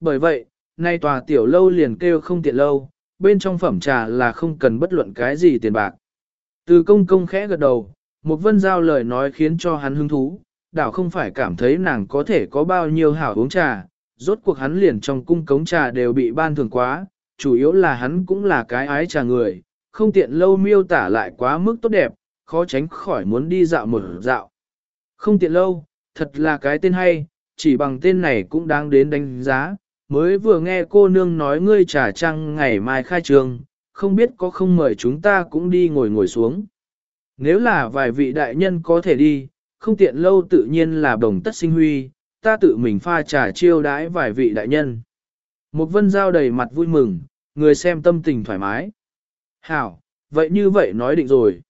Bởi vậy, nay tòa tiểu lâu liền kêu không tiện lâu, bên trong phẩm trà là không cần bất luận cái gì tiền bạc. Từ công công khẽ gật đầu, một vân giao lời nói khiến cho hắn hứng thú, đảo không phải cảm thấy nàng có thể có bao nhiêu hảo uống trà, rốt cuộc hắn liền trong cung cống trà đều bị ban thường quá, chủ yếu là hắn cũng là cái ái trà người, không tiện lâu miêu tả lại quá mức tốt đẹp, khó tránh khỏi muốn đi dạo một dạo. Không tiện lâu, thật là cái tên hay, chỉ bằng tên này cũng đáng đến đánh giá, mới vừa nghe cô nương nói ngươi trà trăng ngày mai khai trường, không biết có không mời chúng ta cũng đi ngồi ngồi xuống. Nếu là vài vị đại nhân có thể đi, không tiện lâu tự nhiên là đồng tất sinh huy, ta tự mình pha trà chiêu đãi vài vị đại nhân. Một vân giao đầy mặt vui mừng, người xem tâm tình thoải mái. Hảo, vậy như vậy nói định rồi.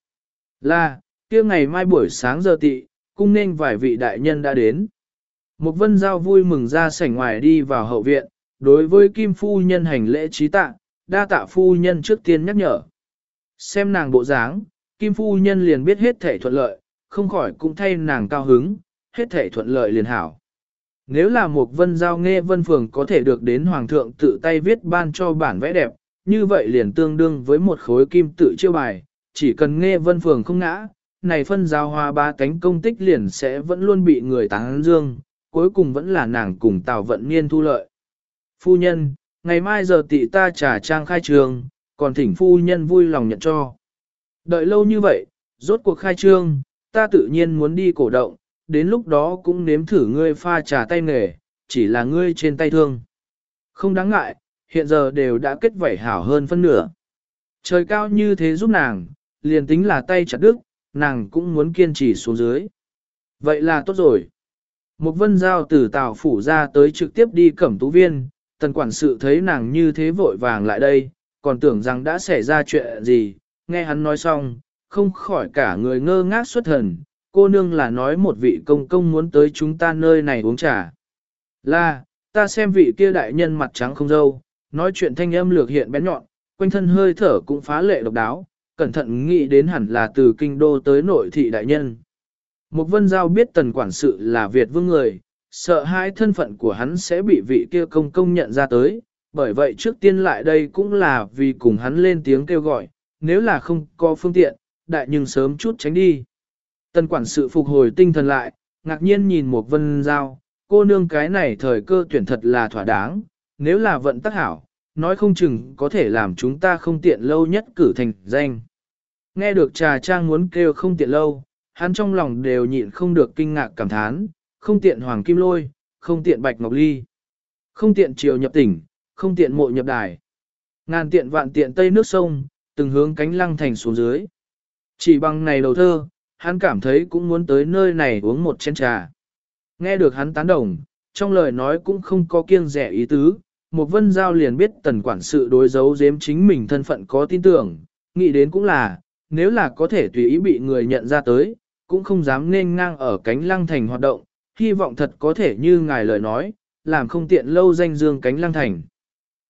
Là, kia ngày mai buổi sáng giờ tị, cung nên vài vị đại nhân đã đến. Một vân giao vui mừng ra sảnh ngoài đi vào hậu viện, đối với kim phu nhân hành lễ trí tạ, đa tạ phu nhân trước tiên nhắc nhở. Xem nàng bộ dáng, kim phu nhân liền biết hết thể thuận lợi, không khỏi cũng thay nàng cao hứng, hết thể thuận lợi liền hảo. Nếu là một vân giao nghe vân phường có thể được đến hoàng thượng tự tay viết ban cho bản vẽ đẹp, như vậy liền tương đương với một khối kim tự chiêu bài, chỉ cần nghe vân phường không ngã, này phân giao hoa ba cánh công tích liền sẽ vẫn luôn bị người tán dương, cuối cùng vẫn là nàng cùng Tào Vận Niên thu lợi. Phu nhân, ngày mai giờ tị ta trả trang khai trường, còn thỉnh phu nhân vui lòng nhận cho. Đợi lâu như vậy, rốt cuộc khai trương, ta tự nhiên muốn đi cổ động, đến lúc đó cũng nếm thử ngươi pha trà tay nghề, chỉ là ngươi trên tay thương. Không đáng ngại, hiện giờ đều đã kết vảy hảo hơn phân nửa. Trời cao như thế giúp nàng, liền tính là tay chặt đứt, nàng cũng muốn kiên trì xuống dưới. Vậy là tốt rồi. Một vân giao từ tàu phủ ra tới trực tiếp đi cẩm tú viên, tần quản sự thấy nàng như thế vội vàng lại đây, còn tưởng rằng đã xảy ra chuyện gì, nghe hắn nói xong, không khỏi cả người ngơ ngác xuất thần, cô nương là nói một vị công công muốn tới chúng ta nơi này uống trà. Là, ta xem vị kia đại nhân mặt trắng không dâu, nói chuyện thanh âm lược hiện bén nhọn, quanh thân hơi thở cũng phá lệ độc đáo, cẩn thận nghĩ đến hẳn là từ kinh đô tới nội thị đại nhân. Mục vân giao biết tần quản sự là Việt vương người, sợ hai thân phận của hắn sẽ bị vị kia công công nhận ra tới, bởi vậy trước tiên lại đây cũng là vì cùng hắn lên tiếng kêu gọi, nếu là không có phương tiện, đại nhưng sớm chút tránh đi. Tần quản sự phục hồi tinh thần lại, ngạc nhiên nhìn Mục vân giao, cô nương cái này thời cơ tuyển thật là thỏa đáng, nếu là vận tắc hảo, nói không chừng có thể làm chúng ta không tiện lâu nhất cử thành danh. Nghe được trà trang muốn kêu không tiện lâu, hắn trong lòng đều nhịn không được kinh ngạc cảm thán, không tiện hoàng kim lôi, không tiện bạch ngọc ly, không tiện triều nhập tỉnh, không tiện mộ nhập đài. Ngàn tiện vạn tiện tây nước sông, từng hướng cánh lăng thành xuống dưới. Chỉ bằng này đầu thơ, hắn cảm thấy cũng muốn tới nơi này uống một chén trà. Nghe được hắn tán đồng, trong lời nói cũng không có kiêng rẻ ý tứ, một vân giao liền biết tần quản sự đối dấu giếm chính mình thân phận có tin tưởng, nghĩ đến cũng là, nếu là có thể tùy ý bị người nhận ra tới, cũng không dám nên ngang ở cánh lăng thành hoạt động, hy vọng thật có thể như ngài lời nói, làm không tiện lâu danh dương cánh lăng thành.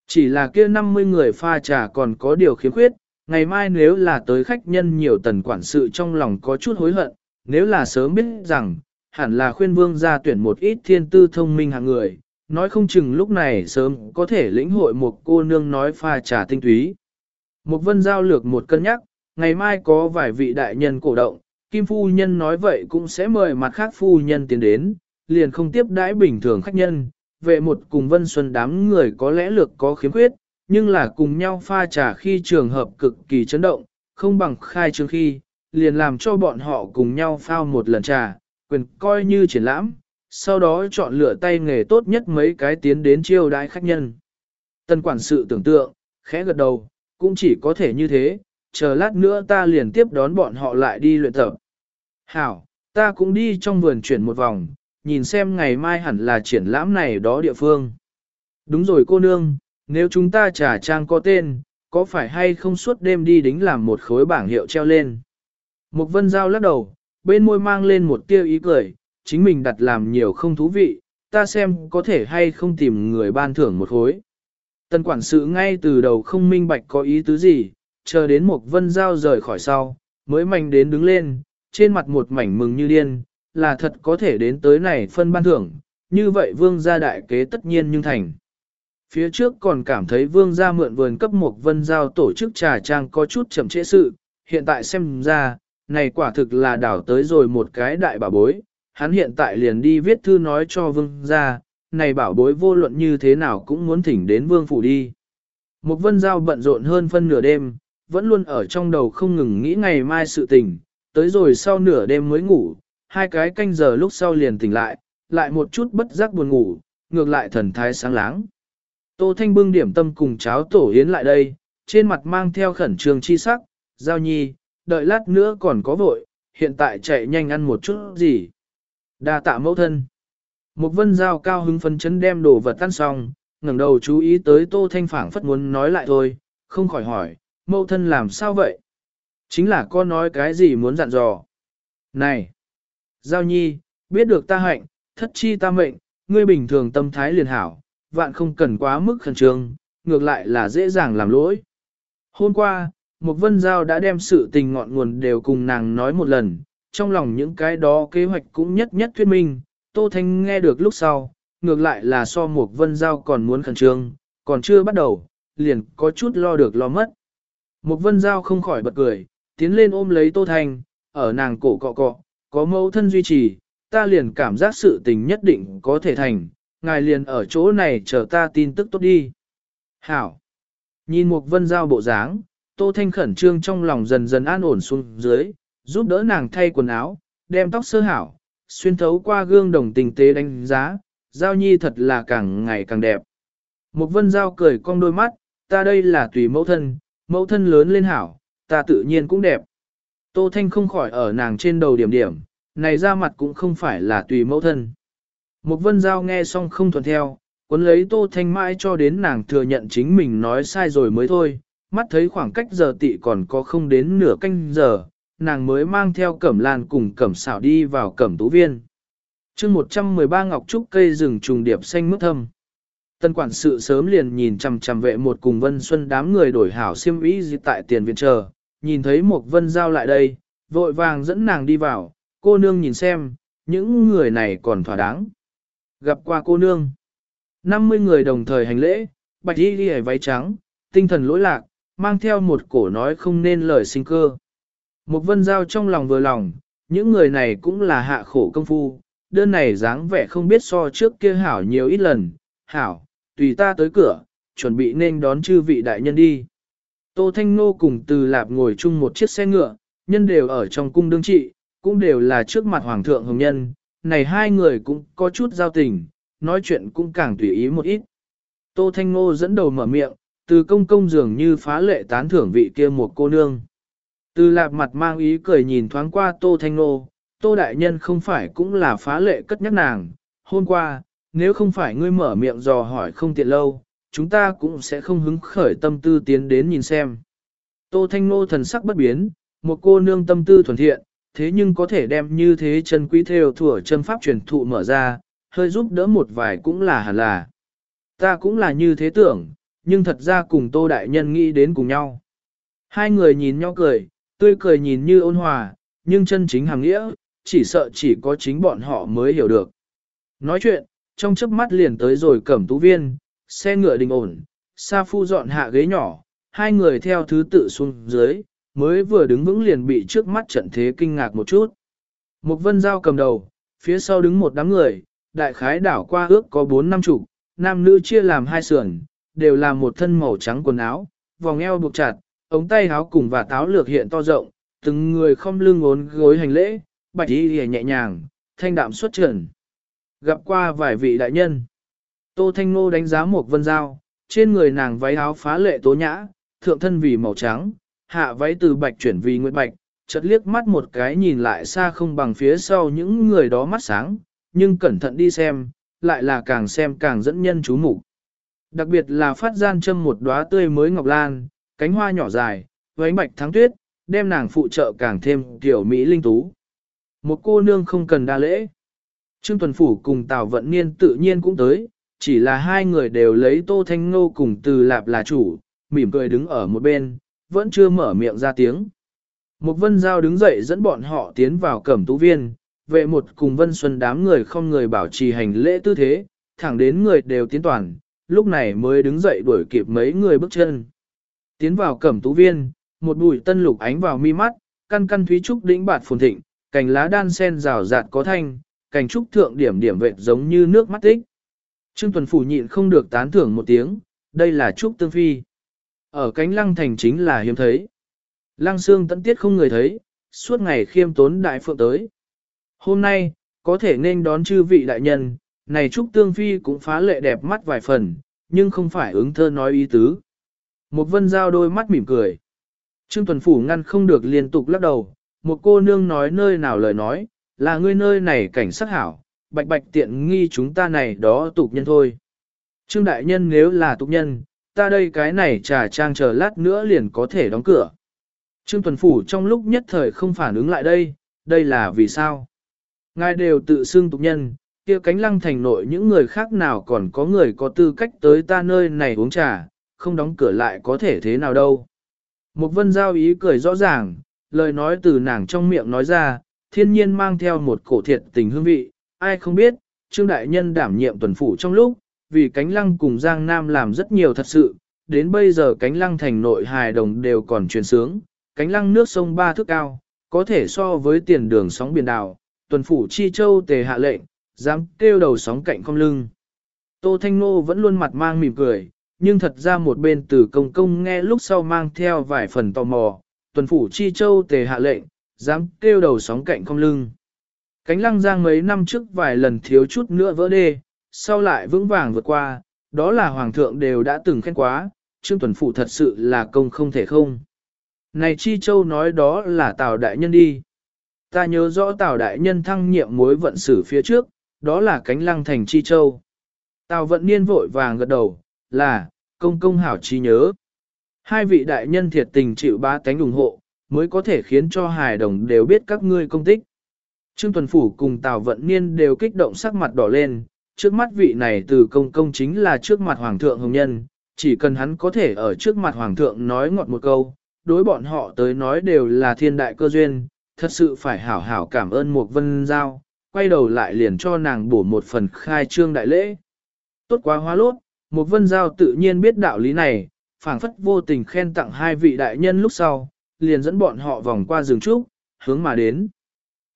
Chỉ là kia 50 người pha trà còn có điều khiếm khuyết, ngày mai nếu là tới khách nhân nhiều tần quản sự trong lòng có chút hối hận, nếu là sớm biết rằng, hẳn là khuyên vương ra tuyển một ít thiên tư thông minh hạng người, nói không chừng lúc này sớm có thể lĩnh hội một cô nương nói pha trà tinh túy. Một vân giao lược một cân nhắc, ngày mai có vài vị đại nhân cổ động, Kim Phu Nhân nói vậy cũng sẽ mời mặt khác Phu Nhân tiến đến, liền không tiếp đãi bình thường khách nhân, vệ một cùng Vân Xuân đám người có lẽ lược có khiếm khuyết, nhưng là cùng nhau pha trà khi trường hợp cực kỳ chấn động, không bằng khai trương khi, liền làm cho bọn họ cùng nhau phao một lần trà, quyền coi như triển lãm, sau đó chọn lựa tay nghề tốt nhất mấy cái tiến đến chiêu đãi khách nhân. Tân quản sự tưởng tượng, khẽ gật đầu, cũng chỉ có thể như thế, chờ lát nữa ta liền tiếp đón bọn họ lại đi luyện tập. Hảo, ta cũng đi trong vườn chuyển một vòng, nhìn xem ngày mai hẳn là triển lãm này đó địa phương. Đúng rồi cô nương, nếu chúng ta trả trang có tên, có phải hay không suốt đêm đi đính làm một khối bảng hiệu treo lên. Mục vân giao lắc đầu, bên môi mang lên một tiêu ý cười, chính mình đặt làm nhiều không thú vị, ta xem có thể hay không tìm người ban thưởng một khối. Tần quản sự ngay từ đầu không minh bạch có ý tứ gì, chờ đến một vân giao rời khỏi sau, mới mạnh đến đứng lên, trên mặt một mảnh mừng như điên, là thật có thể đến tới này phân ban thưởng, như vậy vương gia đại kế tất nhiên nhưng thành. Phía trước còn cảm thấy vương gia mượn vườn cấp một vân giao tổ chức trà trang có chút chậm trễ sự, hiện tại xem ra, này quả thực là đảo tới rồi một cái đại bảo bối, hắn hiện tại liền đi viết thư nói cho vương gia, này bảo bối vô luận như thế nào cũng muốn thỉnh đến vương phủ đi. Một vân giao bận rộn hơn phân nửa đêm, vẫn luôn ở trong đầu không ngừng nghĩ ngày mai sự tình, tới rồi sau nửa đêm mới ngủ, hai cái canh giờ lúc sau liền tỉnh lại, lại một chút bất giác buồn ngủ, ngược lại thần thái sáng láng. Tô Thanh bưng điểm tâm cùng cháo tổ yến lại đây, trên mặt mang theo khẩn trương chi sắc, giao nhi, đợi lát nữa còn có vội, hiện tại chạy nhanh ăn một chút gì. đa tạ mẫu thân. Một vân giao cao hứng phấn chấn đem đồ vật tan xong, ngẩng đầu chú ý tới Tô Thanh phảng phất muốn nói lại thôi, không khỏi hỏi, mẫu thân làm sao vậy? Chính là con nói cái gì muốn dặn dò. Này! Giao nhi, biết được ta hạnh, thất chi ta mệnh, ngươi bình thường tâm thái liền hảo, vạn không cần quá mức khẩn trương, ngược lại là dễ dàng làm lỗi. Hôm qua, Mục vân giao đã đem sự tình ngọn nguồn đều cùng nàng nói một lần, trong lòng những cái đó kế hoạch cũng nhất nhất thuyết minh, Tô Thanh nghe được lúc sau, ngược lại là so Mục vân giao còn muốn khẩn trương, còn chưa bắt đầu, liền có chút lo được lo mất. Một vân giao không khỏi bật cười, tiến lên ôm lấy Tô Thanh, ở nàng cổ cọ cọ, có mẫu thân duy trì, ta liền cảm giác sự tình nhất định có thể thành, ngài liền ở chỗ này chờ ta tin tức tốt đi. Hảo! Nhìn một vân giao bộ dáng, Tô Thanh khẩn trương trong lòng dần dần an ổn xuống dưới, giúp đỡ nàng thay quần áo, đem tóc sơ hảo, xuyên thấu qua gương đồng tình tế đánh giá, giao nhi thật là càng ngày càng đẹp. Một vân giao cười cong đôi mắt, ta đây là tùy mẫu thân, mẫu thân lớn lên hảo, ta tự nhiên cũng đẹp. Tô Thanh không khỏi ở nàng trên đầu điểm điểm, này ra mặt cũng không phải là tùy mẫu thân. Một vân giao nghe xong không thuận theo, cuốn lấy Tô Thanh mãi cho đến nàng thừa nhận chính mình nói sai rồi mới thôi, mắt thấy khoảng cách giờ tị còn có không đến nửa canh giờ, nàng mới mang theo cẩm lan cùng cẩm xảo đi vào cẩm tú viên. chương 113 ngọc trúc cây rừng trùng điệp xanh mướt thâm. Tân quản sự sớm liền nhìn chằm chằm vệ một cùng Vân Xuân đám người đổi hảo xiêm ý gì tại tiền viện chờ, nhìn thấy một Vân Giao lại đây, vội vàng dẫn nàng đi vào, cô nương nhìn xem, những người này còn thỏa đáng. Gặp qua cô nương, 50 người đồng thời hành lễ, bạch y đi váy trắng, tinh thần lỗi lạc, mang theo một cổ nói không nên lời sinh cơ. Một Vân Giao trong lòng vừa lòng, những người này cũng là hạ khổ công phu, đơn này dáng vẻ không biết so trước kia hảo nhiều ít lần, hảo, tùy ta tới cửa, chuẩn bị nên đón chư vị đại nhân đi. Tô Thanh Nô cùng Từ Lạp ngồi chung một chiếc xe ngựa, nhân đều ở trong cung đương trị, cũng đều là trước mặt Hoàng thượng Hồng Nhân, này hai người cũng có chút giao tình, nói chuyện cũng càng tùy ý một ít. Tô Thanh Nô dẫn đầu mở miệng, từ công công dường như phá lệ tán thưởng vị kia một cô nương. Từ lạp mặt mang ý cười nhìn thoáng qua Tô Thanh Nô, Tô Đại Nhân không phải cũng là phá lệ cất nhắc nàng, hôm qua, nếu không phải ngươi mở miệng dò hỏi không tiện lâu, chúng ta cũng sẽ không hứng khởi tâm tư tiến đến nhìn xem. Tô Thanh Nô thần sắc bất biến, một cô nương tâm tư thuần thiện, thế nhưng có thể đem như thế chân quý theo thủa chân pháp truyền thụ mở ra, hơi giúp đỡ một vài cũng là hẳn là. Ta cũng là như thế tưởng, nhưng thật ra cùng Tô Đại Nhân nghĩ đến cùng nhau. Hai người nhìn nhau cười, tươi cười nhìn như ôn hòa, nhưng chân chính hàng nghĩa, chỉ sợ chỉ có chính bọn họ mới hiểu được. Nói chuyện, trong chớp mắt liền tới rồi cẩm tú viên, xe ngựa đình ổn, Sa Phu dọn hạ ghế nhỏ, hai người theo thứ tự xuống dưới, mới vừa đứng vững liền bị trước mắt trận thế kinh ngạc một chút. Một vân giao cầm đầu, phía sau đứng một đám người, đại khái đảo qua ước có bốn năm chục, nam nữ chia làm hai sườn, đều là một thân màu trắng quần áo, vòng eo buộc chặt, ống tay áo cùng và táo lược hiện to rộng, từng người không lưng ốn gối hành lễ, bạch y nhẹ nhàng, thanh đạm xuất trần. Gặp qua vài vị đại nhân. Tô Thanh Nô đánh giá một vân dao trên người nàng váy áo phá lệ tố nhã, thượng thân vì màu trắng, hạ váy từ bạch chuyển vì nguyệt bạch, chợt liếc mắt một cái nhìn lại xa không bằng phía sau những người đó mắt sáng, nhưng cẩn thận đi xem, lại là càng xem càng dẫn nhân chú mục. Đặc biệt là phát gian châm một đóa tươi mới ngọc lan, cánh hoa nhỏ dài, váy bạch thắng tuyết, đem nàng phụ trợ càng thêm tiểu mỹ linh tú. Một cô nương không cần đa lễ. Trương Tuần Phủ cùng Tào Vận Niên tự nhiên cũng tới, chỉ là hai người đều lấy Tô Thanh Ngô cùng Từ Lạp là chủ, mỉm cười đứng ở một bên, vẫn chưa mở miệng ra tiếng. Một vân giao đứng dậy dẫn bọn họ tiến vào cẩm tú viên, vệ một cùng vân xuân đám người không người bảo trì hành lễ tư thế, thẳng đến người đều tiến toàn, lúc này mới đứng dậy đuổi kịp mấy người bước chân. Tiến vào cẩm tú viên, một bụi tân lục ánh vào mi mắt, căn căn thúy trúc đĩnh bạt phồn thịnh, cành lá đan sen rào rạt có thanh, cành trúc thượng điểm điểm vệt giống như nước mắt tích. Trương Tuần Phủ nhịn không được tán thưởng một tiếng, đây là trúc tương phi. Ở cánh lăng thành chính là hiếm thấy. Lăng xương tận tiết không người thấy, suốt ngày khiêm tốn đại phượng tới. Hôm nay, có thể nên đón chư vị đại nhân, này trúc tương phi cũng phá lệ đẹp mắt vài phần, nhưng không phải ứng thơ nói ý tứ. Một vân giao đôi mắt mỉm cười. Trương Tuần Phủ ngăn không được liên tục lắc đầu, một cô nương nói nơi nào lời nói, là ngươi nơi này cảnh sắc hảo, bạch bạch tiện nghi chúng ta này đó tục nhân thôi. Trương Đại Nhân nếu là tục nhân, ta đây cái này trà trang chờ lát nữa liền có thể đóng cửa. Trương Tuần Phủ trong lúc nhất thời không phản ứng lại đây, đây là vì sao? Ngài đều tự xưng tục nhân, kia cánh lăng thành nội những người khác nào còn có người có tư cách tới ta nơi này uống trà, không đóng cửa lại có thể thế nào đâu. Một vân giao ý cười rõ ràng, lời nói từ nàng trong miệng nói ra, thiên nhiên mang theo một cổ thiệt tình hương vị, ai không biết, Trương Đại Nhân đảm nhiệm tuần phủ trong lúc, vì cánh lăng cùng Giang Nam làm rất nhiều thật sự, đến bây giờ cánh lăng thành nội hài đồng đều còn truyền sướng, cánh lăng nước sông ba thước cao, có thể so với tiền đường sóng biển đảo, tuần phủ chi châu tề hạ lệnh, dám kêu đầu sóng cạnh không lưng. Tô Thanh Nô vẫn luôn mặt mang mỉm cười, nhưng thật ra một bên từ công công nghe lúc sau mang theo vài phần tò mò, tuần phủ chi châu tề hạ lệnh, dám kêu đầu sóng cạnh không lưng. Cánh lăng giang mấy năm trước vài lần thiếu chút nữa vỡ đê, sau lại vững vàng vượt qua, đó là hoàng thượng đều đã từng khen quá, trương tuần phụ thật sự là công không thể không. Này chi châu nói đó là tào đại nhân đi. Ta nhớ rõ tào đại nhân thăng nhiệm mối vận xử phía trước, đó là cánh lăng thành chi châu. Tào vận niên vội vàng gật đầu, là, công công hảo chi nhớ. Hai vị đại nhân thiệt tình chịu ba cánh ủng hộ, mới có thể khiến cho hài đồng đều biết các ngươi công tích. Trương Tuần Phủ cùng Tào Vận Niên đều kích động sắc mặt đỏ lên, trước mắt vị này từ công công chính là trước mặt Hoàng thượng Hồng Nhân, chỉ cần hắn có thể ở trước mặt Hoàng thượng nói ngọt một câu, đối bọn họ tới nói đều là thiên đại cơ duyên, thật sự phải hảo hảo cảm ơn một vân giao, quay đầu lại liền cho nàng bổ một phần khai trương đại lễ. Tốt quá hóa lốt, một vân giao tự nhiên biết đạo lý này, phảng phất vô tình khen tặng hai vị đại nhân lúc sau, liền dẫn bọn họ vòng qua rừng trúc, hướng mà đến.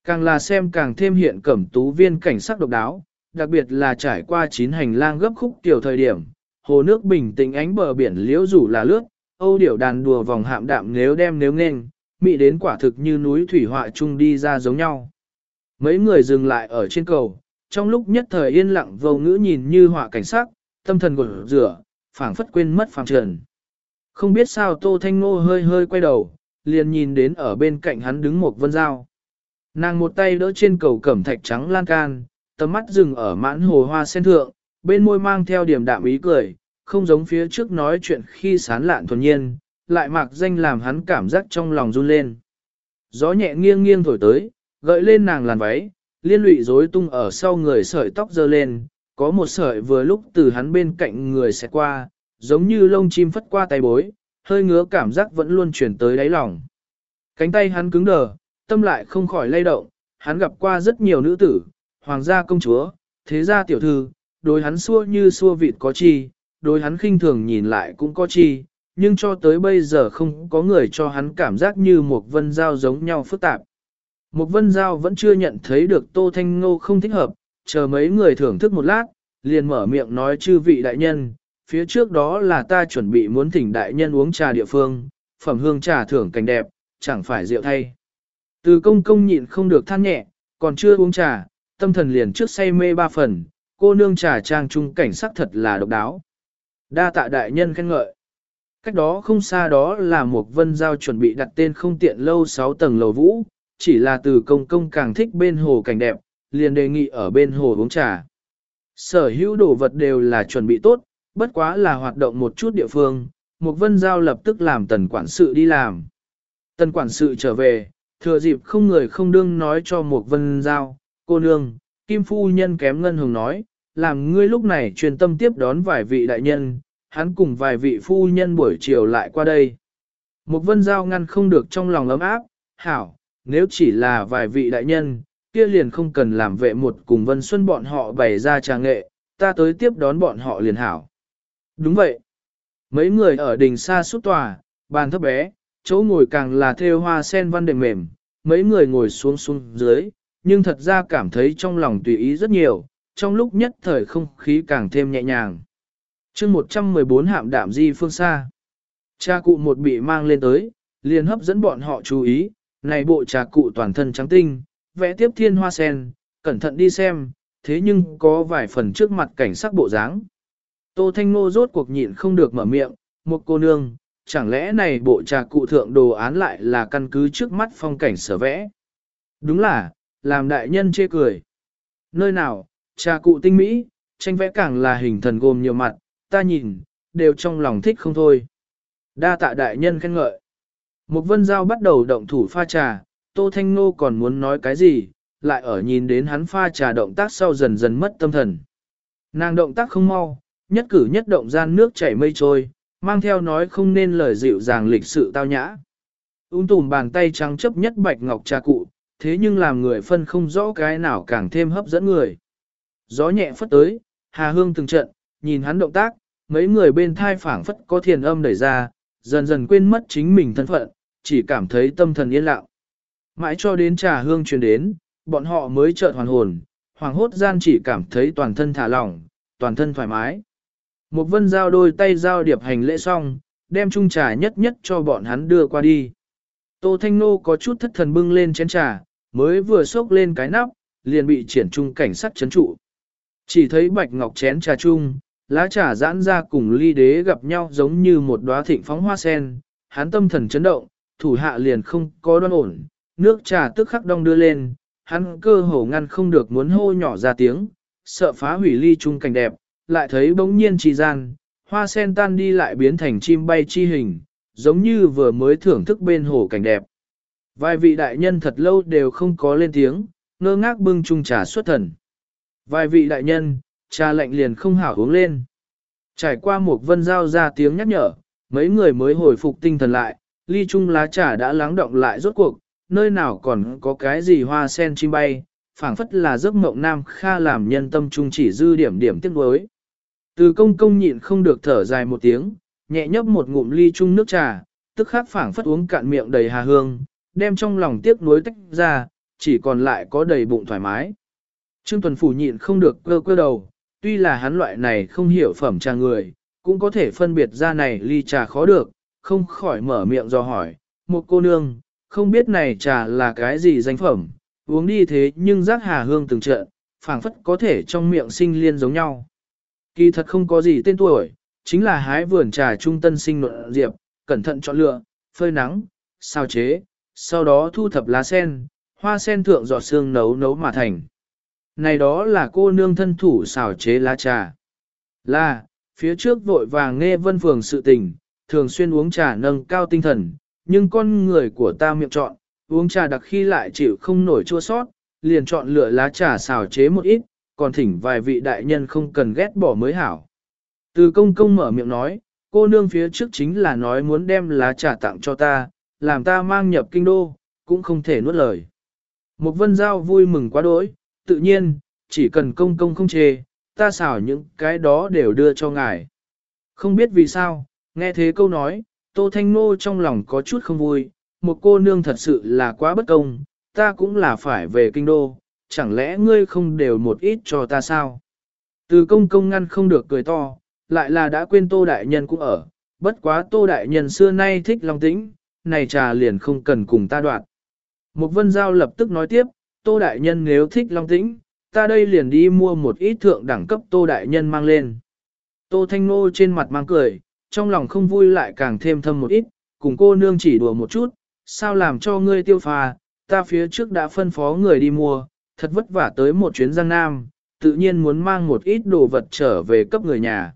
Càng là xem càng thêm hiện cẩm tú viên cảnh sắc độc đáo, đặc biệt là trải qua chín hành lang gấp khúc tiểu thời điểm, hồ nước bình tĩnh ánh bờ biển liễu rủ là lướt, âu điểu đàn đùa vòng hạm đạm nếu đem nếu nên mị đến quả thực như núi thủy họa chung đi ra giống nhau. Mấy người dừng lại ở trên cầu, trong lúc nhất thời yên lặng vô ngữ nhìn như họa cảnh sắc, tâm thần gột rửa, phảng phất quên mất phàm trần. Không biết sao Tô Thanh Ngô hơi hơi quay đầu, liền nhìn đến ở bên cạnh hắn đứng một vân dao. Nàng một tay đỡ trên cầu cẩm thạch trắng lan can, tầm mắt dừng ở mãn hồ hoa sen thượng, bên môi mang theo điểm đạm ý cười, không giống phía trước nói chuyện khi sán lạn thuần nhiên, lại mặc danh làm hắn cảm giác trong lòng run lên. Gió nhẹ nghiêng nghiêng thổi tới, gợi lên nàng làn váy, liên lụy rối tung ở sau người sợi tóc dơ lên, có một sợi vừa lúc từ hắn bên cạnh người sẽ qua, giống như lông chim phất qua tay bối, hơi ngứa cảm giác vẫn luôn chuyển tới đáy lòng. Cánh tay hắn cứng đờ, tâm lại không khỏi lay động, hắn gặp qua rất nhiều nữ tử, hoàng gia công chúa, thế gia tiểu thư, đối hắn xua như xua vịt có chi, đối hắn khinh thường nhìn lại cũng có chi, nhưng cho tới bây giờ không có người cho hắn cảm giác như một vân giao giống nhau phức tạp. Một vân giao vẫn chưa nhận thấy được Tô Thanh Ngô không thích hợp, chờ mấy người thưởng thức một lát, liền mở miệng nói chư vị đại nhân, phía trước đó là ta chuẩn bị muốn thỉnh đại nhân uống trà địa phương, phẩm hương trà thưởng cảnh đẹp, chẳng phải rượu thay. Từ công công nhịn không được than nhẹ, còn chưa uống trà, tâm thần liền trước say mê ba phần, cô nương trà trang trung cảnh sắc thật là độc đáo. Đa tạ đại nhân khen ngợi. Cách đó không xa đó là một vân giao chuẩn bị đặt tên không tiện lâu 6 tầng lầu vũ, chỉ là từ công công càng thích bên hồ cảnh đẹp, liền đề nghị ở bên hồ uống trà. Sở hữu đồ vật đều là chuẩn bị tốt, bất quá là hoạt động một chút địa phương, Mục vân giao lập tức làm tần quản sự đi làm. Tần quản sự trở về, thừa dịp không người không đương nói cho Mục vân giao, cô nương, kim phu nhân kém ngân hồng nói, làm ngươi lúc này truyền tâm tiếp đón vài vị đại nhân, hắn cùng vài vị phu nhân buổi chiều lại qua đây. Mục vân giao ngăn không được trong lòng ấm áp, hảo, nếu chỉ là vài vị đại nhân, kia liền không cần làm vệ một cùng vân xuân bọn họ bày ra trà nghệ, ta tới tiếp đón bọn họ liền hảo. Đúng vậy. Mấy người ở đỉnh xa suốt tòa, bàn thấp bé, chỗ ngồi càng là thêu hoa sen văn đệm mềm, mấy người ngồi xuống xuống dưới, nhưng thật ra cảm thấy trong lòng tùy ý rất nhiều, trong lúc nhất thời không khí càng thêm nhẹ nhàng. chương 114 hạm đạm di phương xa. Cha cụ một bị mang lên tới, liền hấp dẫn bọn họ chú ý, này bộ trà cụ toàn thân trắng tinh, vẽ tiếp thiên hoa sen, cẩn thận đi xem, thế nhưng có vài phần trước mặt cảnh sắc bộ dáng. Tô Thanh Ngô rốt cuộc nhịn không được mở miệng, một cô nương, chẳng lẽ này bộ trà cụ thượng đồ án lại là căn cứ trước mắt phong cảnh sở vẽ. Đúng là, làm đại nhân chê cười. Nơi nào, trà cụ tinh mỹ, tranh vẽ càng là hình thần gồm nhiều mặt, ta nhìn, đều trong lòng thích không thôi. Đa tạ đại nhân khen ngợi. Một vân giao bắt đầu động thủ pha trà, Tô Thanh Nô còn muốn nói cái gì, lại ở nhìn đến hắn pha trà động tác sau dần dần mất tâm thần. Nàng động tác không mau, nhất cử nhất động gian nước chảy mây trôi, mang theo nói không nên lời dịu dàng lịch sự tao nhã. Ung tùm bàn tay trắng chấp nhất bạch ngọc trà cụ, thế nhưng làm người phân không rõ cái nào càng thêm hấp dẫn người. Gió nhẹ phất tới, hà hương từng trận, nhìn hắn động tác, mấy người bên thai phảng phất có thiền âm đẩy ra, dần dần quên mất chính mình thân phận, chỉ cảm thấy tâm thần yên lặng. Mãi cho đến trà hương truyền đến, bọn họ mới chợt hoàn hồn, hoàng hốt gian chỉ cảm thấy toàn thân thả lỏng, toàn thân thoải mái. Một vân giao đôi tay giao điệp hành lễ xong, đem chung trà nhất nhất cho bọn hắn đưa qua đi. Tô Thanh Nô có chút thất thần bưng lên chén trà, mới vừa xốc lên cái nắp, liền bị triển trung cảnh sát chấn trụ. Chỉ thấy bạch ngọc chén trà chung, lá trà giãn ra cùng ly đế gặp nhau giống như một đóa thịnh phóng hoa sen, hắn tâm thần chấn động, thủ hạ liền không có đoan ổn, nước trà tức khắc đong đưa lên, hắn cơ hồ ngăn không được muốn hô nhỏ ra tiếng, sợ phá hủy ly chung cảnh đẹp, lại thấy bỗng nhiên trì gian, hoa sen tan đi lại biến thành chim bay chi hình, giống như vừa mới thưởng thức bên hồ cảnh đẹp. Vài vị đại nhân thật lâu đều không có lên tiếng, ngơ ngác bưng chung trà xuất thần. Vài vị đại nhân, trà lạnh liền không hảo uống lên. Trải qua một vân giao ra tiếng nhắc nhở, mấy người mới hồi phục tinh thần lại, ly chung lá trà đã lắng động lại rốt cuộc, nơi nào còn có cái gì hoa sen chim bay, phảng phất là giấc mộng nam kha làm nhân tâm trung chỉ dư điểm điểm tiếc nuối. Từ công công nhịn không được thở dài một tiếng, nhẹ nhấp một ngụm ly chung nước trà, tức khắc phảng phất uống cạn miệng đầy hà hương, đem trong lòng tiếc nuối tách ra, chỉ còn lại có đầy bụng thoải mái. Trương Tuần Phủ nhịn không được cơ cơ đầu, tuy là hắn loại này không hiểu phẩm trà người, cũng có thể phân biệt ra này ly trà khó được, không khỏi mở miệng do hỏi, một cô nương, không biết này trà là cái gì danh phẩm, uống đi thế nhưng giác hà hương từng trận, phảng phất có thể trong miệng sinh liên giống nhau. Kỳ thật không có gì tên tuổi, chính là hái vườn trà trung tân sinh nội diệp, cẩn thận chọn lựa, phơi nắng, sao chế, sau đó thu thập lá sen, hoa sen thượng giọt xương nấu nấu mà thành. Này đó là cô nương thân thủ xào chế lá trà. Là, phía trước vội vàng nghe vân phường sự tình, thường xuyên uống trà nâng cao tinh thần, nhưng con người của ta miệng chọn, uống trà đặc khi lại chịu không nổi chua sót, liền chọn lựa lá trà xào chế một ít, còn thỉnh vài vị đại nhân không cần ghét bỏ mới hảo. Từ công công mở miệng nói, cô nương phía trước chính là nói muốn đem lá trà tặng cho ta, làm ta mang nhập kinh đô, cũng không thể nuốt lời. Một vân giao vui mừng quá đỗi, tự nhiên, chỉ cần công công không chê, ta xảo những cái đó đều đưa cho ngài. Không biết vì sao, nghe thế câu nói, Tô Thanh Nô trong lòng có chút không vui, một cô nương thật sự là quá bất công, ta cũng là phải về kinh đô, chẳng lẽ ngươi không đều một ít cho ta sao? Từ công công ngăn không được cười to, lại là đã quên Tô Đại Nhân cũng ở, bất quá Tô Đại Nhân xưa nay thích lòng tĩnh, này trà liền không cần cùng ta đoạt. Một vân giao lập tức nói tiếp, Tô Đại Nhân nếu thích long tĩnh, ta đây liền đi mua một ít thượng đẳng cấp Tô Đại Nhân mang lên. Tô Thanh Nô trên mặt mang cười, trong lòng không vui lại càng thêm thâm một ít, cùng cô nương chỉ đùa một chút, sao làm cho ngươi tiêu pha, ta phía trước đã phân phó người đi mua, thật vất vả tới một chuyến Giang Nam, tự nhiên muốn mang một ít đồ vật trở về cấp người nhà.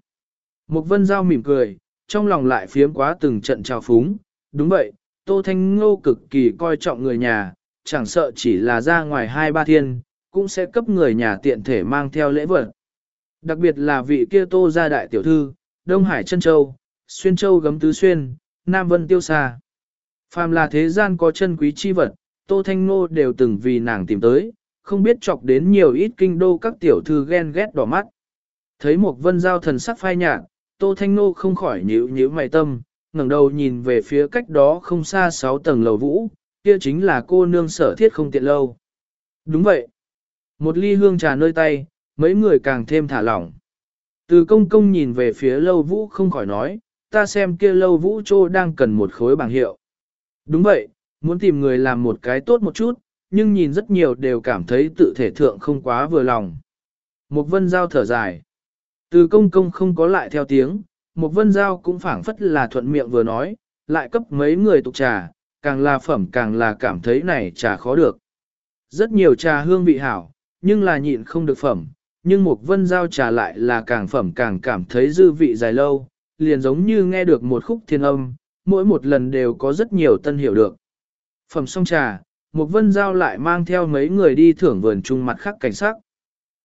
Mục vân giao mỉm cười, trong lòng lại phiếm quá từng trận trào phúng, đúng vậy, Tô Thanh Ngô cực kỳ coi trọng người nhà, chẳng sợ chỉ là ra ngoài hai ba thiên, cũng sẽ cấp người nhà tiện thể mang theo lễ vật. Đặc biệt là vị kia Tô gia đại tiểu thư, Đông Hải chân châu, Xuyên châu gấm tứ xuyên, Nam Vân tiêu xa. Phàm là thế gian có chân quý chi vật, Tô Thanh Ngô đều từng vì nàng tìm tới, không biết chọc đến nhiều ít kinh đô các tiểu thư ghen ghét đỏ mắt. Thấy một vân giao thần sắc phai nhạt, Tô Thanh Nô không khỏi nhíu nhíu mày tâm, ngẩng đầu nhìn về phía cách đó không xa sáu tầng lầu vũ, kia chính là cô nương sở thiết không tiện lâu. Đúng vậy. Một ly hương trà nơi tay, mấy người càng thêm thả lỏng. Từ công công nhìn về phía lâu vũ không khỏi nói, ta xem kia lâu vũ trô đang cần một khối bảng hiệu. Đúng vậy, muốn tìm người làm một cái tốt một chút, nhưng nhìn rất nhiều đều cảm thấy tự thể thượng không quá vừa lòng. Một vân giao thở dài. Từ công công không có lại theo tiếng, một vân giao cũng phảng phất là thuận miệng vừa nói, lại cấp mấy người tục trà, càng là phẩm càng là cảm thấy này trà khó được. Rất nhiều trà hương vị hảo, nhưng là nhịn không được phẩm, nhưng một vân giao trà lại là càng phẩm càng cảm thấy dư vị dài lâu, liền giống như nghe được một khúc thiên âm, mỗi một lần đều có rất nhiều tân hiểu được. Phẩm xong trà, một vân giao lại mang theo mấy người đi thưởng vườn chung mặt khác cảnh sắc.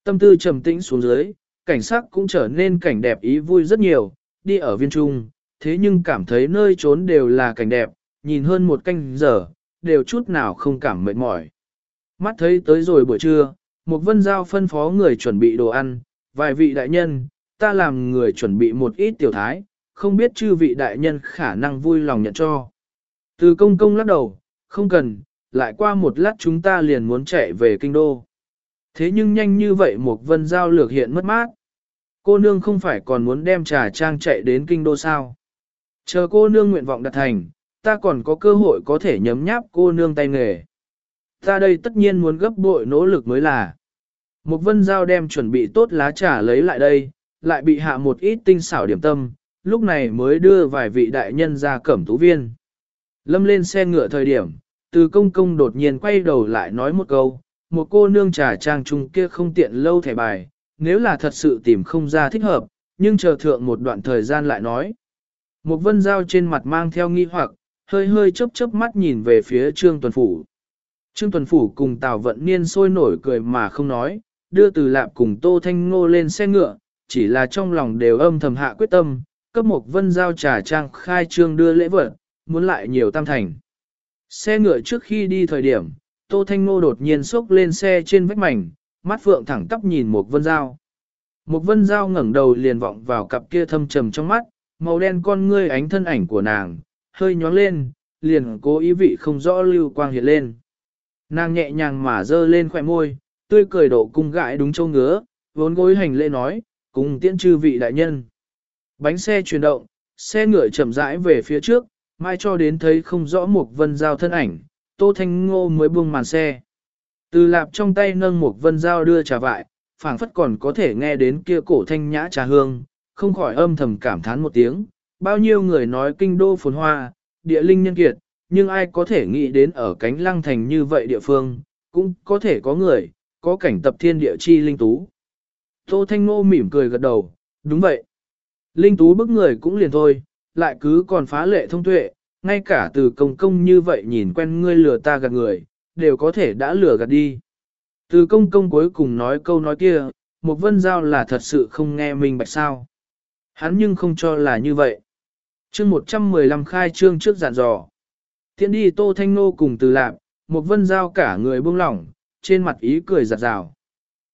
Tâm tư trầm tĩnh xuống dưới, cảnh sắc cũng trở nên cảnh đẹp ý vui rất nhiều, đi ở viên trung, thế nhưng cảm thấy nơi trốn đều là cảnh đẹp, nhìn hơn một canh giờ, đều chút nào không cảm mệt mỏi. Mắt thấy tới rồi buổi trưa, một vân giao phân phó người chuẩn bị đồ ăn, vài vị đại nhân, ta làm người chuẩn bị một ít tiểu thái, không biết chư vị đại nhân khả năng vui lòng nhận cho. Từ công công lắc đầu, không cần, lại qua một lát chúng ta liền muốn chạy về kinh đô. Thế nhưng nhanh như vậy một vân giao lược hiện mất mát. Cô nương không phải còn muốn đem trà trang chạy đến kinh đô sao. Chờ cô nương nguyện vọng đặt thành, ta còn có cơ hội có thể nhấm nháp cô nương tay nghề. Ta đây tất nhiên muốn gấp bội nỗ lực mới là. Một vân giao đem chuẩn bị tốt lá trà lấy lại đây, lại bị hạ một ít tinh xảo điểm tâm, lúc này mới đưa vài vị đại nhân ra cẩm tú viên. Lâm lên xe ngựa thời điểm, từ công công đột nhiên quay đầu lại nói một câu, một cô nương trà trang trung kia không tiện lâu thẻ bài, nếu là thật sự tìm không ra thích hợp, nhưng chờ thượng một đoạn thời gian lại nói. Một vân giao trên mặt mang theo nghi hoặc, hơi hơi chớp chớp mắt nhìn về phía Trương Tuần Phủ. Trương Tuần Phủ cùng Tào Vận Niên sôi nổi cười mà không nói, đưa từ lạp cùng Tô Thanh Ngô lên xe ngựa, chỉ là trong lòng đều âm thầm hạ quyết tâm, cấp một vân giao trà trang khai trương đưa lễ vật, muốn lại nhiều tam thành. Xe ngựa trước khi đi thời điểm, Tô Thanh Ngô đột nhiên xốc lên xe trên vách mảnh, mắt phượng thẳng tắp nhìn một vân giao. Một vân giao ngẩng đầu liền vọng vào cặp kia thâm trầm trong mắt, màu đen con ngươi ánh thân ảnh của nàng, hơi nhóng lên, liền cố ý vị không rõ lưu quang hiện lên. Nàng nhẹ nhàng mà dơ lên khỏe môi, tươi cười độ cung gãi đúng châu ngứa, vốn gối hành lễ nói, cùng tiễn chư vị đại nhân. Bánh xe chuyển động, xe ngựa chậm rãi về phía trước, mai cho đến thấy không rõ một vân giao thân ảnh, Tô Thanh Ngô mới buông màn xe. Từ lạp trong tay nâng một vân giao đưa trà vại, phảng phất còn có thể nghe đến kia cổ thanh nhã trà hương, không khỏi âm thầm cảm thán một tiếng. Bao nhiêu người nói kinh đô phồn hoa, địa linh nhân kiệt, nhưng ai có thể nghĩ đến ở cánh lăng thành như vậy địa phương, cũng có thể có người, có cảnh tập thiên địa chi linh tú. Tô Thanh Ngô mỉm cười gật đầu, đúng vậy. Linh tú bức người cũng liền thôi, lại cứ còn phá lệ thông tuệ, ngay cả từ công công như vậy nhìn quen ngươi lừa ta gạt người, đều có thể đã lừa gạt đi. Từ công công cuối cùng nói câu nói kia, một vân giao là thật sự không nghe mình bạch sao. Hắn nhưng không cho là như vậy. chương 115 khai trương trước giản dò. Tiến đi tô thanh nô cùng từ lạp, một vân giao cả người buông lỏng, trên mặt ý cười giặt rào.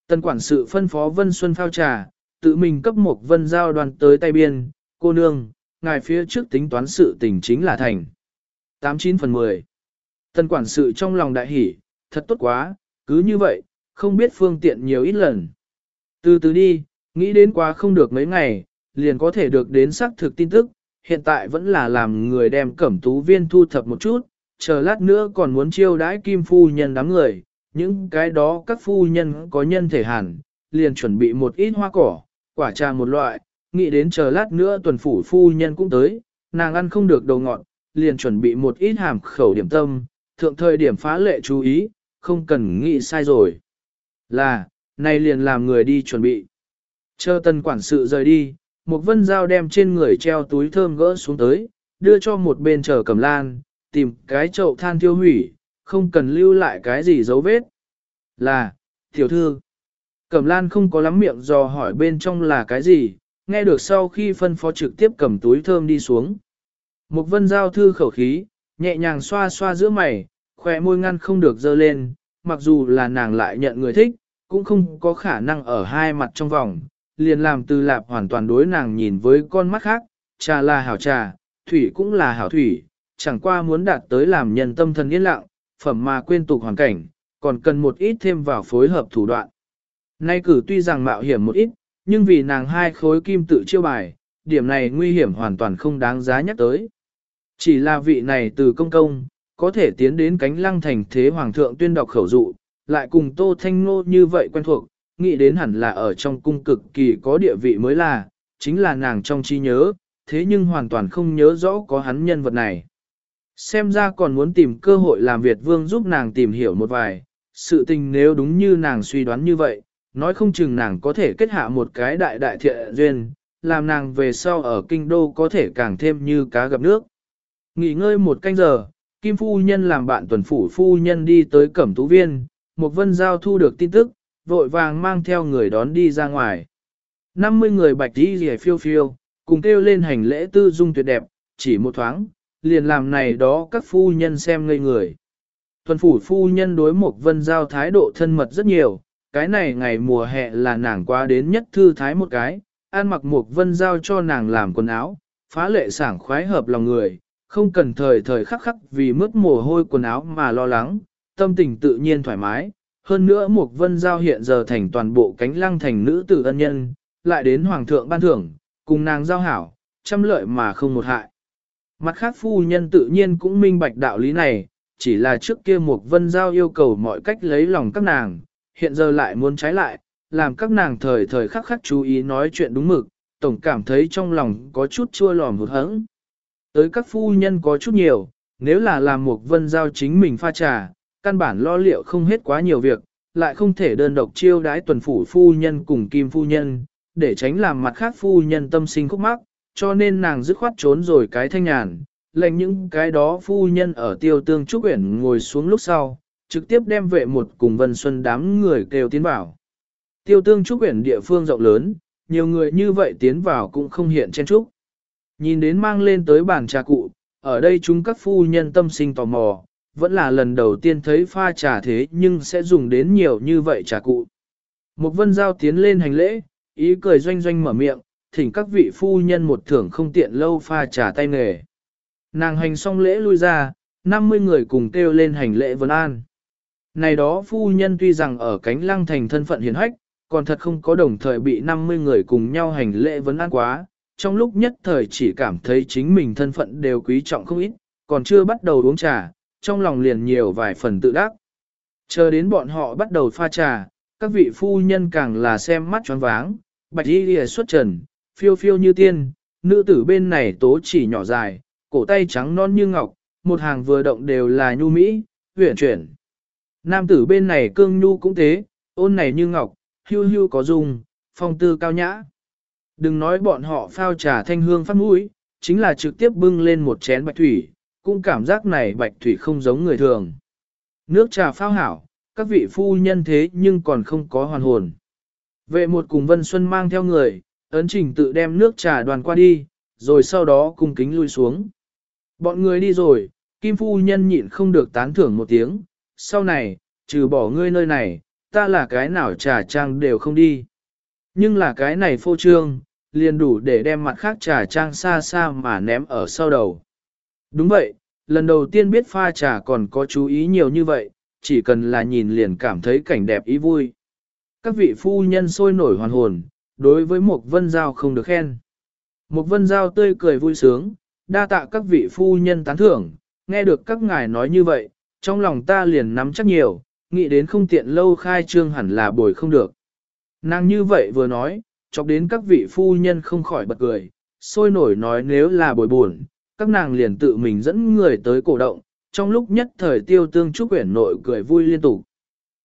Tân quản sự phân phó vân xuân phao trà, tự mình cấp một vân giao đoàn tới tay biên, cô nương, ngài phía trước tính toán sự tình chính là thành. 89 phần 10 Tần quản sự trong lòng đại hỉ, thật tốt quá, cứ như vậy, không biết phương tiện nhiều ít lần. Từ từ đi, nghĩ đến quá không được mấy ngày, liền có thể được đến xác thực tin tức, hiện tại vẫn là làm người đem cẩm tú viên thu thập một chút, chờ lát nữa còn muốn chiêu đãi kim phu nhân đám người, những cái đó các phu nhân có nhân thể hẳn liền chuẩn bị một ít hoa cỏ, quả trà một loại, nghĩ đến chờ lát nữa tuần phủ phu nhân cũng tới, nàng ăn không được đầu ngọn liền chuẩn bị một ít hàm khẩu điểm tâm, thượng thời điểm phá lệ chú ý, không cần nghĩ sai rồi. Là, này liền làm người đi chuẩn bị. Chờ tân quản sự rời đi, một vân dao đem trên người treo túi thơm gỡ xuống tới, đưa cho một bên chờ cầm lan, tìm cái chậu than tiêu hủy, không cần lưu lại cái gì dấu vết. Là, tiểu thư, cẩm lan không có lắm miệng dò hỏi bên trong là cái gì, nghe được sau khi phân phó trực tiếp cầm túi thơm đi xuống. Một vân giao thư khẩu khí, nhẹ nhàng xoa xoa giữa mày, khỏe môi ngăn không được dơ lên, mặc dù là nàng lại nhận người thích, cũng không có khả năng ở hai mặt trong vòng, liền làm từ lạp hoàn toàn đối nàng nhìn với con mắt khác, trà là hảo trà, thủy cũng là hảo thủy, chẳng qua muốn đạt tới làm nhân tâm thần yên lặng, phẩm mà quên tục hoàn cảnh, còn cần một ít thêm vào phối hợp thủ đoạn. Nay cử tuy rằng mạo hiểm một ít, nhưng vì nàng hai khối kim tự chiêu bài, điểm này nguy hiểm hoàn toàn không đáng giá nhắc tới. Chỉ là vị này từ công công, có thể tiến đến cánh lăng thành thế hoàng thượng tuyên đọc khẩu dụ, lại cùng Tô Thanh Nô như vậy quen thuộc, nghĩ đến hẳn là ở trong cung cực kỳ có địa vị mới là, chính là nàng trong trí nhớ, thế nhưng hoàn toàn không nhớ rõ có hắn nhân vật này. Xem ra còn muốn tìm cơ hội làm Việt Vương giúp nàng tìm hiểu một vài, sự tình nếu đúng như nàng suy đoán như vậy, nói không chừng nàng có thể kết hạ một cái đại đại thiện duyên, làm nàng về sau ở kinh đô có thể càng thêm như cá gặp nước. Nghỉ ngơi một canh giờ, Kim Phu Nhân làm bạn tuần phủ Phu Nhân đi tới Cẩm Tú Viên, một vân giao thu được tin tức, vội vàng mang theo người đón đi ra ngoài. 50 người bạch đi rìa phiêu phiêu, cùng kêu lên hành lễ tư dung tuyệt đẹp, chỉ một thoáng, liền làm này đó các phu nhân xem ngây người. Tuần phủ phu nhân đối một vân giao thái độ thân mật rất nhiều, cái này ngày mùa hè là nàng qua đến nhất thư thái một cái, an mặc một vân giao cho nàng làm quần áo, phá lệ sảng khoái hợp lòng người, không cần thời thời khắc khắc vì mướt mồ hôi quần áo mà lo lắng, tâm tình tự nhiên thoải mái. Hơn nữa một vân giao hiện giờ thành toàn bộ cánh lăng thành nữ tử ân nhân, lại đến hoàng thượng ban thưởng, cùng nàng giao hảo, trăm lợi mà không một hại. Mặt khác phu nhân tự nhiên cũng minh bạch đạo lý này, chỉ là trước kia một vân giao yêu cầu mọi cách lấy lòng các nàng, hiện giờ lại muốn trái lại, làm các nàng thời thời khắc khắc chú ý nói chuyện đúng mực, tổng cảm thấy trong lòng có chút chua lòm hụt hẫng. Tới các phu nhân có chút nhiều, nếu là làm một vân giao chính mình pha trà, căn bản lo liệu không hết quá nhiều việc, lại không thể đơn độc chiêu đái tuần phủ phu nhân cùng kim phu nhân, để tránh làm mặt khác phu nhân tâm sinh khúc mắc, cho nên nàng dứt khoát trốn rồi cái thanh nhàn, lệnh những cái đó phu nhân ở tiêu tương trúc uyển ngồi xuống lúc sau, trực tiếp đem vệ một cùng Vân Xuân đám người kêu tiến vào. Tiêu tương trúc uyển địa phương rộng lớn, nhiều người như vậy tiến vào cũng không hiện trên trúc. Nhìn đến mang lên tới bàn trà cụ, ở đây chúng các phu nhân tâm sinh tò mò, vẫn là lần đầu tiên thấy pha trà thế nhưng sẽ dùng đến nhiều như vậy trà cụ. Một vân giao tiến lên hành lễ, ý cười doanh doanh mở miệng, thỉnh các vị phu nhân một thưởng không tiện lâu pha trà tay nghề. Nàng hành xong lễ lui ra, 50 người cùng kêu lên hành lễ vân an. Này đó phu nhân tuy rằng ở cánh lăng thành thân phận hiền hách, còn thật không có đồng thời bị 50 người cùng nhau hành lễ vấn an quá, trong lúc nhất thời chỉ cảm thấy chính mình thân phận đều quý trọng không ít, còn chưa bắt đầu uống trà, trong lòng liền nhiều vài phần tự đắc. Chờ đến bọn họ bắt đầu pha trà, các vị phu nhân càng là xem mắt choáng váng, bạch y lìa xuất trần, phiêu phiêu như tiên, nữ tử bên này tố chỉ nhỏ dài, cổ tay trắng non như ngọc, một hàng vừa động đều là nhu mỹ, huyển chuyển. Nam tử bên này cương nhu cũng thế, ôn này như ngọc, hưu hưu có dùng, phong tư cao nhã. Đừng nói bọn họ phao trà thanh hương phát mũi, chính là trực tiếp bưng lên một chén bạch thủy, cũng cảm giác này bạch thủy không giống người thường. Nước trà phao hảo, các vị phu nhân thế nhưng còn không có hoàn hồn. Vệ một cùng Vân Xuân mang theo người, ấn trình tự đem nước trà đoàn qua đi, rồi sau đó cung kính lui xuống. Bọn người đi rồi, Kim Phu Nhân nhịn không được tán thưởng một tiếng, sau này, trừ bỏ ngươi nơi này, ta là cái nào trà trang đều không đi. Nhưng là cái này phô trương, liền đủ để đem mặt khác trà trang xa xa mà ném ở sau đầu. Đúng vậy, lần đầu tiên biết pha trà còn có chú ý nhiều như vậy, chỉ cần là nhìn liền cảm thấy cảnh đẹp ý vui. Các vị phu nhân sôi nổi hoàn hồn, đối với một vân giao không được khen. Một vân giao tươi cười vui sướng, đa tạ các vị phu nhân tán thưởng, nghe được các ngài nói như vậy, trong lòng ta liền nắm chắc nhiều, nghĩ đến không tiện lâu khai trương hẳn là bồi không được. Nàng như vậy vừa nói, chọc đến các vị phu nhân không khỏi bật cười, sôi nổi nói nếu là bồi buồn, các nàng liền tự mình dẫn người tới cổ động, trong lúc nhất thời tiêu tương trúc quyển nội cười vui liên tục.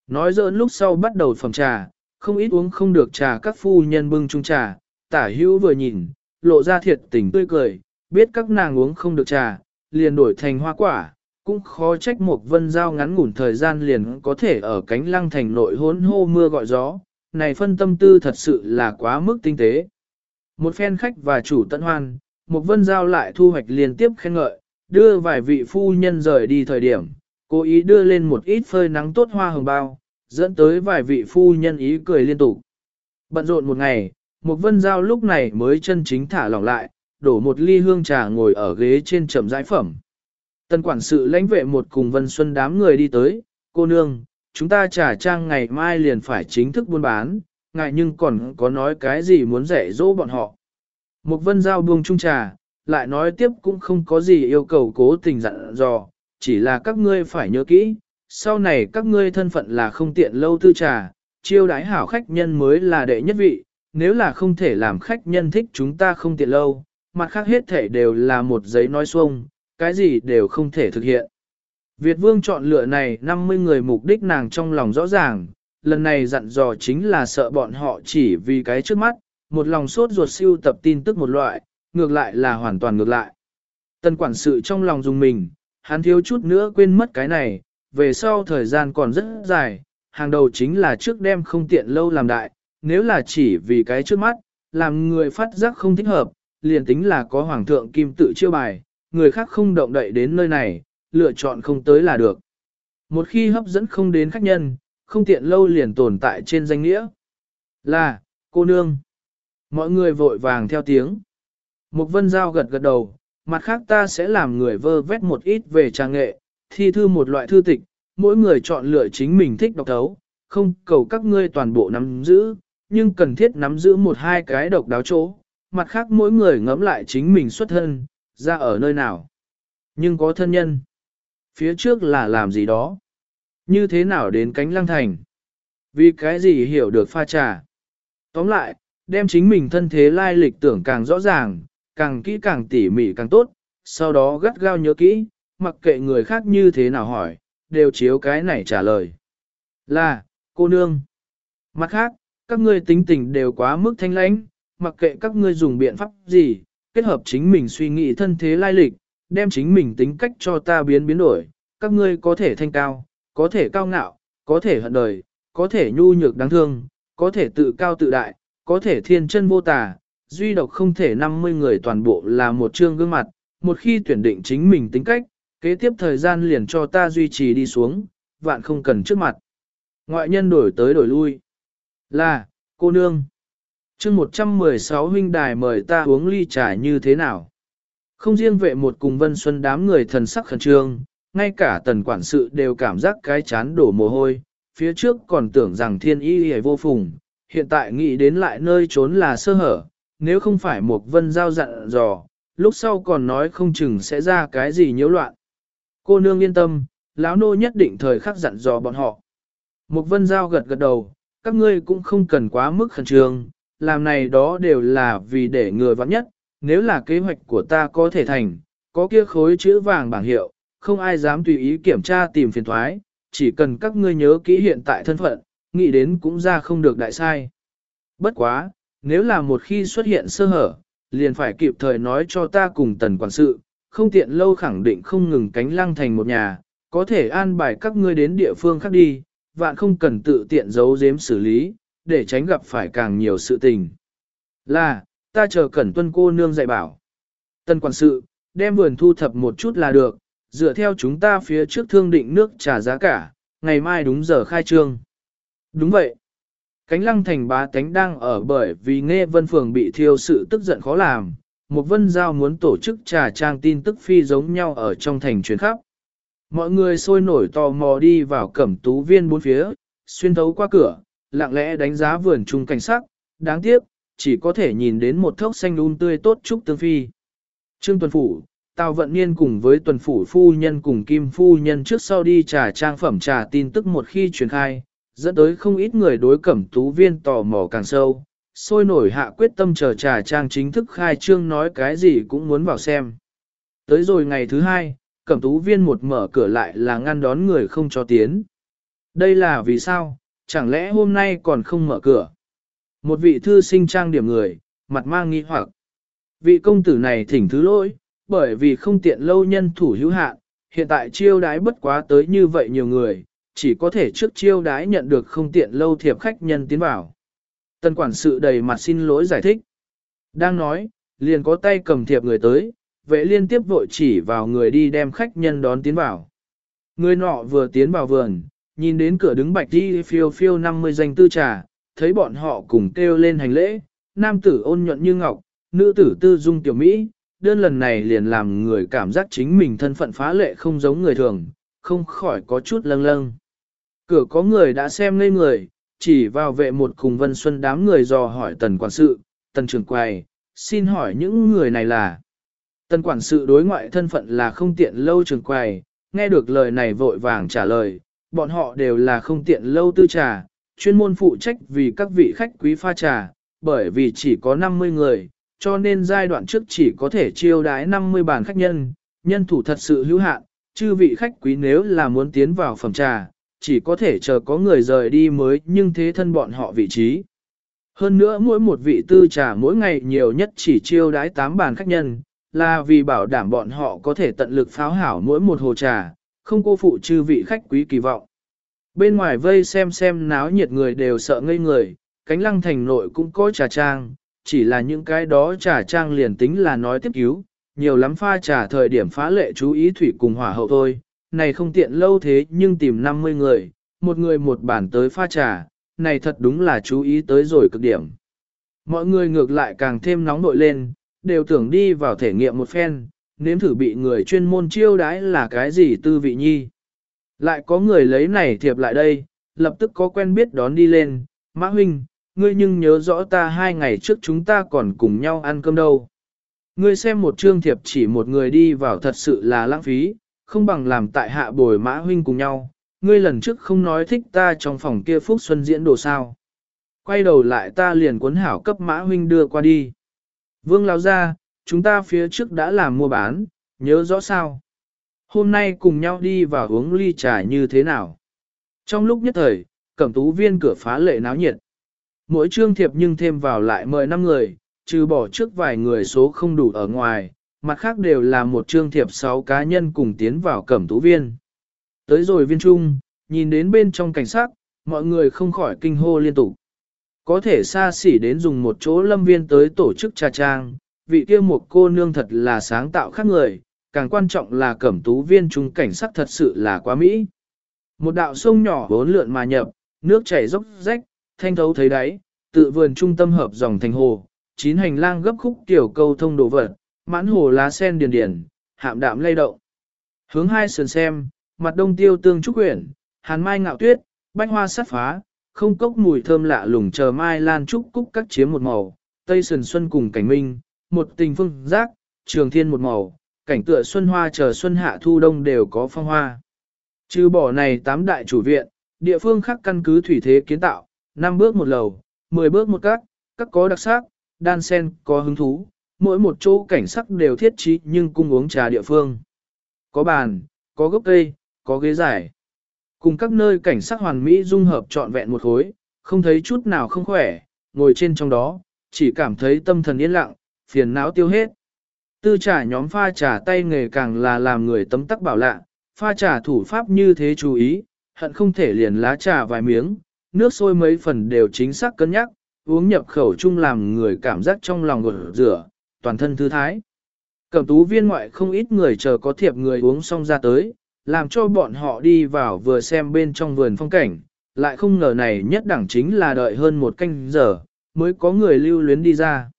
Nói giỡn lúc sau bắt đầu phòng trà, không ít uống không được trà các phu nhân bưng chung trà, tả hữu vừa nhìn, lộ ra thiệt tình tươi cười, biết các nàng uống không được trà, liền đổi thành hoa quả, cũng khó trách một vân giao ngắn ngủn thời gian liền có thể ở cánh lăng thành nội hốn hô mưa gọi gió, này phân tâm tư thật sự là quá mức tinh tế. Một phen khách và chủ tận hoan, một vân giao lại thu hoạch liên tiếp khen ngợi, đưa vài vị phu nhân rời đi thời điểm, cố ý đưa lên một ít phơi nắng tốt hoa hồng bao, dẫn tới vài vị phu nhân ý cười liên tục. Bận rộn một ngày, một vân giao lúc này mới chân chính thả lỏng lại, đổ một ly hương trà ngồi ở ghế trên trầm giải phẩm. Tân quản sự lãnh vệ một cùng Vân Xuân đám người đi tới, cô nương, chúng ta trả trang ngày mai liền phải chính thức buôn bán, ngại nhưng còn có nói cái gì muốn dạy dỗ bọn họ. Một vân giao buông chung trà, lại nói tiếp cũng không có gì yêu cầu cố tình dặn dò, chỉ là các ngươi phải nhớ kỹ, sau này các ngươi thân phận là không tiện lâu tư trà, chiêu đái hảo khách nhân mới là đệ nhất vị, nếu là không thể làm khách nhân thích chúng ta không tiện lâu, mặt khác hết thể đều là một giấy nói xuông, cái gì đều không thể thực hiện. Việt vương chọn lựa này 50 người mục đích nàng trong lòng rõ ràng, lần này dặn dò chính là sợ bọn họ chỉ vì cái trước mắt, một lòng sốt ruột siêu tập tin tức một loại, ngược lại là hoàn toàn ngược lại. Tân quản sự trong lòng dùng mình, hắn thiếu chút nữa quên mất cái này, về sau thời gian còn rất dài, hàng đầu chính là trước đêm không tiện lâu làm đại, nếu là chỉ vì cái trước mắt, làm người phát giác không thích hợp, liền tính là có hoàng thượng kim tự chiêu bài, người khác không động đậy đến nơi này, lựa chọn không tới là được. Một khi hấp dẫn không đến khách nhân, không tiện lâu liền tồn tại trên danh nghĩa. Là, cô nương. Mọi người vội vàng theo tiếng. Một vân giao gật gật đầu, mặt khác ta sẽ làm người vơ vét một ít về trang nghệ, thi thư một loại thư tịch, mỗi người chọn lựa chính mình thích đọc thấu, không cầu các ngươi toàn bộ nắm giữ, nhưng cần thiết nắm giữ một hai cái độc đáo chỗ, mặt khác mỗi người ngẫm lại chính mình xuất thân, ra ở nơi nào. Nhưng có thân nhân. Phía trước là làm gì đó. Như thế nào đến cánh lăng thành. Vì cái gì hiểu được pha trà. Tóm lại, đem chính mình thân thế lai lịch tưởng càng rõ ràng, càng kỹ càng tỉ mỉ càng tốt, sau đó gắt gao nhớ kỹ, mặc kệ người khác như thế nào hỏi, đều chiếu cái này trả lời. Là, cô nương. Mặt khác, các ngươi tính tình đều quá mức thanh lãnh, mặc kệ các ngươi dùng biện pháp gì, kết hợp chính mình suy nghĩ thân thế lai lịch, đem chính mình tính cách cho ta biến biến đổi, các ngươi có thể thanh cao, có thể cao ngạo, có thể hận đời, có thể nhu nhược đáng thương, có thể tự cao tự đại, có thể thiên chân vô tà, duy độc không thể 50 người toàn bộ là một chương gương mặt, một khi tuyển định chính mình tính cách, kế tiếp thời gian liền cho ta duy trì đi xuống, vạn không cần trước mặt. Ngoại nhân đổi tới đổi lui. Là, cô nương chương 116 huynh đài mời ta uống ly trà như thế nào. Không riêng vệ một cùng Vân Xuân đám người thần sắc khẩn trương, ngay cả tần quản sự đều cảm giác cái chán đổ mồ hôi, phía trước còn tưởng rằng thiên y hề vô phùng, hiện tại nghĩ đến lại nơi trốn là sơ hở, nếu không phải một vân giao dặn dò, lúc sau còn nói không chừng sẽ ra cái gì nhiễu loạn. Cô nương yên tâm, lão nô nhất định thời khắc dặn dò bọn họ. Một vân giao gật gật đầu, các ngươi cũng không cần quá mức khẩn trương, làm này đó đều là vì để người vắng nhất, nếu là kế hoạch của ta có thể thành, có kia khối chữ vàng bảng hiệu, không ai dám tùy ý kiểm tra tìm phiền thoái, chỉ cần các ngươi nhớ kỹ hiện tại thân phận, nghĩ đến cũng ra không được đại sai. Bất quá, nếu là một khi xuất hiện sơ hở, liền phải kịp thời nói cho ta cùng tần quản sự, không tiện lâu khẳng định không ngừng cánh lăng thành một nhà, có thể an bài các ngươi đến địa phương khác đi, vạn không cần tự tiện giấu giếm xử lý, để tránh gặp phải càng nhiều sự tình. Là, ta chờ cẩn tuân cô nương dạy bảo. Tân quản sự, đem vườn thu thập một chút là được, dựa theo chúng ta phía trước thương định nước trả giá cả, ngày mai đúng giờ khai trương. Đúng vậy. Cánh lăng thành bá tánh đang ở bởi vì nghe vân phường bị thiêu sự tức giận khó làm, một vân giao muốn tổ chức trà trang tin tức phi giống nhau ở trong thành chuyến khắp. Mọi người sôi nổi tò mò đi vào cẩm tú viên bốn phía, xuyên thấu qua cửa, lặng lẽ đánh giá vườn chung cảnh sắc, đáng tiếc, chỉ có thể nhìn đến một thốc xanh un tươi tốt trúc tương phi. Trương Tuần Phủ, Tào Vận Niên cùng với Tuần Phủ Phu Nhân cùng Kim Phu Nhân trước sau đi trà trang phẩm trà tin tức một khi truyền khai, dẫn tới không ít người đối cẩm tú viên tò mò càng sâu, sôi nổi hạ quyết tâm chờ trà trang chính thức khai trương nói cái gì cũng muốn vào xem. Tới rồi ngày thứ hai, cẩm tú viên một mở cửa lại là ngăn đón người không cho tiến. Đây là vì sao, chẳng lẽ hôm nay còn không mở cửa? Một vị thư sinh trang điểm người, mặt mang nghi hoặc. Vị công tử này thỉnh thứ lỗi, bởi vì không tiện lâu nhân thủ hữu hạn, hiện tại chiêu đái bất quá tới như vậy nhiều người, chỉ có thể trước chiêu đái nhận được không tiện lâu thiệp khách nhân tiến vào. Tân quản sự đầy mặt xin lỗi giải thích. Đang nói, liền có tay cầm thiệp người tới, vệ liên tiếp vội chỉ vào người đi đem khách nhân đón tiến vào. Người nọ vừa tiến vào vườn, nhìn đến cửa đứng bạch đi phiêu phiêu 50 danh tư trà, thấy bọn họ cùng kêu lên hành lễ, nam tử ôn nhuận như ngọc, nữ tử tư dung tiểu Mỹ, đơn lần này liền làm người cảm giác chính mình thân phận phá lệ không giống người thường, không khỏi có chút lâng lâng. Cửa có người đã xem ngây người, chỉ vào vệ một cùng Vân Xuân đám người dò hỏi tần quản sự, tần trưởng quầy, xin hỏi những người này là. Tần quản sự đối ngoại thân phận là không tiện lâu trường quầy, nghe được lời này vội vàng trả lời, bọn họ đều là không tiện lâu tư trà, chuyên môn phụ trách vì các vị khách quý pha trà, bởi vì chỉ có 50 người, cho nên giai đoạn trước chỉ có thể chiêu đái 50 bàn khách nhân, nhân thủ thật sự hữu hạn, chư vị khách quý nếu là muốn tiến vào phẩm trà, chỉ có thể chờ có người rời đi mới nhưng thế thân bọn họ vị trí. Hơn nữa mỗi một vị tư trà mỗi ngày nhiều nhất chỉ chiêu đái 8 bàn khách nhân, là vì bảo đảm bọn họ có thể tận lực pháo hảo mỗi một hồ trà, không cô phụ chư vị khách quý kỳ vọng. Bên ngoài vây xem xem náo nhiệt người đều sợ ngây người, cánh lăng thành nội cũng có trà trang, chỉ là những cái đó trà trang liền tính là nói tiếp cứu, nhiều lắm pha trà thời điểm phá lệ chú ý thủy cùng hỏa hậu thôi, này không tiện lâu thế nhưng tìm 50 người, một người một bản tới pha trà, này thật đúng là chú ý tới rồi cực điểm. Mọi người ngược lại càng thêm nóng nội lên, đều tưởng đi vào thể nghiệm một phen, nếm thử bị người chuyên môn chiêu đãi là cái gì tư vị nhi. Lại có người lấy này thiệp lại đây, lập tức có quen biết đón đi lên, Mã Huynh, ngươi nhưng nhớ rõ ta hai ngày trước chúng ta còn cùng nhau ăn cơm đâu. Ngươi xem một chương thiệp chỉ một người đi vào thật sự là lãng phí, không bằng làm tại hạ bồi Mã Huynh cùng nhau. Ngươi lần trước không nói thích ta trong phòng kia Phúc Xuân diễn đồ sao. Quay đầu lại ta liền cuốn hảo cấp Mã Huynh đưa qua đi. Vương lao ra, chúng ta phía trước đã làm mua bán, nhớ rõ sao. Hôm nay cùng nhau đi và uống ly trà như thế nào. Trong lúc nhất thời, cẩm tú viên cửa phá lệ náo nhiệt. Mỗi trương thiệp nhưng thêm vào lại mời 5 người, trừ bỏ trước vài người số không đủ ở ngoài, mặt khác đều là một trương thiệp 6 cá nhân cùng tiến vào cẩm tú viên. Tới rồi viên trung, nhìn đến bên trong cảnh sát, mọi người không khỏi kinh hô liên tục. Có thể xa xỉ đến dùng một chỗ lâm viên tới tổ chức trà trang, vị kia một cô nương thật là sáng tạo khác người, càng quan trọng là cẩm tú viên trung cảnh sắc thật sự là quá mỹ. Một đạo sông nhỏ bốn lượn mà nhập, nước chảy dốc rách, thanh thấu thấy đáy, tự vườn trung tâm hợp dòng thành hồ, chín hành lang gấp khúc tiểu câu thông đồ vật, mãn hồ lá sen điền điền, hạm đạm lay động. Hướng hai sườn xem, mặt đông tiêu tương trúc quyển, hàn mai ngạo tuyết, bách hoa sắt phá, không cốc mùi thơm lạ lùng chờ mai lan trúc cúc các chiếm một màu, tây sườn xuân cùng cảnh minh, một tình phương giác, trường thiên một màu, cảnh tựa xuân hoa chờ xuân hạ thu đông đều có phong hoa. Trừ bỏ này tám đại chủ viện, địa phương khác căn cứ thủy thế kiến tạo, năm bước một lầu, 10 bước một các, các có đặc sắc, đan sen có hứng thú, mỗi một chỗ cảnh sắc đều thiết trí nhưng cung uống trà địa phương. Có bàn, có gốc cây, có ghế dài. Cùng các nơi cảnh sắc hoàn mỹ dung hợp trọn vẹn một khối, không thấy chút nào không khỏe, ngồi trên trong đó, chỉ cảm thấy tâm thần yên lặng, phiền não tiêu hết. Tư trà nhóm pha trà tay nghề càng là làm người tấm tắc bảo lạ, pha trà thủ pháp như thế chú ý, hận không thể liền lá trà vài miếng, nước sôi mấy phần đều chính xác cân nhắc, uống nhập khẩu chung làm người cảm giác trong lòng ngột rửa, toàn thân thư thái. Cẩm tú viên ngoại không ít người chờ có thiệp người uống xong ra tới, làm cho bọn họ đi vào vừa xem bên trong vườn phong cảnh, lại không ngờ này nhất đẳng chính là đợi hơn một canh giờ, mới có người lưu luyến đi ra.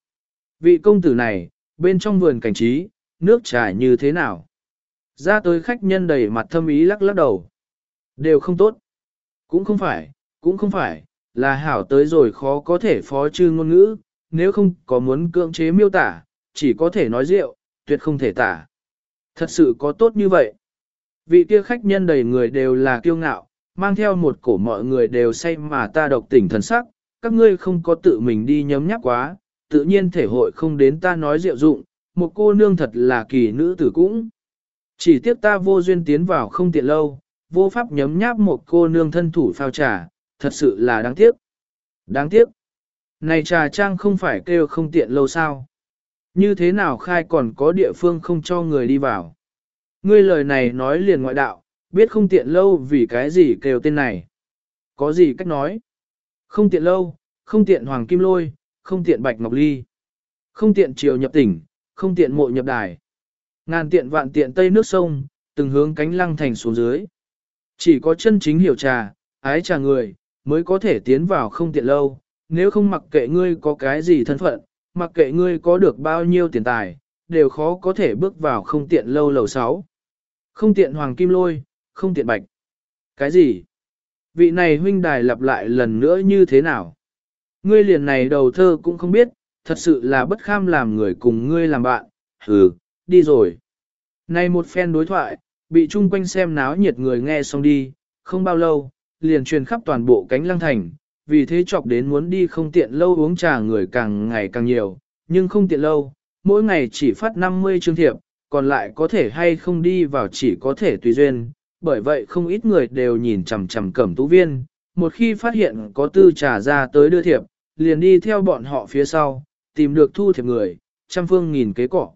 Vị công tử này, bên trong vườn cảnh trí, nước trà như thế nào? Ra tới khách nhân đầy mặt thâm ý lắc lắc đầu. Đều không tốt. Cũng không phải, cũng không phải, là hảo tới rồi khó có thể phó trư ngôn ngữ, nếu không có muốn cưỡng chế miêu tả, chỉ có thể nói rượu, tuyệt không thể tả. Thật sự có tốt như vậy. Vị kia khách nhân đầy người đều là kiêu ngạo, mang theo một cổ mọi người đều say mà ta độc tỉnh thần sắc, các ngươi không có tự mình đi nhấm nháp quá, tự nhiên thể hội không đến ta nói rượu dụng, một cô nương thật là kỳ nữ tử cũng. Chỉ tiếc ta vô duyên tiến vào không tiện lâu, vô pháp nhấm nháp một cô nương thân thủ phao trà, thật sự là đáng tiếc. Đáng tiếc. Này trà trang không phải kêu không tiện lâu sao. Như thế nào khai còn có địa phương không cho người đi vào. Ngươi lời này nói liền ngoại đạo, biết không tiện lâu vì cái gì kêu tên này. Có gì cách nói? Không tiện lâu, không tiện hoàng kim lôi, không tiện bạch ngọc ly. Không tiện triều nhập tỉnh, không tiện mộ nhập đài. Ngàn tiện vạn tiện tây nước sông, từng hướng cánh lăng thành xuống dưới. Chỉ có chân chính hiểu trà, ái trà người, mới có thể tiến vào không tiện lâu, nếu không mặc kệ ngươi có cái gì thân phận, mặc kệ ngươi có được bao nhiêu tiền tài, đều khó có thể bước vào không tiện lâu lầu sáu. Không tiện hoàng kim lôi, không tiện bạch. Cái gì? Vị này huynh đài lặp lại lần nữa như thế nào? Ngươi liền này đầu thơ cũng không biết, thật sự là bất kham làm người cùng ngươi làm bạn, hừ, đi rồi. Này một phen đối thoại, bị chung quanh xem náo nhiệt người nghe xong đi, không bao lâu, liền truyền khắp toàn bộ cánh lăng thành, vì thế chọc đến muốn đi không tiện lâu uống trà người càng ngày càng nhiều, nhưng không tiện lâu, mỗi ngày chỉ phát 50 chương thiệp, còn lại có thể hay không đi vào chỉ có thể tùy duyên, bởi vậy không ít người đều nhìn chằm chằm cẩm tú viên, một khi phát hiện có tư trà ra tới đưa thiệp, liền đi theo bọn họ phía sau, tìm được thu thiệp người, trăm phương nghìn kế cỏ.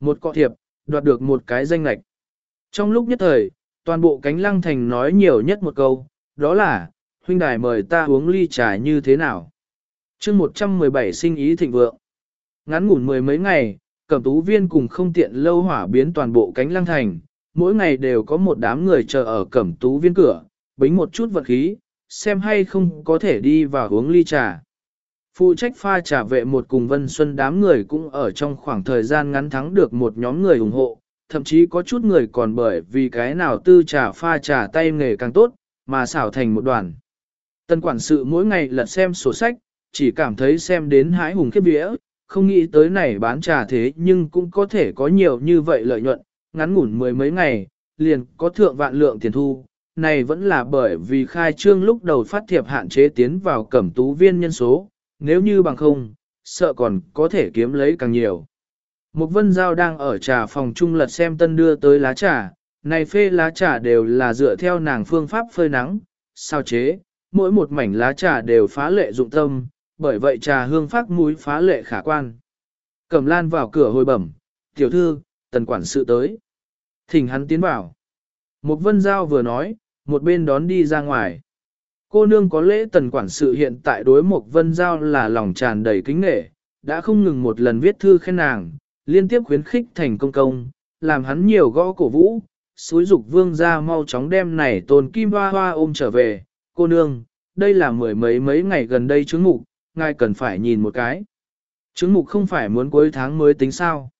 Một cọ thiệp, đoạt được một cái danh lạch. Trong lúc nhất thời, toàn bộ cánh lăng thành nói nhiều nhất một câu, đó là, huynh đài mời ta uống ly trà như thế nào. chương 117 sinh ý thịnh vượng. Ngắn ngủn mười mấy ngày, cẩm tú viên cùng không tiện lâu hỏa biến toàn bộ cánh lăng thành, mỗi ngày đều có một đám người chờ ở cẩm tú viên cửa, bính một chút vật khí, xem hay không có thể đi vào uống ly trà. Phụ trách pha trà vệ một cùng Vân Xuân đám người cũng ở trong khoảng thời gian ngắn thắng được một nhóm người ủng hộ, thậm chí có chút người còn bởi vì cái nào tư trà pha trà tay nghề càng tốt, mà xảo thành một đoàn. Tân quản sự mỗi ngày lật xem sổ sách, chỉ cảm thấy xem đến hái hùng khiếp vía, không nghĩ tới này bán trà thế nhưng cũng có thể có nhiều như vậy lợi nhuận, ngắn ngủn mười mấy ngày, liền có thượng vạn lượng tiền thu. Này vẫn là bởi vì khai trương lúc đầu phát thiệp hạn chế tiến vào cẩm tú viên nhân số, nếu như bằng không, sợ còn có thể kiếm lấy càng nhiều. Một vân giao đang ở trà phòng trung lật xem tân đưa tới lá trà, này phê lá trà đều là dựa theo nàng phương pháp phơi nắng, sao chế, mỗi một mảnh lá trà đều phá lệ dụng tâm, bởi vậy trà hương phát mũi phá lệ khả quan. Cẩm lan vào cửa hồi bẩm, tiểu thư, tần quản sự tới. Thỉnh hắn tiến vào. Một vân giao vừa nói, một bên đón đi ra ngoài. Cô nương có lễ tần quản sự hiện tại đối Mộc vân giao là lòng tràn đầy kính nghệ, đã không ngừng một lần viết thư khen nàng, liên tiếp khuyến khích thành công công, làm hắn nhiều gõ cổ vũ, suối dục vương ra mau chóng đem này tôn kim hoa hoa ôm trở về, cô nương, đây là mười mấy mấy ngày gần đây chứng mục, ngài cần phải nhìn một cái. Chứng mục không phải muốn cuối tháng mới tính sao.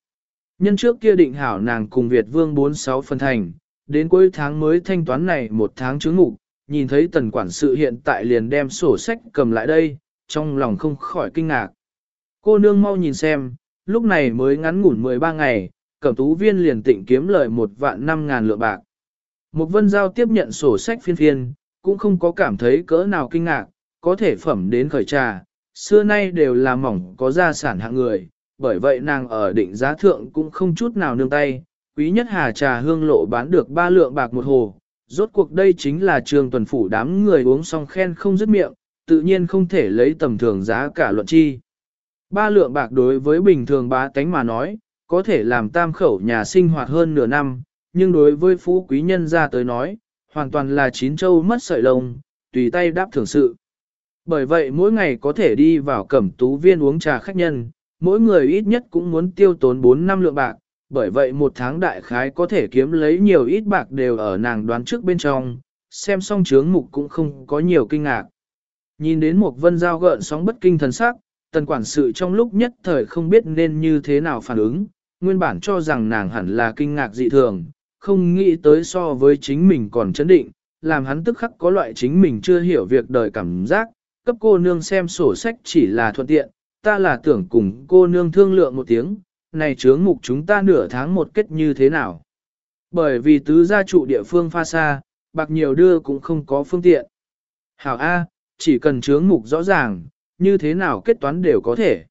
Nhân trước kia định hảo nàng cùng Việt vương 46 phân thành, đến cuối tháng mới thanh toán này một tháng chứng mục, nhìn thấy tần quản sự hiện tại liền đem sổ sách cầm lại đây, trong lòng không khỏi kinh ngạc. Cô nương mau nhìn xem, lúc này mới ngắn ngủn 13 ngày, cẩm tú viên liền tịnh kiếm lợi một vạn năm ngàn lượng bạc. Một vân giao tiếp nhận sổ sách phiên phiên, cũng không có cảm thấy cỡ nào kinh ngạc, có thể phẩm đến khởi trà, xưa nay đều là mỏng có gia sản hạng người, bởi vậy nàng ở định giá thượng cũng không chút nào nương tay, quý nhất hà trà hương lộ bán được ba lượng bạc một hồ, rốt cuộc đây chính là trường tuần phủ đám người uống xong khen không dứt miệng, tự nhiên không thể lấy tầm thường giá cả luận chi. Ba lượng bạc đối với bình thường bá tánh mà nói, có thể làm tam khẩu nhà sinh hoạt hơn nửa năm, nhưng đối với phú quý nhân ra tới nói, hoàn toàn là chín châu mất sợi lông, tùy tay đáp thưởng sự. Bởi vậy mỗi ngày có thể đi vào cẩm tú viên uống trà khách nhân, mỗi người ít nhất cũng muốn tiêu tốn 4 năm lượng bạc, bởi vậy một tháng đại khái có thể kiếm lấy nhiều ít bạc đều ở nàng đoán trước bên trong, xem xong chướng mục cũng không có nhiều kinh ngạc. Nhìn đến một vân giao gợn sóng bất kinh thần sắc, tần quản sự trong lúc nhất thời không biết nên như thế nào phản ứng, nguyên bản cho rằng nàng hẳn là kinh ngạc dị thường, không nghĩ tới so với chính mình còn chấn định, làm hắn tức khắc có loại chính mình chưa hiểu việc đời cảm giác, cấp cô nương xem sổ sách chỉ là thuận tiện, ta là tưởng cùng cô nương thương lượng một tiếng, này chướng mục chúng ta nửa tháng một kết như thế nào. Bởi vì tứ gia trụ địa phương pha xa, bạc nhiều đưa cũng không có phương tiện. Hảo A, chỉ cần chướng mục rõ ràng, như thế nào kết toán đều có thể.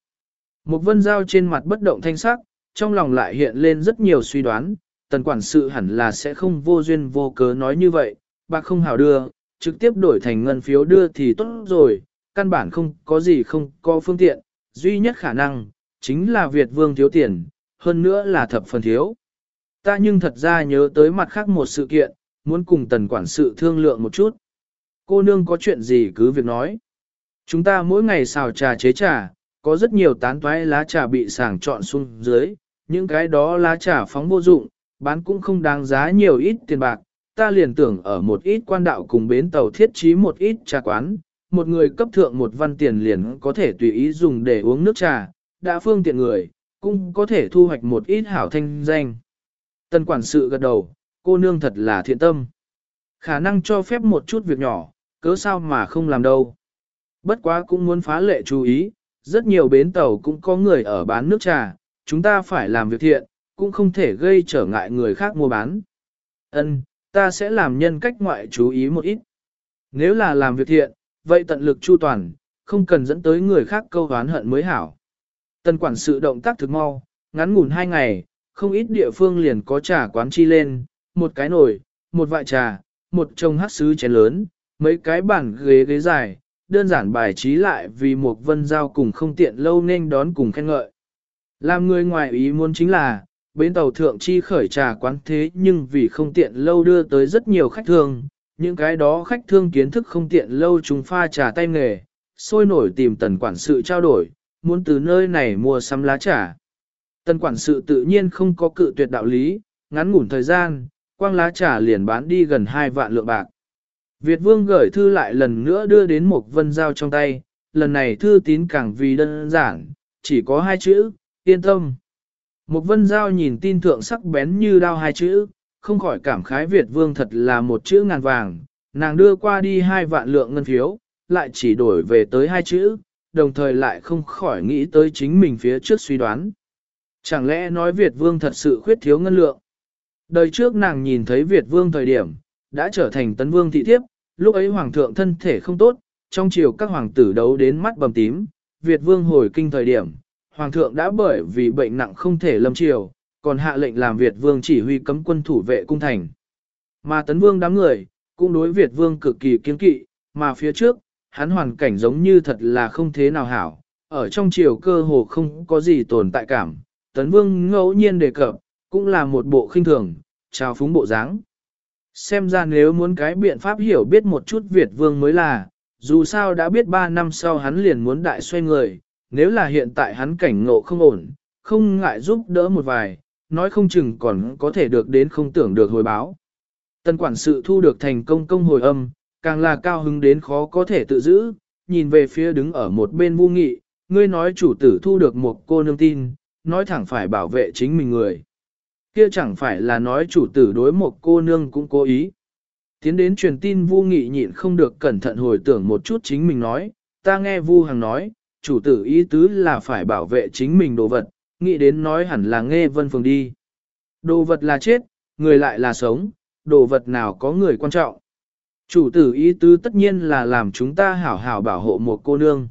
Một vân giao trên mặt bất động thanh sắc, trong lòng lại hiện lên rất nhiều suy đoán, tần quản sự hẳn là sẽ không vô duyên vô cớ nói như vậy, bạc không hảo đưa, trực tiếp đổi thành ngân phiếu đưa thì tốt rồi, căn bản không có gì không có phương tiện, duy nhất khả năng, chính là Việt vương thiếu tiền, hơn nữa là thập phần thiếu. Ta nhưng thật ra nhớ tới mặt khác một sự kiện, muốn cùng tần quản sự thương lượng một chút. Cô nương có chuyện gì cứ việc nói. Chúng ta mỗi ngày xào trà chế trà, có rất nhiều tán toái lá trà bị sàng chọn xuống dưới, những cái đó lá trà phóng vô dụng, bán cũng không đáng giá nhiều ít tiền bạc, ta liền tưởng ở một ít quan đạo cùng bến tàu thiết trí một ít trà quán, một người cấp thượng một văn tiền liền có thể tùy ý dùng để uống nước trà, đã phương tiện người, cũng có thể thu hoạch một ít hảo thanh danh. tần quản sự gật đầu, cô nương thật là thiện tâm. Khả năng cho phép một chút việc nhỏ, cớ sao mà không làm đâu. Bất quá cũng muốn phá lệ chú ý, rất nhiều bến tàu cũng có người ở bán nước trà, chúng ta phải làm việc thiện, cũng không thể gây trở ngại người khác mua bán. Ân, ta sẽ làm nhân cách ngoại chú ý một ít. Nếu là làm việc thiện, vậy tận lực chu toàn, không cần dẫn tới người khác câu oán hận mới hảo. Tân quản sự động tác thực mau, ngắn ngủn hai ngày, không ít địa phương liền có trà quán chi lên, một cái nồi, một vại trà, một chồng hát sứ chén lớn, mấy cái bàn ghế ghế dài, đơn giản bài trí lại vì một vân giao cùng không tiện lâu nên đón cùng khen ngợi. Làm người ngoài ý muốn chính là, bến tàu thượng chi khởi trà quán thế nhưng vì không tiện lâu đưa tới rất nhiều khách thương, những cái đó khách thương kiến thức không tiện lâu chúng pha trà tay nghề, sôi nổi tìm tần quản sự trao đổi, muốn từ nơi này mua sắm lá trà. tân quản sự tự nhiên không có cự tuyệt đạo lý, ngắn ngủn thời gian, quang lá trà liền bán đi gần 2 vạn lượng bạc. Việt vương gửi thư lại lần nữa đưa đến một vân giao trong tay, lần này thư tín càng vì đơn giản, chỉ có hai chữ, yên tâm. Một vân giao nhìn tin thượng sắc bén như đao hai chữ, không khỏi cảm khái Việt vương thật là một chữ ngàn vàng, nàng đưa qua đi hai vạn lượng ngân phiếu, lại chỉ đổi về tới hai chữ, đồng thời lại không khỏi nghĩ tới chính mình phía trước suy đoán. Chẳng lẽ nói Việt vương thật sự khuyết thiếu ngân lượng? Đời trước nàng nhìn thấy Việt vương thời điểm, đã trở thành tấn vương thị thiếp, lúc ấy hoàng thượng thân thể không tốt, trong chiều các hoàng tử đấu đến mắt bầm tím, Việt vương hồi kinh thời điểm, hoàng thượng đã bởi vì bệnh nặng không thể lâm triều, còn hạ lệnh làm Việt vương chỉ huy cấm quân thủ vệ cung thành. Mà tấn vương đám người, cũng đối Việt vương cực kỳ kiên kỵ, mà phía trước, hắn hoàn cảnh giống như thật là không thế nào hảo, ở trong triều cơ hồ không có gì tồn tại cảm, tấn vương ngẫu nhiên đề cập, cũng là một bộ khinh thường, trao phúng bộ dáng. Xem ra nếu muốn cái biện pháp hiểu biết một chút Việt vương mới là, dù sao đã biết 3 năm sau hắn liền muốn đại xoay người, nếu là hiện tại hắn cảnh ngộ không ổn, không ngại giúp đỡ một vài, nói không chừng còn có thể được đến không tưởng được hồi báo. Tân quản sự thu được thành công công hồi âm, càng là cao hứng đến khó có thể tự giữ, nhìn về phía đứng ở một bên vu nghị, ngươi nói chủ tử thu được một cô nương tin, nói thẳng phải bảo vệ chính mình người. Kia chẳng phải là nói chủ tử đối một cô nương cũng cố ý. Tiến đến truyền tin Vu Nghị nhịn không được cẩn thận hồi tưởng một chút chính mình nói, ta nghe Vu Hằng nói, chủ tử ý tứ là phải bảo vệ chính mình đồ vật, nghĩ đến nói hẳn là nghe vân phường đi. Đồ vật là chết, người lại là sống, đồ vật nào có người quan trọng. Chủ tử ý tứ tất nhiên là làm chúng ta hảo hảo bảo hộ một cô nương.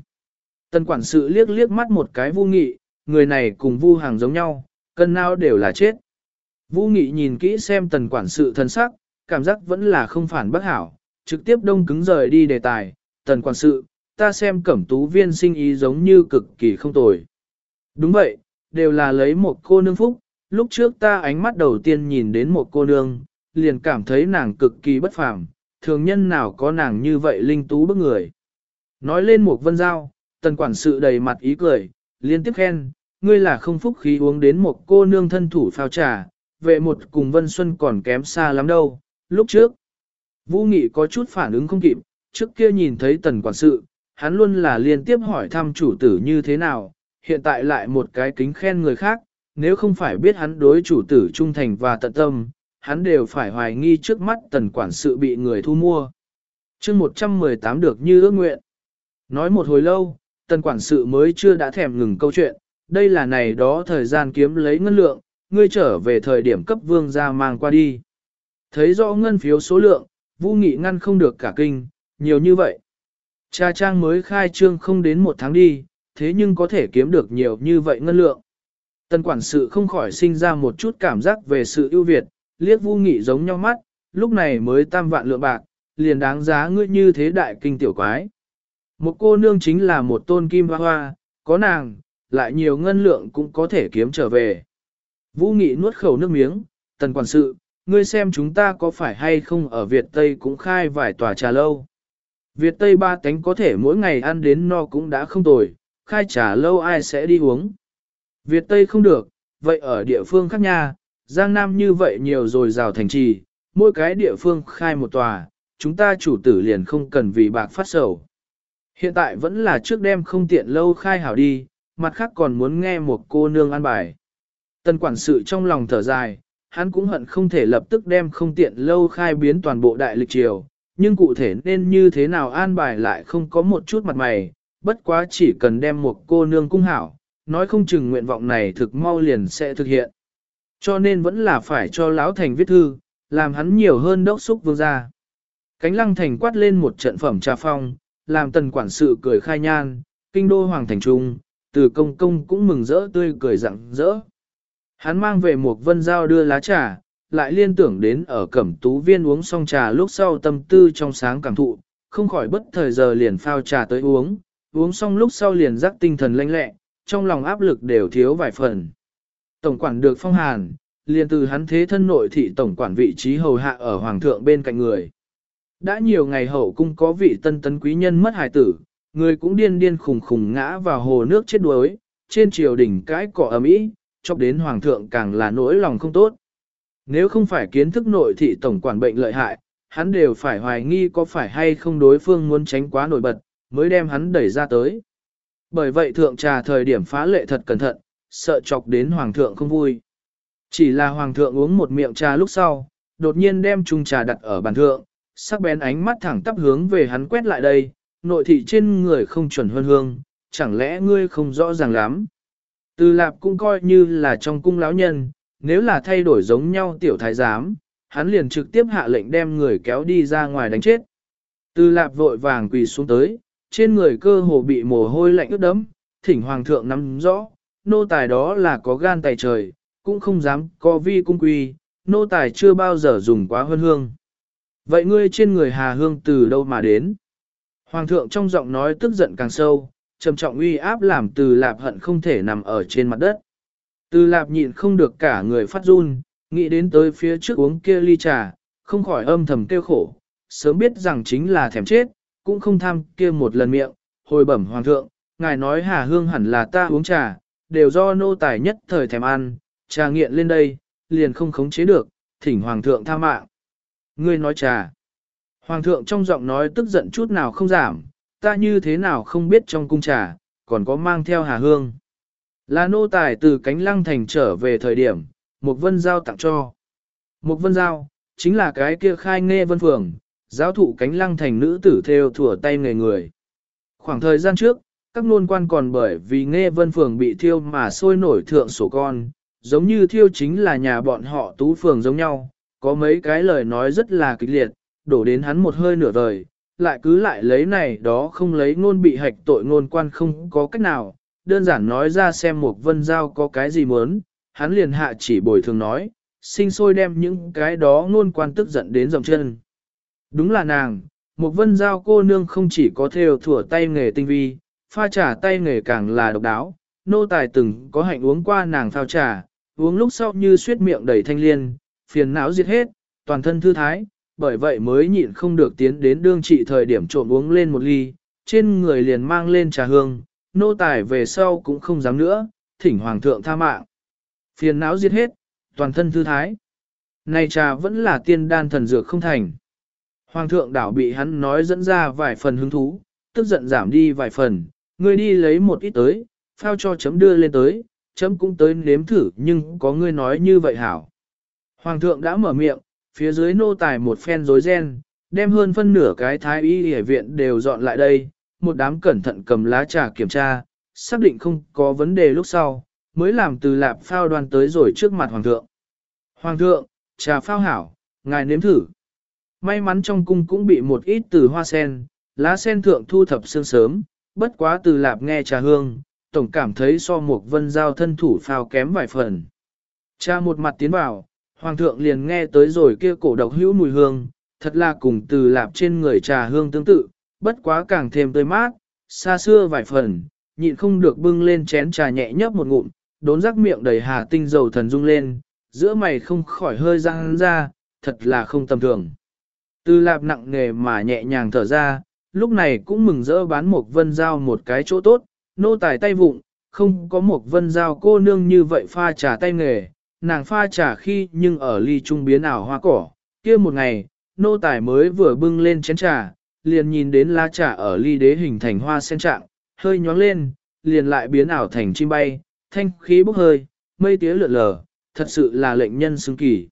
Tân quản sự liếc liếc mắt một cái Vu Nghị, người này cùng Vu hàng giống nhau, cân nào đều là chết. Vũ Nghị nhìn kỹ xem tần quản sự thân sắc, cảm giác vẫn là không phản bất hảo, trực tiếp đông cứng rời đi đề tài, tần quản sự, ta xem cẩm tú viên sinh ý giống như cực kỳ không tồi. Đúng vậy, đều là lấy một cô nương phúc, lúc trước ta ánh mắt đầu tiên nhìn đến một cô nương, liền cảm thấy nàng cực kỳ bất phàm, thường nhân nào có nàng như vậy linh tú bức người. Nói lên một vân giao, tần quản sự đầy mặt ý cười, liên tiếp khen, ngươi là không phúc khí uống đến một cô nương thân thủ phao trà, vệ một cùng Vân Xuân còn kém xa lắm đâu, lúc trước. Vũ Nghị có chút phản ứng không kịp, trước kia nhìn thấy tần quản sự, hắn luôn là liên tiếp hỏi thăm chủ tử như thế nào, hiện tại lại một cái kính khen người khác, nếu không phải biết hắn đối chủ tử trung thành và tận tâm, hắn đều phải hoài nghi trước mắt tần quản sự bị người thu mua. chương 118 được như ước nguyện. Nói một hồi lâu, tần quản sự mới chưa đã thèm ngừng câu chuyện, đây là này đó thời gian kiếm lấy ngân lượng, ngươi trở về thời điểm cấp vương ra mang qua đi. Thấy rõ ngân phiếu số lượng, Vũ Nghị ngăn không được cả kinh, nhiều như vậy. Cha trang mới khai trương không đến một tháng đi, thế nhưng có thể kiếm được nhiều như vậy ngân lượng. Tần quản sự không khỏi sinh ra một chút cảm giác về sự ưu việt, liếc vu Nghị giống nhau mắt, lúc này mới tam vạn lượng bạc, liền đáng giá ngươi như thế đại kinh tiểu quái. Một cô nương chính là một tôn kim hoa hoa, có nàng, lại nhiều ngân lượng cũng có thể kiếm trở về. Vũ Nghị nuốt khẩu nước miếng, tần quản sự, ngươi xem chúng ta có phải hay không ở Việt Tây cũng khai vài tòa trà lâu. Việt Tây ba tánh có thể mỗi ngày ăn đến no cũng đã không tồi, khai trà lâu ai sẽ đi uống. Việt Tây không được, vậy ở địa phương khác nha, Giang Nam như vậy nhiều rồi rào thành trì, mỗi cái địa phương khai một tòa, chúng ta chủ tử liền không cần vì bạc phát sầu. Hiện tại vẫn là trước đêm không tiện lâu khai hảo đi, mặt khác còn muốn nghe một cô nương an bài. Tân quản sự trong lòng thở dài, hắn cũng hận không thể lập tức đem không tiện lâu khai biến toàn bộ đại lịch triều, nhưng cụ thể nên như thế nào an bài lại không có một chút mặt mày, bất quá chỉ cần đem một cô nương cung hảo, nói không chừng nguyện vọng này thực mau liền sẽ thực hiện. Cho nên vẫn là phải cho Lão Thành viết thư, làm hắn nhiều hơn đốc xúc vương gia. Cánh lăng thành quát lên một trận phẩm trà phong, làm tần quản sự cười khai nhan, kinh đô hoàng thành trung, từ công công cũng mừng rỡ tươi cười rặng rỡ. Hắn mang về một vân dao đưa lá trà, lại liên tưởng đến ở cẩm tú viên uống xong trà lúc sau tâm tư trong sáng cảm thụ, không khỏi bất thời giờ liền phao trà tới uống, uống xong lúc sau liền giác tinh thần lanh lẹ, trong lòng áp lực đều thiếu vài phần. Tổng quản được phong hàn, liền từ hắn thế thân nội thị tổng quản vị trí hầu hạ ở hoàng thượng bên cạnh người. Đã nhiều ngày hậu cung có vị tân tấn quý nhân mất hài tử, người cũng điên điên khùng khùng ngã vào hồ nước chết đuối, trên triều đỉnh cái cỏ ấm ý, chọc đến hoàng thượng càng là nỗi lòng không tốt. Nếu không phải kiến thức nội thị tổng quản bệnh lợi hại, hắn đều phải hoài nghi có phải hay không đối phương muốn tránh quá nổi bật, mới đem hắn đẩy ra tới. Bởi vậy thượng trà thời điểm phá lệ thật cẩn thận, sợ chọc đến hoàng thượng không vui. Chỉ là hoàng thượng uống một miệng trà lúc sau, đột nhiên đem chung trà đặt ở bàn thượng, sắc bén ánh mắt thẳng tắp hướng về hắn quét lại đây, nội thị trên người không chuẩn hơn hương, chẳng lẽ ngươi không rõ ràng lắm. Từ lạp cũng coi như là trong cung lão nhân, nếu là thay đổi giống nhau tiểu thái giám, hắn liền trực tiếp hạ lệnh đem người kéo đi ra ngoài đánh chết. Từ lạp vội vàng quỳ xuống tới, trên người cơ hồ bị mồ hôi lạnh ướt đẫm, thỉnh hoàng thượng nắm rõ, nô tài đó là có gan tài trời, cũng không dám có vi cung quy, nô tài chưa bao giờ dùng quá hơn hương. Vậy ngươi trên người hà hương từ đâu mà đến? Hoàng thượng trong giọng nói tức giận càng sâu, trầm trọng uy áp làm từ lạp hận không thể nằm ở trên mặt đất. Từ lạp nhịn không được cả người phát run, nghĩ đến tới phía trước uống kia ly trà, không khỏi âm thầm kêu khổ, sớm biết rằng chính là thèm chết, cũng không tham kia một lần miệng, hồi bẩm hoàng thượng, ngài nói hà hương hẳn là ta uống trà, đều do nô tài nhất thời thèm ăn, trà nghiện lên đây, liền không khống chế được, thỉnh hoàng thượng tha mạng. Ngươi nói trà. Hoàng thượng trong giọng nói tức giận chút nào không giảm, ta như thế nào không biết trong cung trà, còn có mang theo hà hương. Là nô tài từ cánh lăng thành trở về thời điểm, một vân giao tặng cho. Một vân giao, chính là cái kia khai nghe vân phường, giáo thụ cánh lăng thành nữ tử theo thủa tay nghề người. Khoảng thời gian trước, các nôn quan còn bởi vì nghe vân phường bị thiêu mà sôi nổi thượng sổ con, giống như thiêu chính là nhà bọn họ tú phường giống nhau, có mấy cái lời nói rất là kịch liệt, đổ đến hắn một hơi nửa đời, lại cứ lại lấy này đó không lấy ngôn bị hạch tội ngôn quan không có cách nào, đơn giản nói ra xem một vân giao có cái gì muốn, hắn liền hạ chỉ bồi thường nói, sinh sôi đem những cái đó ngôn quan tức giận đến dòng chân. Đúng là nàng, một vân giao cô nương không chỉ có theo thủa tay nghề tinh vi, pha trà tay nghề càng là độc đáo, nô tài từng có hạnh uống qua nàng phao trà, uống lúc sau như suyết miệng đầy thanh liên, phiền não diệt hết, toàn thân thư thái, bởi vậy mới nhịn không được tiến đến đương trị thời điểm trộn uống lên một ly, trên người liền mang lên trà hương, nô tài về sau cũng không dám nữa, thỉnh hoàng thượng tha mạng. Phiền não diệt hết, toàn thân thư thái. Này trà vẫn là tiên đan thần dược không thành. Hoàng thượng đảo bị hắn nói dẫn ra vài phần hứng thú, tức giận giảm đi vài phần, ngươi đi lấy một ít tới, phao cho chấm đưa lên tới, chấm cũng tới nếm thử nhưng có ngươi nói như vậy hảo. Hoàng thượng đã mở miệng, phía dưới nô tài một phen rối ren, đem hơn phân nửa cái thái y hệ viện đều dọn lại đây, một đám cẩn thận cầm lá trà kiểm tra, xác định không có vấn đề lúc sau, mới làm từ lạp phao đoàn tới rồi trước mặt hoàng thượng. Hoàng thượng, trà phao hảo, ngài nếm thử. May mắn trong cung cũng bị một ít từ hoa sen, lá sen thượng thu thập sương sớm, bất quá từ lạp nghe trà hương, tổng cảm thấy so một vân giao thân thủ phao kém vài phần. Cha một mặt tiến vào, hoàng thượng liền nghe tới rồi kia cổ độc hữu mùi hương, thật là cùng từ lạp trên người trà hương tương tự, bất quá càng thêm tươi mát, xa xưa vài phần, nhịn không được bưng lên chén trà nhẹ nhấp một ngụm, đốn rắc miệng đầy hà tinh dầu thần rung lên, giữa mày không khỏi hơi răng ra, thật là không tầm thường. Từ lạp nặng nghề mà nhẹ nhàng thở ra, lúc này cũng mừng rỡ bán một vân giao một cái chỗ tốt, nô tài tay vụng, không có một vân giao cô nương như vậy pha trà tay nghề, nàng pha trà khi nhưng ở ly trung biến ảo hoa cỏ, kia một ngày, nô tài mới vừa bưng lên chén trà, liền nhìn đến lá trà ở ly đế hình thành hoa sen trạng, hơi nhóng lên, liền lại biến ảo thành chim bay, thanh khí bốc hơi, mây tía lượn lờ, thật sự là lệnh nhân xứng kỳ.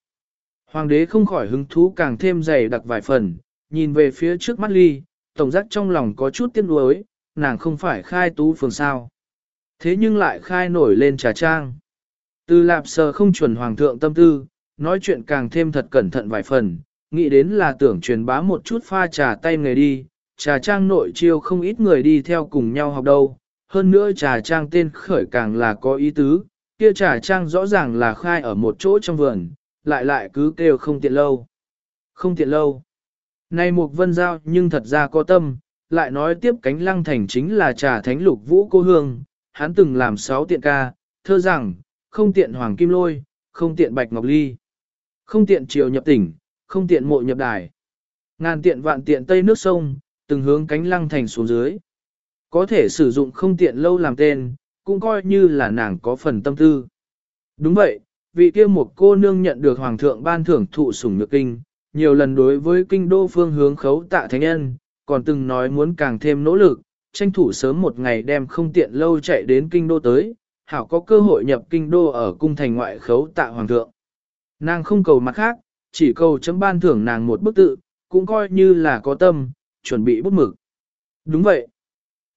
Hoàng đế không khỏi hứng thú càng thêm dày đặc vài phần, nhìn về phía trước mắt ly, tổng giác trong lòng có chút tiếc nuối, nàng không phải khai tú phường sao. Thế nhưng lại khai nổi lên trà trang. Từ lạp sờ không chuẩn hoàng thượng tâm tư, nói chuyện càng thêm thật cẩn thận vài phần, nghĩ đến là tưởng truyền bá một chút pha trà tay người đi, trà trang nội chiêu không ít người đi theo cùng nhau học đâu, hơn nữa trà trang tên khởi càng là có ý tứ, kia trà trang rõ ràng là khai ở một chỗ trong vườn, lại lại cứ kêu không tiện lâu. Không tiện lâu. Này mục vân giao nhưng thật ra có tâm, lại nói tiếp cánh lăng thành chính là trà thánh lục vũ cô hương, hắn từng làm sáu tiện ca, thơ rằng, không tiện hoàng kim lôi, không tiện bạch ngọc ly, không tiện triều nhập tỉnh, không tiện mộ nhập đài. Ngàn tiện vạn tiện tây nước sông, từng hướng cánh lăng thành xuống dưới. Có thể sử dụng không tiện lâu làm tên, cũng coi như là nàng có phần tâm tư. Đúng vậy, vị kia một cô nương nhận được hoàng thượng ban thưởng thụ sủng nhược kinh, nhiều lần đối với kinh đô phương hướng khấu tạ thánh nhân, còn từng nói muốn càng thêm nỗ lực, tranh thủ sớm một ngày đem không tiện lâu chạy đến kinh đô tới, hảo có cơ hội nhập kinh đô ở cung thành ngoại khấu tạ hoàng thượng. Nàng không cầu mặt khác, chỉ cầu chấm ban thưởng nàng một bức tự, cũng coi như là có tâm, chuẩn bị bút mực. Đúng vậy.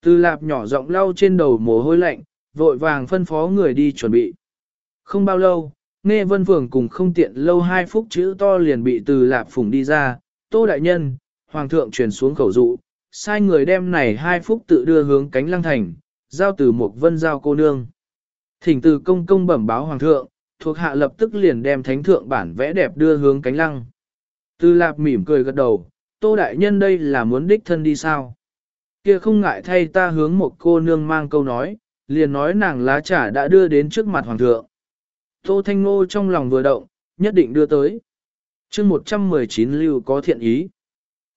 Từ lạp nhỏ giọng lau trên đầu mồ hôi lạnh, vội vàng phân phó người đi chuẩn bị. Không bao lâu, nghe vân phường cùng không tiện lâu hai phút chữ to liền bị từ lạp phủng đi ra, tô đại nhân, hoàng thượng truyền xuống khẩu dụ, sai người đem này hai phút tự đưa hướng cánh lăng thành, giao từ một vân giao cô nương. Thỉnh từ công công bẩm báo hoàng thượng, thuộc hạ lập tức liền đem thánh thượng bản vẽ đẹp đưa hướng cánh lăng. Từ lạp mỉm cười gật đầu, tô đại nhân đây là muốn đích thân đi sao? Kia không ngại thay ta hướng một cô nương mang câu nói, liền nói nàng lá trà đã đưa đến trước mặt hoàng thượng. Tô Thanh Ngô trong lòng vừa động, nhất định đưa tới. chương 119 lưu có thiện ý.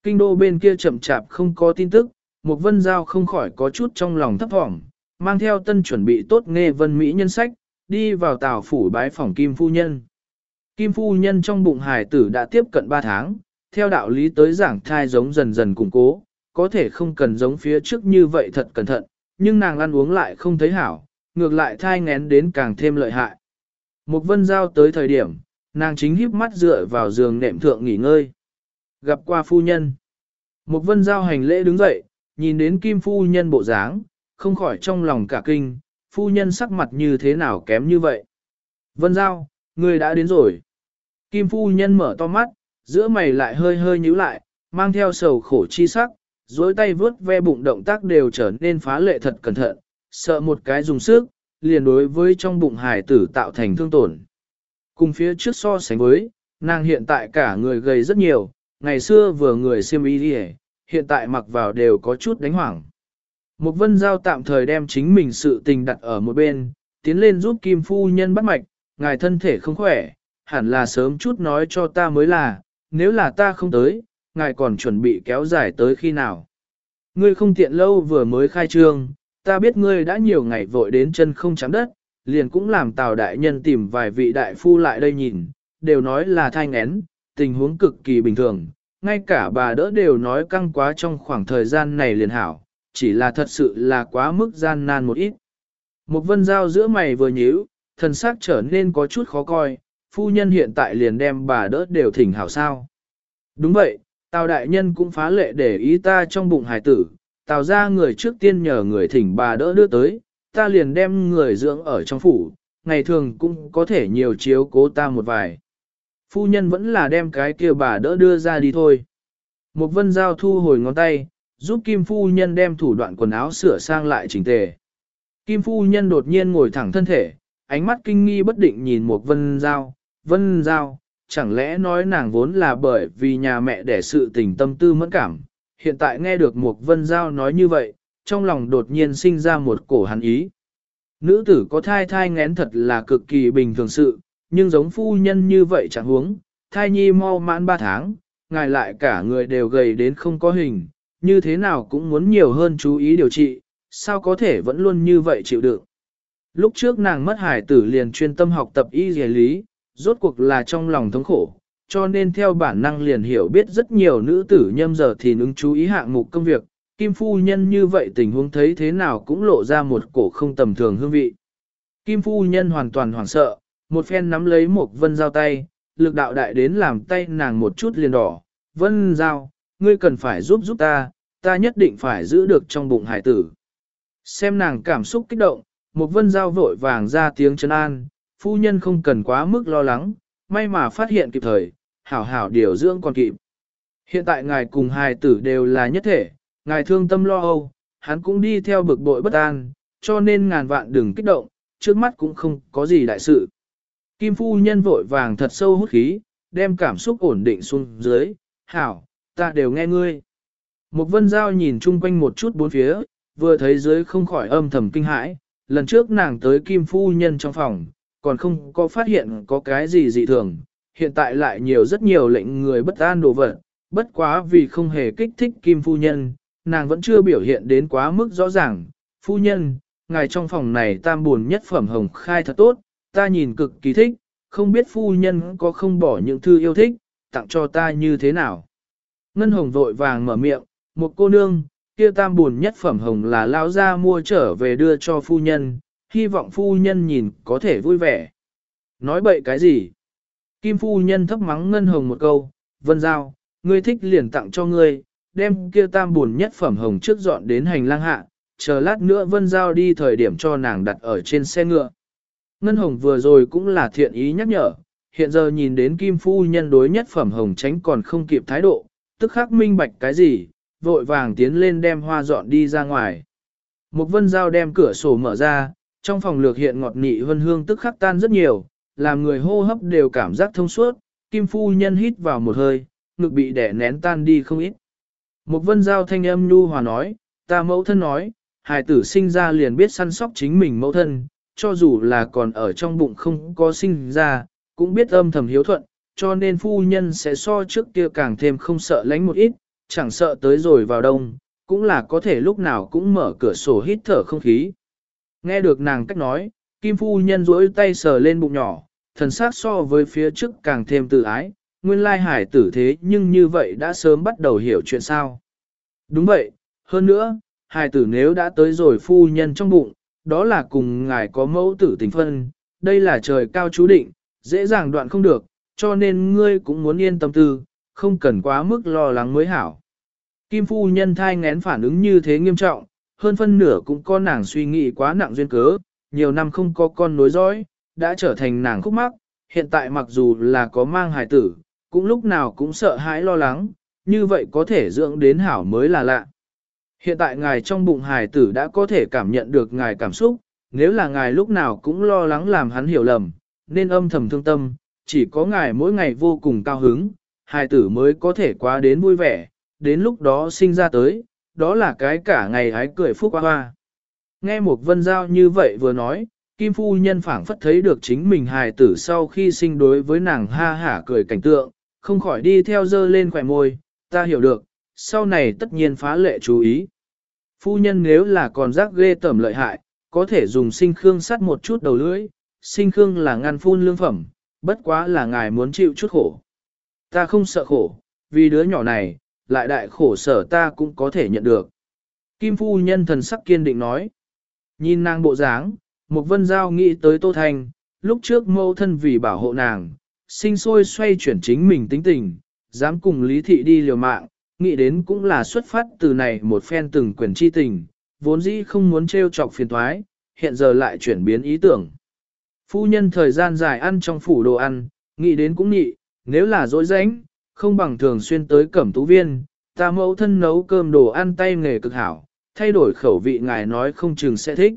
Kinh đô bên kia chậm chạp không có tin tức, một vân giao không khỏi có chút trong lòng thấp thỏm, mang theo tân chuẩn bị tốt nghe vân Mỹ nhân sách, đi vào tàu phủ bái phòng Kim Phu Nhân. Kim Phu Nhân trong bụng hải tử đã tiếp cận 3 tháng, theo đạo lý tới giảng thai giống dần dần củng cố, có thể không cần giống phía trước như vậy thật cẩn thận, nhưng nàng ăn uống lại không thấy hảo, ngược lại thai ngén đến càng thêm lợi hại. Một vân giao tới thời điểm, nàng chính híp mắt dựa vào giường nệm thượng nghỉ ngơi. Gặp qua phu nhân. Một vân giao hành lễ đứng dậy, nhìn đến kim phu nhân bộ dáng, không khỏi trong lòng cả kinh, phu nhân sắc mặt như thế nào kém như vậy. Vân giao, người đã đến rồi. Kim phu nhân mở to mắt, giữa mày lại hơi hơi nhíu lại, mang theo sầu khổ chi sắc, dối tay vướt ve bụng động tác đều trở nên phá lệ thật cẩn thận, sợ một cái dùng sức, liền đối với trong bụng hải tử tạo thành thương tổn. Cùng phía trước so sánh với, nàng hiện tại cả người gầy rất nhiều, ngày xưa vừa người siêm y đi hiện tại mặc vào đều có chút đánh hoảng. Một vân giao tạm thời đem chính mình sự tình đặt ở một bên, tiến lên giúp Kim Phu Nhân bắt mạch, ngài thân thể không khỏe, hẳn là sớm chút nói cho ta mới là, nếu là ta không tới, ngài còn chuẩn bị kéo dài tới khi nào. Ngươi không tiện lâu vừa mới khai trương, ta biết ngươi đã nhiều ngày vội đến chân không chạm đất, liền cũng làm tào đại nhân tìm vài vị đại phu lại đây nhìn, đều nói là thai ngén, tình huống cực kỳ bình thường, ngay cả bà đỡ đều nói căng quá trong khoảng thời gian này liền hảo, chỉ là thật sự là quá mức gian nan một ít. Một vân giao giữa mày vừa nhíu, thần sắc trở nên có chút khó coi, phu nhân hiện tại liền đem bà đỡ đều thỉnh hảo sao. Đúng vậy, Tào đại nhân cũng phá lệ để ý ta trong bụng hải tử, tào ra người trước tiên nhờ người thỉnh bà đỡ đưa tới, ta liền đem người dưỡng ở trong phủ, ngày thường cũng có thể nhiều chiếu cố ta một vài. Phu nhân vẫn là đem cái kia bà đỡ đưa ra đi thôi. Một vân giao thu hồi ngón tay, giúp Kim Phu Nhân đem thủ đoạn quần áo sửa sang lại chỉnh tề. Kim Phu Nhân đột nhiên ngồi thẳng thân thể, ánh mắt kinh nghi bất định nhìn một vân giao, vân giao, chẳng lẽ nói nàng vốn là bởi vì nhà mẹ đẻ sự tình tâm tư mẫn cảm, hiện tại nghe được một vân giao nói như vậy, trong lòng đột nhiên sinh ra một cổ hắn ý. Nữ tử có thai thai ngén thật là cực kỳ bình thường sự, nhưng giống phu nhân như vậy chẳng huống, thai nhi mau mãn 3 tháng, ngài lại cả người đều gầy đến không có hình, như thế nào cũng muốn nhiều hơn chú ý điều trị, sao có thể vẫn luôn như vậy chịu đựng. Lúc trước nàng mất hải tử liền chuyên tâm học tập y dề lý, rốt cuộc là trong lòng thống khổ, cho nên theo bản năng liền hiểu biết rất nhiều nữ tử nhâm giờ thì ứng chú ý hạng mục công việc, Kim Phu Nhân như vậy tình huống thấy thế nào cũng lộ ra một cổ không tầm thường hương vị. Kim Phu Nhân hoàn toàn hoảng sợ, một phen nắm lấy một vân giao tay, lực đạo đại đến làm tay nàng một chút liền đỏ. Vân giao, ngươi cần phải giúp giúp ta, ta nhất định phải giữ được trong bụng hải tử. Xem nàng cảm xúc kích động, một vân giao vội vàng ra tiếng chân an, phu nhân không cần quá mức lo lắng, may mà phát hiện kịp thời, hảo hảo điều dưỡng còn kịp. Hiện tại ngài cùng hài tử đều là nhất thể, ngài thương tâm lo âu, hắn cũng đi theo bực bội bất an, cho nên ngàn vạn đừng kích động, trước mắt cũng không có gì đại sự. Kim phu nhân vội vàng thật sâu hút khí, đem cảm xúc ổn định xuống dưới, hảo, ta đều nghe ngươi. Một vân giao nhìn chung quanh một chút bốn phía, vừa thấy dưới không khỏi âm thầm kinh hãi, lần trước nàng tới kim phu nhân trong phòng, còn không có phát hiện có cái gì dị thường, hiện tại lại nhiều rất nhiều lệnh người bất an đồ vật, bất quá vì không hề kích thích kim phu nhân, nàng vẫn chưa biểu hiện đến quá mức rõ ràng. Phu nhân, ngài trong phòng này tam buồn nhất phẩm hồng khai thật tốt, ta nhìn cực kỳ thích, không biết phu nhân có không bỏ những thư yêu thích, tặng cho ta như thế nào. Ngân hồng vội vàng mở miệng, một cô nương, kia tam buồn nhất phẩm hồng là lao ra mua trở về đưa cho phu nhân, hy vọng phu nhân nhìn có thể vui vẻ. Nói bậy cái gì? Kim phu nhân thấp mắng ngân hồng một câu, vân giao, ngươi thích liền tặng cho ngươi, đem kia tam buồn nhất phẩm hồng trước dọn đến hành lang hạ, chờ lát nữa vân giao đi thời điểm cho nàng đặt ở trên xe ngựa. Ngân hồng vừa rồi cũng là thiện ý nhắc nhở, hiện giờ nhìn đến kim phu nhân đối nhất phẩm hồng tránh còn không kịp thái độ, tức khắc minh bạch cái gì, vội vàng tiến lên đem hoa dọn đi ra ngoài. Một vân giao đem cửa sổ mở ra, trong phòng lược hiện ngọt nị vân hương tức khắc tan rất nhiều, làm người hô hấp đều cảm giác thông suốt, kim phu nhân hít vào một hơi, ngực bị đẻ nén tan đi không ít. Một vân giao thanh âm nhu hòa nói, ta mẫu thân nói, hài tử sinh ra liền biết săn sóc chính mình mẫu thân, cho dù là còn ở trong bụng không có sinh ra, cũng biết âm thầm hiếu thuận, cho nên phu nhân sẽ so trước kia càng thêm không sợ lánh một ít, chẳng sợ tới rồi vào đông, cũng là có thể lúc nào cũng mở cửa sổ hít thở không khí. Nghe được nàng cách nói, Kim phu nhân duỗi tay sờ lên bụng nhỏ, thần sắc so với phía trước càng thêm tự ái, nguyên lai hải tử thế nhưng như vậy đã sớm bắt đầu hiểu chuyện sao. Đúng vậy, hơn nữa, hải tử nếu đã tới rồi phu nhân trong bụng, đó là cùng ngài có mẫu tử tình phân, đây là trời cao chú định, dễ dàng đoạn không được, cho nên ngươi cũng muốn yên tâm tư, không cần quá mức lo lắng mới hảo. Kim phu nhân thai ngén phản ứng như thế nghiêm trọng, hơn phân nửa cũng có nàng suy nghĩ quá nặng duyên cớ, nhiều năm không có con nối dõi, đã trở thành nàng khúc mắc, hiện tại mặc dù là có mang hài tử, cũng lúc nào cũng sợ hãi lo lắng, như vậy có thể dưỡng đến hảo mới là lạ. Hiện tại ngài trong bụng hài tử đã có thể cảm nhận được ngài cảm xúc, nếu là ngài lúc nào cũng lo lắng làm hắn hiểu lầm, nên âm thầm thương tâm, chỉ có ngài mỗi ngày vô cùng cao hứng, hài tử mới có thể qua đến vui vẻ, đến lúc đó sinh ra tới, đó là cái cả ngày hái cười phúc hoa hoa. Nghe một vân giao như vậy vừa nói, Kim Phu Nhân phảng phất thấy được chính mình hài tử sau khi sinh đối với nàng ha hả cười cảnh tượng, không khỏi đi theo dơ lên khỏe môi, ta hiểu được, sau này tất nhiên phá lệ chú ý. Phu nhân nếu là còn rác ghê tẩm lợi hại, có thể dùng sinh khương sắt một chút đầu lưỡi, sinh khương là ngăn phun lương phẩm, bất quá là ngài muốn chịu chút khổ. Ta không sợ khổ, vì đứa nhỏ này, lại đại khổ sở ta cũng có thể nhận được. Kim phu nhân thần sắc kiên định nói. Nhìn nàng bộ dáng, một vân giao nghĩ tới Tô Thanh, lúc trước mâu thân vì bảo hộ nàng, sinh sôi xoay chuyển chính mình tính tình, dám cùng Lý Thị đi liều mạng, nghĩ đến cũng là xuất phát từ này một phen từng quyền chi tình, vốn dĩ không muốn trêu chọc phiền thoái, hiện giờ lại chuyển biến ý tưởng. Phu nhân thời gian dài ăn trong phủ đồ ăn, nghĩ đến cũng nhị, nếu là dối rãnh, không bằng thường xuyên tới cẩm tú viên, ta mẫu thân nấu cơm đồ ăn tay nghề cực hảo, thay đổi khẩu vị ngài nói không chừng sẽ thích.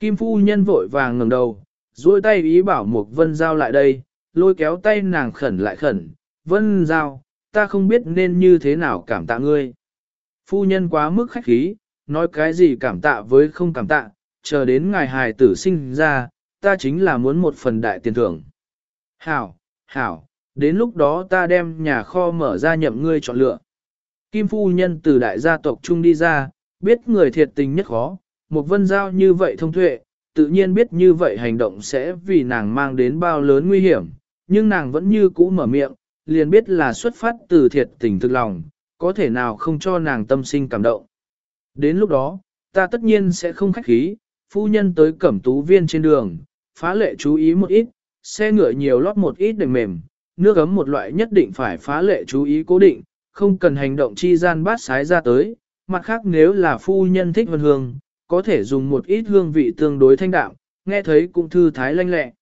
Kim phu nhân vội vàng ngẩng đầu, duỗi tay ý bảo Mục vân giao lại đây, lôi kéo tay nàng khẩn lại khẩn, vân giao, ta không biết nên như thế nào cảm tạ ngươi. Phu nhân quá mức khách khí, nói cái gì cảm tạ với không cảm tạ, chờ đến ngài hài tử sinh ra, ta chính là muốn một phần đại tiền thưởng. Hảo, hảo, đến lúc đó ta đem nhà kho mở ra nhậm ngươi chọn lựa. Kim phu nhân từ đại gia tộc trung đi ra, biết người thiệt tình nhất khó, một vân giao như vậy thông tuệ, tự nhiên biết như vậy hành động sẽ vì nàng mang đến bao lớn nguy hiểm, nhưng nàng vẫn như cũ mở miệng, liền biết là xuất phát từ thiệt tình thực lòng, có thể nào không cho nàng tâm sinh cảm động. Đến lúc đó, ta tất nhiên sẽ không khách khí, phu nhân tới cẩm tú viên trên đường, phá lệ chú ý một ít, xe ngựa nhiều lót một ít để mềm, nước ấm một loại nhất định phải phá lệ chú ý cố định, không cần hành động chi gian bát sái ra tới, mặt khác nếu là phu nhân thích vân hương, có thể dùng một ít hương vị tương đối thanh đạm, nghe thấy cũng thư thái lanh lẹ.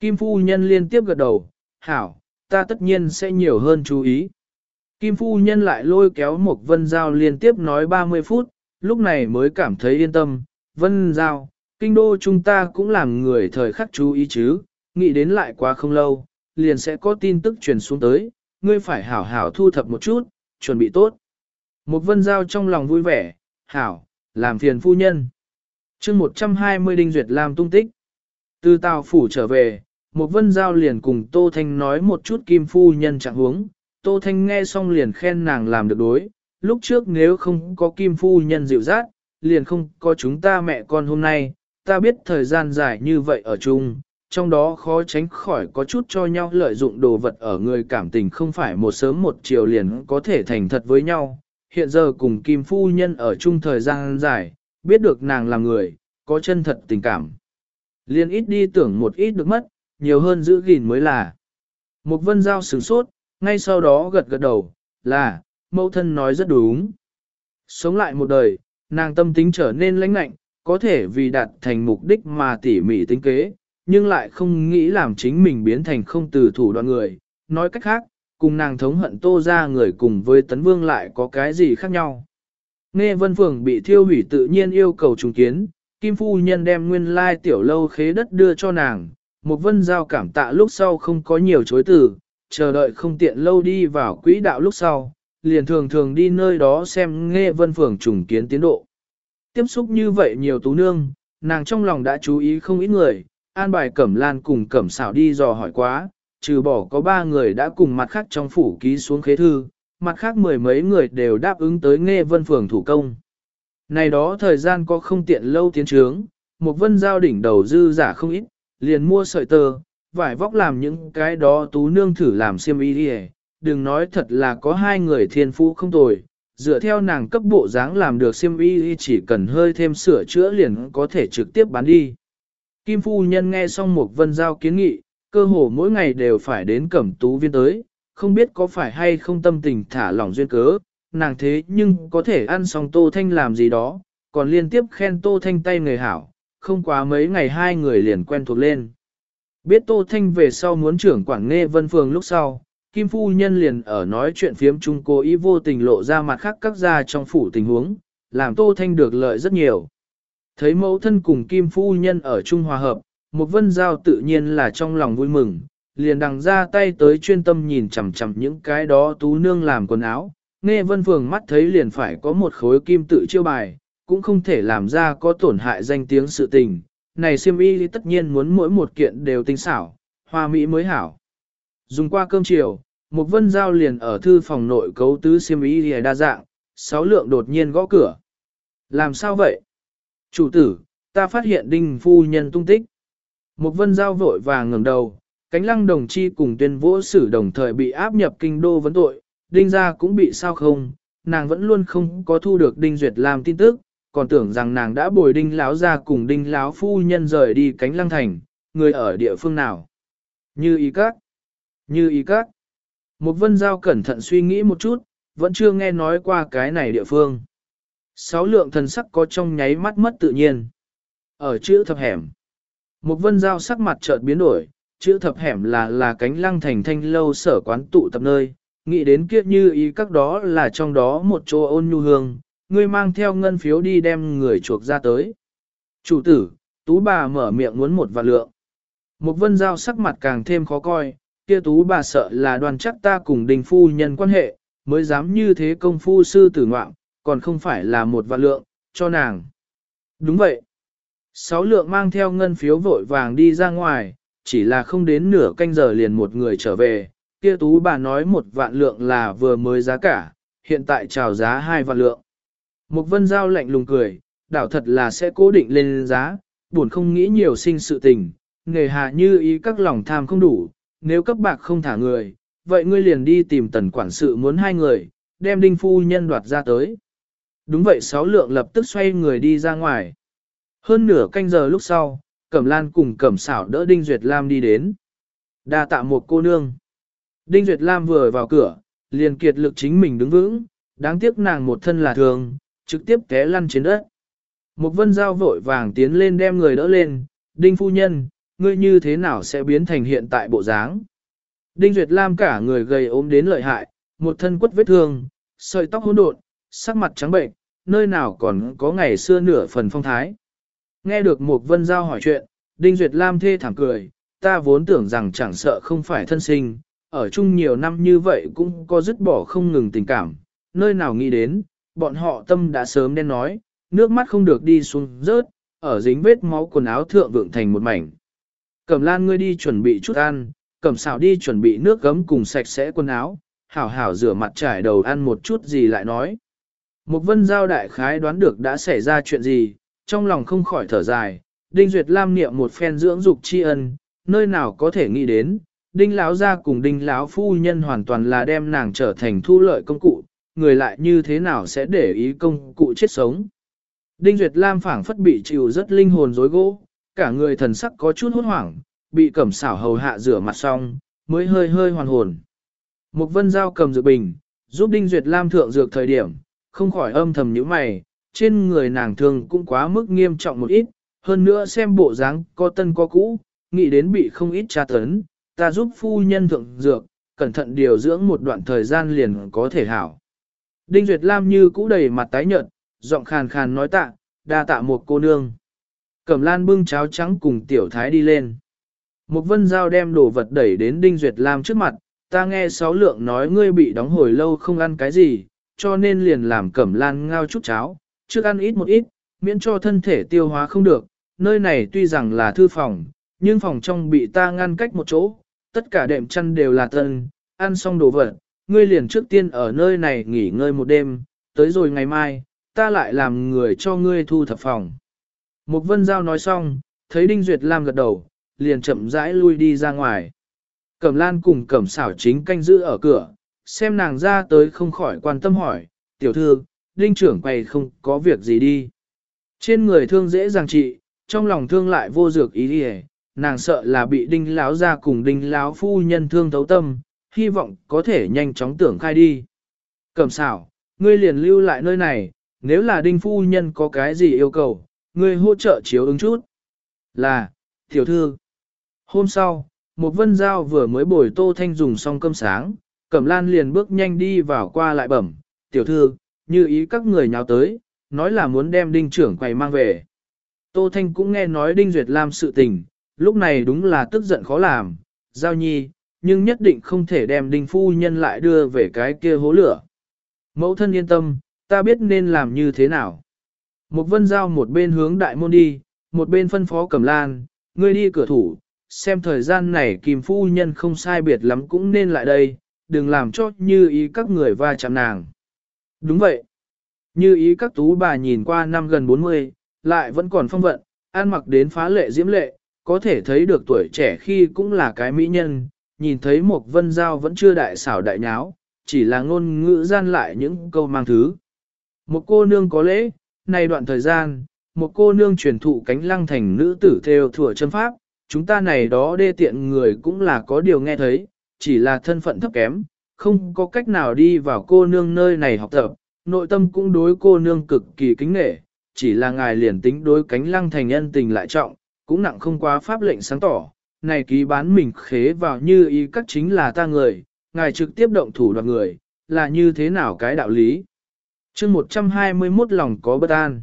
Kim phu nhân liên tiếp gật đầu, hảo, ta tất nhiên sẽ nhiều hơn chú ý. Kim phu nhân lại lôi kéo một vân giao liên tiếp nói 30 phút, lúc này mới cảm thấy yên tâm, vân giao, kinh đô chúng ta cũng làm người thời khắc chú ý chứ, nghĩ đến lại quá không lâu, liền sẽ có tin tức truyền xuống tới, ngươi phải hảo hảo thu thập một chút, chuẩn bị tốt. Một vân giao trong lòng vui vẻ, hảo, làm phiền phu nhân. chương 120 Đinh Duyệt làm tung tích. Từ Tào Phủ trở về, một vân giao liền cùng Tô Thanh nói một chút kim phu nhân trạng huống. Tô Thanh nghe xong liền khen nàng làm được đối. Lúc trước nếu không có kim phu nhân dịu dắt, liền không có chúng ta mẹ con hôm nay. Ta biết thời gian dài như vậy ở chung, trong đó khó tránh khỏi có chút cho nhau lợi dụng đồ vật ở người cảm tình không phải một sớm một chiều liền có thể thành thật với nhau. Hiện giờ cùng Kim Phu Nhân ở chung thời gian dài, biết được nàng là người, có chân thật tình cảm. Liền ít đi tưởng một ít được mất, nhiều hơn giữ gìn mới là. Một vân giao sửng sốt, ngay sau đó gật gật đầu, là, mẫu thân nói rất đúng. Sống lại một đời, nàng tâm tính trở nên lãnh lạnh, có thể vì đạt thành mục đích mà tỉ mỉ tính kế, nhưng lại không nghĩ làm chính mình biến thành không từ thủ đoạn người. Nói cách khác, cùng nàng thống hận tô ra người cùng với tấn vương lại có cái gì khác nhau. Nghe vân phường bị thiêu hủy tự nhiên yêu cầu trùng kiến, Kim Phu Nhân đem nguyên lai tiểu lâu khế đất đưa cho nàng, một vân giao cảm tạ lúc sau không có nhiều chối từ, chờ đợi không tiện lâu đi vào quỹ đạo lúc sau, liền thường thường đi nơi đó xem nghe vân phường trùng kiến tiến độ. Tiếp xúc như vậy nhiều tú nương, nàng trong lòng đã chú ý không ít người, an bài cẩm lan cùng cẩm xảo đi dò hỏi quá, trừ bỏ có ba người đã cùng mặt khác trong phủ ký xuống khế thư, mặt khác mười mấy người đều đáp ứng tới nghe vân phường thủ công. Này đó thời gian có không tiện lâu tiến trướng, một vân giao đỉnh đầu dư giả không ít, liền mua sợi tơ, vải vóc làm những cái đó tú nương thử làm xiêm y đi đừng nói thật là có hai người thiên phú không tồi, dựa theo nàng cấp bộ dáng làm được xiêm y chỉ cần hơi thêm sửa chữa liền có thể trực tiếp bán đi. Kim phu nhân nghe xong một vân giao kiến nghị, cơ hồ mỗi ngày đều phải đến cẩm tú viên tới, không biết có phải hay không tâm tình thả lỏng duyên cớ, nàng thế nhưng có thể ăn xong tô thanh làm gì đó, còn liên tiếp khen tô thanh tay người hảo, không quá mấy ngày hai người liền quen thuộc lên. Biết tô thanh về sau muốn trưởng quản nghe vân phường lúc sau, Kim Phu Nhân liền ở nói chuyện phiếm chung cố ý vô tình lộ ra mặt khác các gia trong phủ tình huống, làm tô thanh được lợi rất nhiều. Thấy mẫu thân cùng Kim Phu Nhân ở chung hòa hợp, một vân giao tự nhiên là trong lòng vui mừng, liền đằng ra tay tới chuyên tâm nhìn chằm chằm những cái đó tú nương làm quần áo. Nghe vân phường mắt thấy liền phải có một khối kim tự chiêu bài, cũng không thể làm ra có tổn hại danh tiếng sự tình. Này siêm y tất nhiên muốn mỗi một kiện đều tinh xảo, hoa mỹ mới hảo. Dùng qua cơm chiều, một vân giao liền ở thư phòng nội cấu tứ siêm y đa dạng, sáu lượng đột nhiên gõ cửa. Làm sao vậy? Chủ tử, ta phát hiện đinh phu nhân tung tích. Một vân giao vội vàng ngẩng đầu, cánh lăng đồng chi cùng tuyên vỗ sử đồng thời bị áp nhập kinh đô vấn tội, đinh gia cũng bị sao không, nàng vẫn luôn không có thu được đinh duyệt làm tin tức, còn tưởng rằng nàng đã bồi đinh láo ra cùng đinh láo phu nhân rời đi cánh lăng thành, người ở địa phương nào. Như ý các, như ý các. Một vân giao cẩn thận suy nghĩ một chút, vẫn chưa nghe nói qua cái này địa phương. Sáu lượng thần sắc có trong nháy mắt mất tự nhiên. Ở chữ thập hẻm. Một vân giao sắc mặt chợt biến đổi, chữ thập hẻm là là cánh lăng thành thanh lâu sở quán tụ tập nơi, nghĩ đến kiếp như ý các đó là trong đó một chỗ ôn nhu hương, ngươi mang theo ngân phiếu đi đem người chuộc ra tới. Chủ tử, tú bà mở miệng muốn một vạn lượng. Một vân giao sắc mặt càng thêm khó coi, kia tú bà sợ là đoàn chắc ta cùng đình phu nhân quan hệ, mới dám như thế công phu sư tử ngoạm, còn không phải là một vạn lượng, cho nàng. Đúng vậy. Sáu lượng mang theo ngân phiếu vội vàng đi ra ngoài, chỉ là không đến nửa canh giờ liền một người trở về. Kia tú bà nói một vạn lượng là vừa mới giá cả, hiện tại chào giá hai vạn lượng. Mục vân giao lạnh lùng cười, đảo thật là sẽ cố định lên giá, buồn không nghĩ nhiều sinh sự tình, nghề hạ như ý các lòng tham không đủ, nếu cấp bạc không thả người, vậy ngươi liền đi tìm tần quản sự muốn hai người, đem đinh phu nhân đoạt ra tới. Đúng vậy sáu lượng lập tức xoay người đi ra ngoài. Hơn nửa canh giờ lúc sau, Cẩm Lan cùng Cẩm Sảo đỡ Đinh Duyệt Lam đi đến. đa tạ một cô nương. Đinh Duyệt Lam vừa vào cửa, liền kiệt lực chính mình đứng vững, đáng tiếc nàng một thân là thường, trực tiếp té lăn trên đất. Một vân giao vội vàng tiến lên đem người đỡ lên, Đinh phu nhân, ngươi như thế nào sẽ biến thành hiện tại bộ dáng? Đinh Duyệt Lam cả người gầy ốm đến lợi hại, một thân quất vết thương, sợi tóc hỗn độn, sắc mặt trắng bệnh, nơi nào còn có ngày xưa nửa phần phong thái. Nghe được một vân giao hỏi chuyện, Đinh Duyệt Lam thê thảm cười, ta vốn tưởng rằng chẳng sợ không phải thân sinh, ở chung nhiều năm như vậy cũng có dứt bỏ không ngừng tình cảm, nơi nào nghĩ đến, bọn họ tâm đã sớm đen nói, nước mắt không được đi xuống rớt, ở dính vết máu quần áo thượng vượng thành một mảnh. Cẩm lan ngươi đi chuẩn bị chút ăn, cẩm xào đi chuẩn bị nước gấm cùng sạch sẽ quần áo, hảo hảo rửa mặt trải đầu ăn một chút gì lại nói. Một vân giao đại khái đoán được đã xảy ra chuyện gì, trong lòng không khỏi thở dài, Đinh Duyệt Lam niệm một phen dưỡng dục tri ân, nơi nào có thể nghĩ đến, Đinh Lão gia cùng Đinh Lão phu nhân hoàn toàn là đem nàng trở thành thu lợi công cụ, người lại như thế nào sẽ để ý công cụ chết sống. Đinh Duyệt Lam phảng phất bị chịu rất linh hồn rối gỗ, cả người thần sắc có chút hốt hoảng, bị cẩm xảo hầu hạ rửa mặt xong, mới hơi hơi hoàn hồn. Một vân giao cầm dược bình, giúp Đinh Duyệt Lam thượng dược thời điểm, không khỏi âm thầm nhíu mày, trên người nàng thường cũng quá mức nghiêm trọng một ít, hơn nữa xem bộ dáng có tân có cũ, nghĩ đến bị không ít tra tấn, ta giúp phu nhân thượng dược, cẩn thận điều dưỡng một đoạn thời gian liền có thể hảo. Đinh Duyệt Lam như cũ đầy mặt tái nhợt, giọng khàn khàn nói tạ, đa tạ một cô nương. Cẩm lan bưng cháo trắng cùng tiểu thái đi lên. Một vân giao đem đồ vật đẩy đến Đinh Duyệt Lam trước mặt, ta nghe sáu lượng nói ngươi bị đóng hồi lâu không ăn cái gì, cho nên liền làm cẩm lan ngao chút cháo, trước ăn ít một ít, miễn cho thân thể tiêu hóa không được. Nơi này tuy rằng là thư phòng, nhưng phòng trong bị ta ngăn cách một chỗ, tất cả đệm chăn đều là tân, ăn xong đồ vật, ngươi liền trước tiên ở nơi này nghỉ ngơi một đêm, tới rồi ngày mai, ta lại làm người cho ngươi thu thập phòng. Một vân giao nói xong, thấy Đinh Duyệt Lam gật đầu, liền chậm rãi lui đi ra ngoài. Cẩm lan cùng cẩm xảo chính canh giữ ở cửa, xem nàng ra tới không khỏi quan tâm hỏi, tiểu thư, Đinh trưởng quay không có việc gì đi. Trên người thương dễ dàng trị, trong lòng thương lại vô dược ý đi nàng sợ là bị đinh láo ra cùng đinh láo phu nhân thương thấu tâm, hy vọng có thể nhanh chóng tưởng khai đi. Cẩm xảo, ngươi liền lưu lại nơi này, nếu là đinh phu nhân có cái gì yêu cầu, ngươi hỗ trợ chiếu ứng chút. Là, tiểu thư. Hôm sau, một vân giao vừa mới bồi tô thanh dùng xong cơm sáng, cẩm lan liền bước nhanh đi vào qua lại bẩm, tiểu thư, như ý các người nhào tới, nói là muốn đem đinh trưởng quầy mang về. Tô thanh cũng nghe nói đinh duyệt làm sự tình, lúc này đúng là tức giận khó làm, giao nhi, nhưng nhất định không thể đem đinh phu nhân lại đưa về cái kia hố lửa. Mẫu thân yên tâm, ta biết nên làm như thế nào. Một vân giao một bên hướng đại môn đi, một bên phân phó cầm lan, ngươi đi cửa thủ, xem thời gian này kìm phu nhân không sai biệt lắm cũng nên lại đây, đừng làm cho như ý các người va chạm nàng. Đúng vậy. Như ý các tú bà nhìn qua năm gần 40, lại vẫn còn phong vận, ăn mặc đến phá lệ diễm lệ, có thể thấy được tuổi trẻ khi cũng là cái mỹ nhân, nhìn thấy một vân giao vẫn chưa đại xảo đại nháo, chỉ là ngôn ngữ gian lại những câu mang thứ. Một cô nương có lễ, này đoạn thời gian, một cô nương truyền thụ cánh lăng thành nữ tử theo thừa chân pháp, chúng ta này đó đê tiện người cũng là có điều nghe thấy, chỉ là thân phận thấp kém, không có cách nào đi vào cô nương nơi này học tập, nội tâm cũng đối cô nương cực kỳ kính nghệ, chỉ là ngài liền tính đối cánh lăng thành nhân tình lại trọng, cũng nặng không quá pháp lệnh sáng tỏ, này ký bán mình khế vào như ý các chính là ta người, ngài trực tiếp động thủ đoạt người, là như thế nào cái đạo lý. chương 121 lòng có bất an.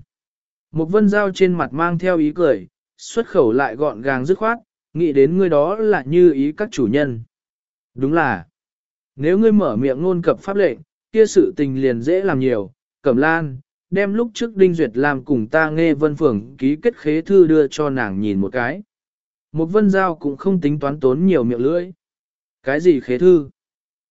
Một vân dao trên mặt mang theo ý cười, xuất khẩu lại gọn gàng dứt khoát, nghĩ đến người đó là như ý các chủ nhân. Đúng là, nếu ngươi mở miệng ngôn cập pháp lệnh, kia sự tình liền dễ làm nhiều, cẩm lan, đem lúc trước Đinh Duyệt làm cùng ta nghe vân phường ký kết khế thư đưa cho nàng nhìn một cái. Một vân giao cũng không tính toán tốn nhiều miệng lưỡi. Cái gì khế thư?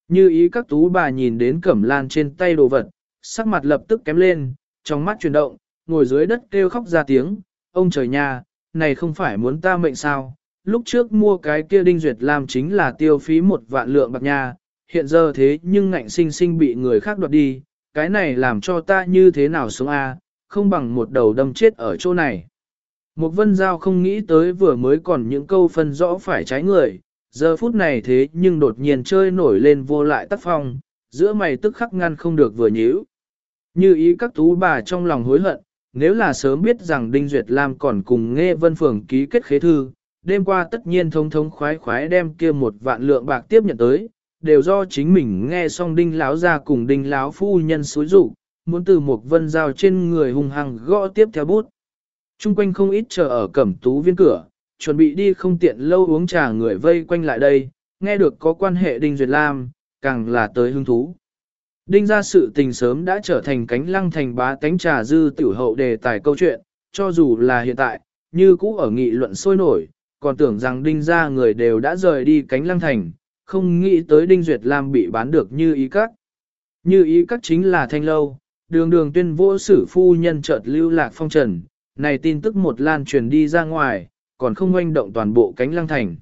Như ý các tú bà nhìn đến cẩm lan trên tay đồ vật, sắc mặt lập tức kém lên, trong mắt chuyển động, ngồi dưới đất kêu khóc ra tiếng, ông trời nha, này không phải muốn ta mệnh sao, lúc trước mua cái kia đinh duyệt làm chính là tiêu phí một vạn lượng bạc nha, hiện giờ thế nhưng ngạnh sinh sinh bị người khác đoạt đi, cái này làm cho ta như thế nào sống a, không bằng một đầu đâm chết ở chỗ này. Một vân giao không nghĩ tới vừa mới còn những câu phân rõ phải trái người, giờ phút này thế nhưng đột nhiên chơi nổi lên vô lại tác phong, giữa mày tức khắc ngăn không được vừa nhíu. Như ý các tú bà trong lòng hối hận, nếu là sớm biết rằng Đinh Duyệt Lam còn cùng nghe vân phường ký kết khế thư, đêm qua tất nhiên thông thống khoái khoái đem kia một vạn lượng bạc tiếp nhận tới, đều do chính mình nghe xong Đinh Láo ra cùng Đinh Láo phu nhân xúi rủ, muốn từ một vân dao trên người hung hăng gõ tiếp theo bút. Trung quanh không ít chờ ở cẩm tú viên cửa, chuẩn bị đi không tiện lâu uống trà người vây quanh lại đây, nghe được có quan hệ Đinh Duyệt Lam, càng là tới hứng thú. Đinh ra sự tình sớm đã trở thành cánh lăng thành bá cánh trà dư tiểu hậu đề tài câu chuyện, cho dù là hiện tại, như cũ ở nghị luận sôi nổi, còn tưởng rằng đinh ra người đều đã rời đi cánh lăng thành, không nghĩ tới đinh duyệt lam bị bán được như ý các. Như ý các chính là thanh lâu, đường đường tuyên vô sử phu nhân chợt lưu lạc phong trần, này tin tức một lan truyền đi ra ngoài, còn không oanh động toàn bộ cánh lăng thành.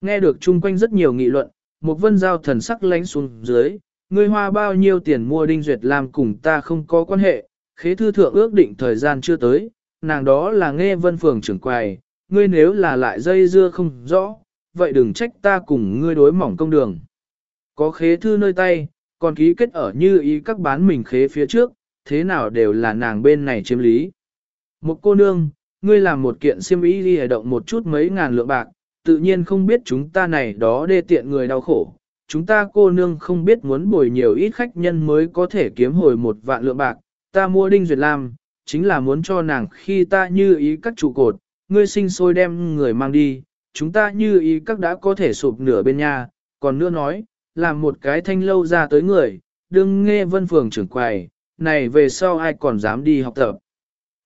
Nghe được chung quanh rất nhiều nghị luận, một vân giao thần sắc lánh xuống dưới, ngươi hoa bao nhiêu tiền mua đinh duyệt lam cùng ta không có quan hệ, khế thư thượng ước định thời gian chưa tới, nàng đó là nghe vân phường trưởng quầy, ngươi nếu là lại dây dưa không rõ, vậy đừng trách ta cùng ngươi đối mỏng công đường. Có khế thư nơi tay, còn ký kết ở như ý các bán mình khế phía trước, thế nào đều là nàng bên này chiếm lý. Một cô nương, ngươi làm một kiện xiêm ý đi động một chút mấy ngàn lượng bạc, tự nhiên không biết chúng ta này đó đê tiện người đau khổ. Chúng ta cô nương không biết muốn bồi nhiều ít khách nhân mới có thể kiếm hồi một vạn lượng bạc, ta mua đinh duyệt làm chính là muốn cho nàng khi ta như ý các trụ cột, ngươi sinh sôi đem người mang đi, chúng ta như ý các đã có thể sụp nửa bên nhà, còn nữa nói, làm một cái thanh lâu ra tới người, đừng nghe vân phường trưởng quầy, này về sau ai còn dám đi học tập.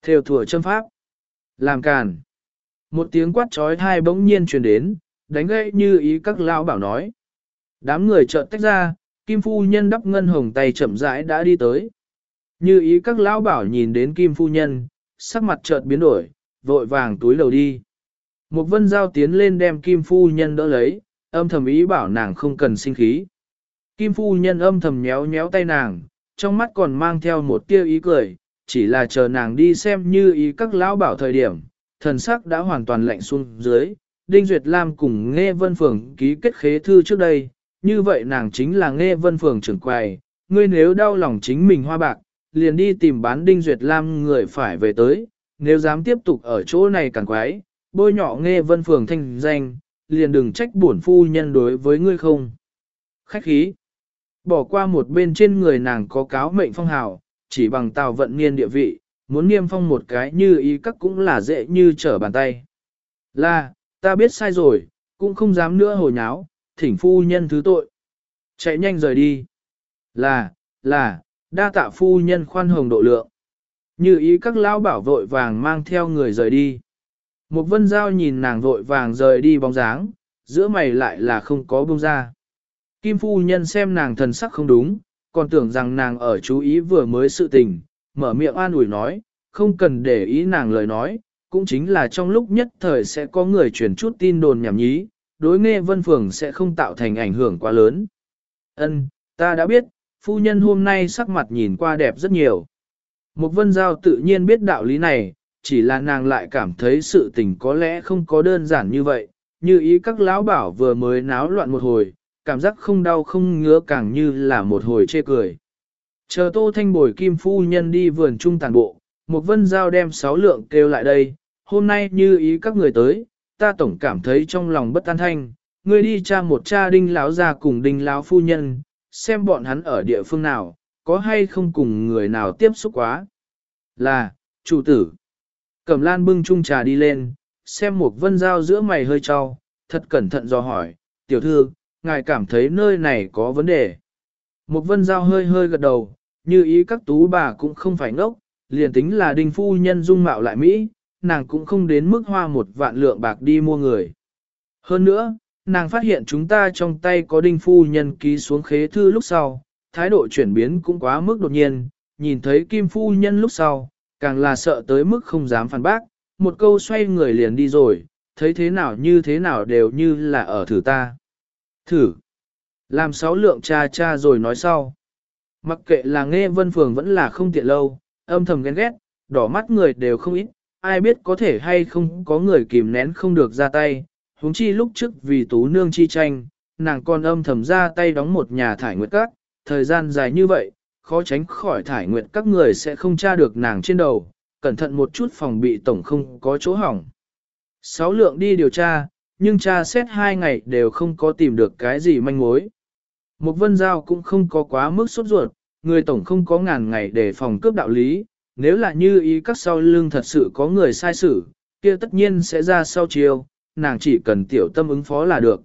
Theo thủa châm pháp, làm càn. Một tiếng quát trói thai bỗng nhiên truyền đến, đánh gãy như ý các lão bảo nói. Đám người chợt tách ra, Kim Phu Nhân đắp ngân hồng tay chậm rãi đã đi tới. Như ý các lão bảo nhìn đến Kim Phu Nhân, sắc mặt chợt biến đổi, vội vàng túi lầu đi. Một vân giao tiến lên đem Kim Phu Nhân đỡ lấy, âm thầm ý bảo nàng không cần sinh khí. Kim Phu Nhân âm thầm nhéo nhéo tay nàng, trong mắt còn mang theo một tia ý cười, chỉ là chờ nàng đi xem như ý các lão bảo thời điểm, thần sắc đã hoàn toàn lạnh xuống dưới. Đinh Duyệt Lam cùng Nghe Vân Phường ký kết khế thư trước đây, như vậy nàng chính là Nghe Vân Phường trưởng quầy, ngươi nếu đau lòng chính mình hoa bạc, liền đi tìm bán Đinh Duyệt Lam người phải về tới, nếu dám tiếp tục ở chỗ này càng quái, bôi nhỏ nghe vân phường thanh danh, liền đừng trách bổn phu nhân đối với ngươi không. Khách khí. Bỏ qua một bên trên người nàng có cáo mệnh phong hào, chỉ bằng tào vận niên địa vị, muốn niêm phong một cái như ý các cũng là dễ như trở bàn tay. Là, ta biết sai rồi, cũng không dám nữa hồi nháo, thỉnh phu nhân thứ tội. Chạy nhanh rời đi. Là, là, đa tạ phu nhân khoan hồng độ lượng. Như ý các lão bảo vội vàng mang theo người rời đi. Một vân giao nhìn nàng vội vàng rời đi bóng dáng, giữa mày lại là không có bông ra. Kim phu nhân xem nàng thần sắc không đúng, còn tưởng rằng nàng ở chú ý vừa mới sự tình, mở miệng an ủi nói, không cần để ý nàng lời nói, cũng chính là trong lúc nhất thời sẽ có người truyền chút tin đồn nhảm nhí, đối nghe vân phường sẽ không tạo thành ảnh hưởng quá lớn. Ân, ta đã biết, phu nhân hôm nay sắc mặt nhìn qua đẹp rất nhiều. Một vân giao tự nhiên biết đạo lý này, chỉ là nàng lại cảm thấy sự tình có lẽ không có đơn giản như vậy, như ý các lão bảo vừa mới náo loạn một hồi, cảm giác không đau không ngứa càng như là một hồi chê cười. Chờ tô thanh bồi kim phu nhân đi vườn trung tàn bộ, một vân giao đem sáu lượng kêu lại đây, hôm nay như ý các người tới, ta tổng cảm thấy trong lòng bất an thanh, người đi cha một cha đinh lão ra cùng đinh lão phu nhân, xem bọn hắn ở địa phương nào, có hay không cùng người nào tiếp xúc quá. Là, chủ tử. Cẩm lan bưng chung trà đi lên, xem một vân dao giữa mày hơi trao, thật cẩn thận do hỏi, tiểu thư, ngài cảm thấy nơi này có vấn đề. Một vân dao hơi hơi gật đầu, như ý các tú bà cũng không phải ngốc, liền tính là đinh phu nhân dung mạo lại Mỹ, nàng cũng không đến mức hoa một vạn lượng bạc đi mua người. Hơn nữa, nàng phát hiện chúng ta trong tay có đinh phu nhân ký xuống khế thư lúc sau, thái độ chuyển biến cũng quá mức đột nhiên, nhìn thấy kim phu nhân lúc sau, càng là sợ tới mức không dám phản bác, một câu xoay người liền đi rồi, thấy thế nào như thế nào đều như là ở thử ta. Thử. Làm sáu lượng cha cha rồi nói sau. Mặc kệ là nghe vân phường vẫn là không tiện lâu, âm thầm ghen ghét, đỏ mắt người đều không ít, ai biết có thể hay không có người kìm nén không được ra tay, huống chi lúc trước vì tú nương chi tranh, nàng còn âm thầm ra tay đóng một nhà thải nguyệt các, thời gian dài như vậy, khó tránh khỏi thải nguyệt các người sẽ không tra được nàng trên đầu, cẩn thận một chút phòng bị tổng không có chỗ hỏng. Sáu lượng đi điều tra, nhưng tra xét hai ngày đều không có tìm được cái gì manh mối. Một vân giao cũng không có quá mức sốt ruột, người tổng không có ngàn ngày để phòng cướp đạo lý, nếu là như ý các sau lưng thật sự có người sai xử, kia tất nhiên sẽ ra sau chiều, nàng chỉ cần tiểu tâm ứng phó là được.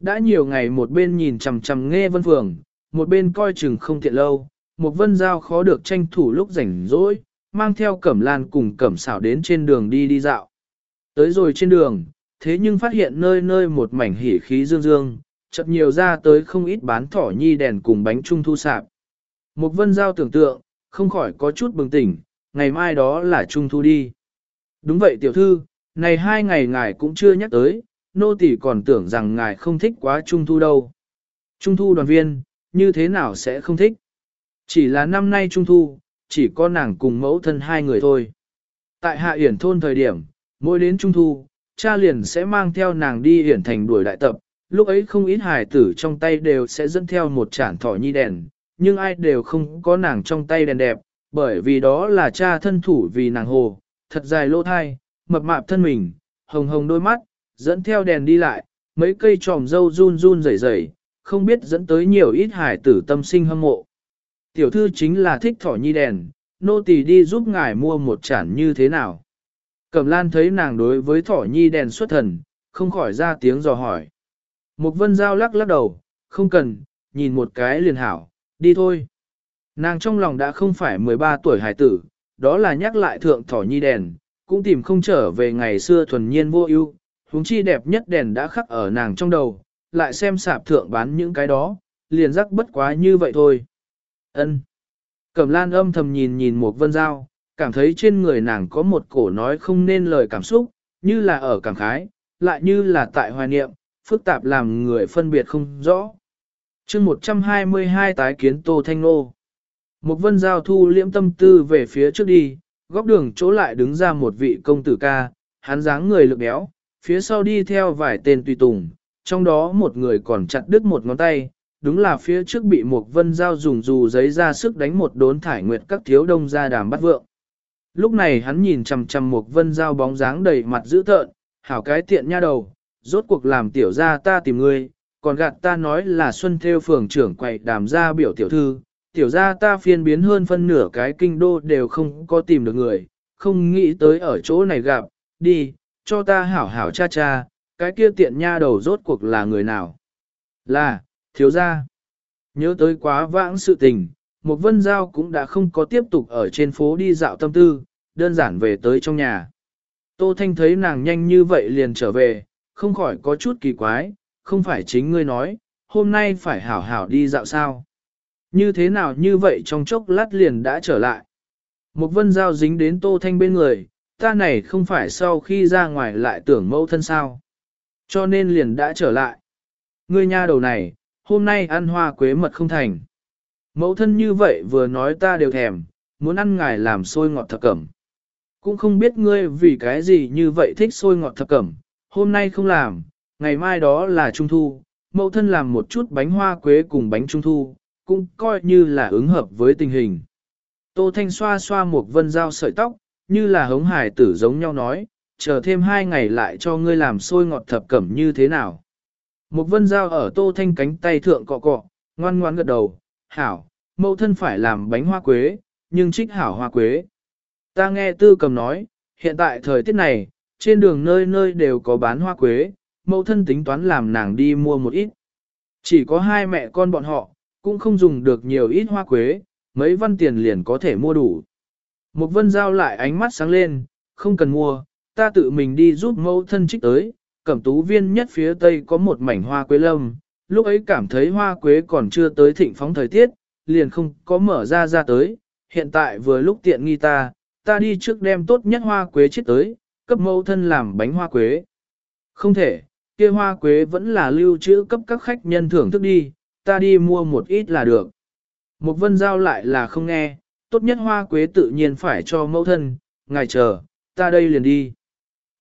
Đã nhiều ngày một bên nhìn chằm chằm nghe vân phường, một bên coi chừng không tiện lâu, một vân giao khó được tranh thủ lúc rảnh rỗi, mang theo cẩm lan cùng cẩm xảo đến trên đường đi đi dạo. Tới rồi trên đường, thế nhưng phát hiện nơi nơi một mảnh hỉ khí dương dương, chợt nhiều ra tới không ít bán thỏ nhi đèn cùng bánh trung thu sạp. Một vân giao tưởng tượng, không khỏi có chút bừng tỉnh, ngày mai đó là trung thu đi. Đúng vậy tiểu thư, này hai ngày ngài cũng chưa nhắc tới, nô tỷ còn tưởng rằng ngài không thích quá trung thu đâu. Trung thu đoàn viên, như thế nào sẽ không thích? Chỉ là năm nay trung thu, chỉ có nàng cùng mẫu thân hai người thôi. Tại hạ hiển thôn thời điểm, mỗi đến trung thu, cha liền sẽ mang theo nàng đi hiển thành đuổi đại tập, lúc ấy không ít hài tử trong tay đều sẽ dẫn theo một chản thỏ nhi đèn, nhưng ai đều không có nàng trong tay đèn đẹp, bởi vì đó là cha thân thủ vì nàng hồ, thật dài lỗ thai, mập mạp thân mình, hồng hồng đôi mắt, dẫn theo đèn đi lại, mấy cây tròm dâu run run rẩy rẩy, không biết dẫn tới nhiều ít hải tử tâm sinh hâm mộ. Tiểu thư chính là thích thỏ nhi đèn, nô tỳ đi giúp ngài mua một chản như thế nào. Cẩm lan thấy nàng đối với thỏ nhi đèn xuất thần, không khỏi ra tiếng dò hỏi. Mục vân giao lắc lắc đầu, không cần, nhìn một cái liền hảo, đi thôi. Nàng trong lòng đã không phải 13 tuổi hải tử, đó là nhắc lại thượng thỏ nhi đèn, cũng tìm không trở về ngày xưa thuần nhiên vô ưu, huống chi đẹp nhất đèn đã khắc ở nàng trong đầu, lại xem sạp thượng bán những cái đó, liền rắc bất quá như vậy thôi. Ân. Cẩm lan âm thầm nhìn nhìn một vân dao, cảm thấy trên người nàng có một cổ nói không nên lời cảm xúc, như là ở cảm khái, lại như là tại hoài niệm, phức tạp làm người phân biệt không rõ. chương 122 tái kiến Tô Thanh Nô. Một vân giao thu liễm tâm tư về phía trước đi, góc đường chỗ lại đứng ra một vị công tử ca, hắn dáng người lực béo, phía sau đi theo vài tên tùy tùng, trong đó một người còn chặt đứt một ngón tay, đúng là phía trước bị một vân giao dùng dù giấy ra sức đánh một đốn thải nguyệt các thiếu đông ra đàm bắt vượng. Lúc này hắn nhìn chằm chằm một vân giao bóng dáng đầy mặt dữ tợn, hảo cái tiện nha đầu, rốt cuộc làm tiểu ra ta tìm ngươi, còn gạt ta nói là Xuân Theo phường trưởng quậy đàm ra biểu tiểu thư, tiểu ra ta phiên biến hơn phân nửa cái kinh đô đều không có tìm được người, không nghĩ tới ở chỗ này gặp, đi, cho ta hảo hảo cha cha, cái kia tiện nha đầu rốt cuộc là người nào? Là, thiếu gia. Nhớ tới quá vãng sự tình, một vân giao cũng đã không có tiếp tục ở trên phố đi dạo tâm tư, đơn giản về tới trong nhà. Tô Thanh thấy nàng nhanh như vậy liền trở về, không khỏi có chút kỳ quái, không phải chính ngươi nói, hôm nay phải hảo hảo đi dạo sao. Như thế nào như vậy trong chốc lát liền đã trở lại. Một vân giao dính đến Tô Thanh bên người, ta này không phải sau khi ra ngoài lại tưởng mẫu thân sao. Cho nên liền đã trở lại. Ngươi nha đầu này, hôm nay ăn hoa quế mật không thành. Mẫu thân như vậy vừa nói ta đều thèm, muốn ăn ngài làm xôi ngọt thập cẩm. Cũng không biết ngươi vì cái gì như vậy thích xôi ngọt thập cẩm, hôm nay không làm, ngày mai đó là trung thu, mẫu thân làm một chút bánh hoa quế cùng bánh trung thu, cũng coi như là ứng hợp với tình hình. Tô Thanh xoa xoa một vân dao sợi tóc, như là hống hải tử giống nhau nói, chờ thêm hai ngày lại cho ngươi làm xôi ngọt thập cẩm như thế nào. Một vân dao ở Tô Thanh cánh tay thượng cọ cọ, ngoan ngoan gật đầu, hảo, mẫu thân phải làm bánh hoa quế, nhưng trích hảo hoa quế. Ta nghe tư cầm nói, hiện tại thời tiết này, trên đường nơi nơi đều có bán hoa quế, mẫu thân tính toán làm nàng đi mua một ít. Chỉ có hai mẹ con bọn họ, cũng không dùng được nhiều ít hoa quế, mấy văn tiền liền có thể mua đủ. Một vân giao lại ánh mắt sáng lên, không cần mua, ta tự mình đi giúp mẫu thân trích tới, cẩm tú viên nhất phía tây có một mảnh hoa quế lâm, lúc ấy cảm thấy hoa quế còn chưa tới thịnh phóng thời tiết, liền không có mở ra ra tới, hiện tại vừa lúc tiện nghi ta, ta đi trước đem tốt nhất hoa quế chết tới, cấp mẫu thân làm bánh hoa quế. Không thể, kia hoa quế vẫn là lưu trữ cấp các khách nhân thưởng thức đi, ta đi mua một ít là được. Một vân giao lại là không nghe, tốt nhất hoa quế tự nhiên phải cho mẫu thân, ngài chờ, ta đây liền đi.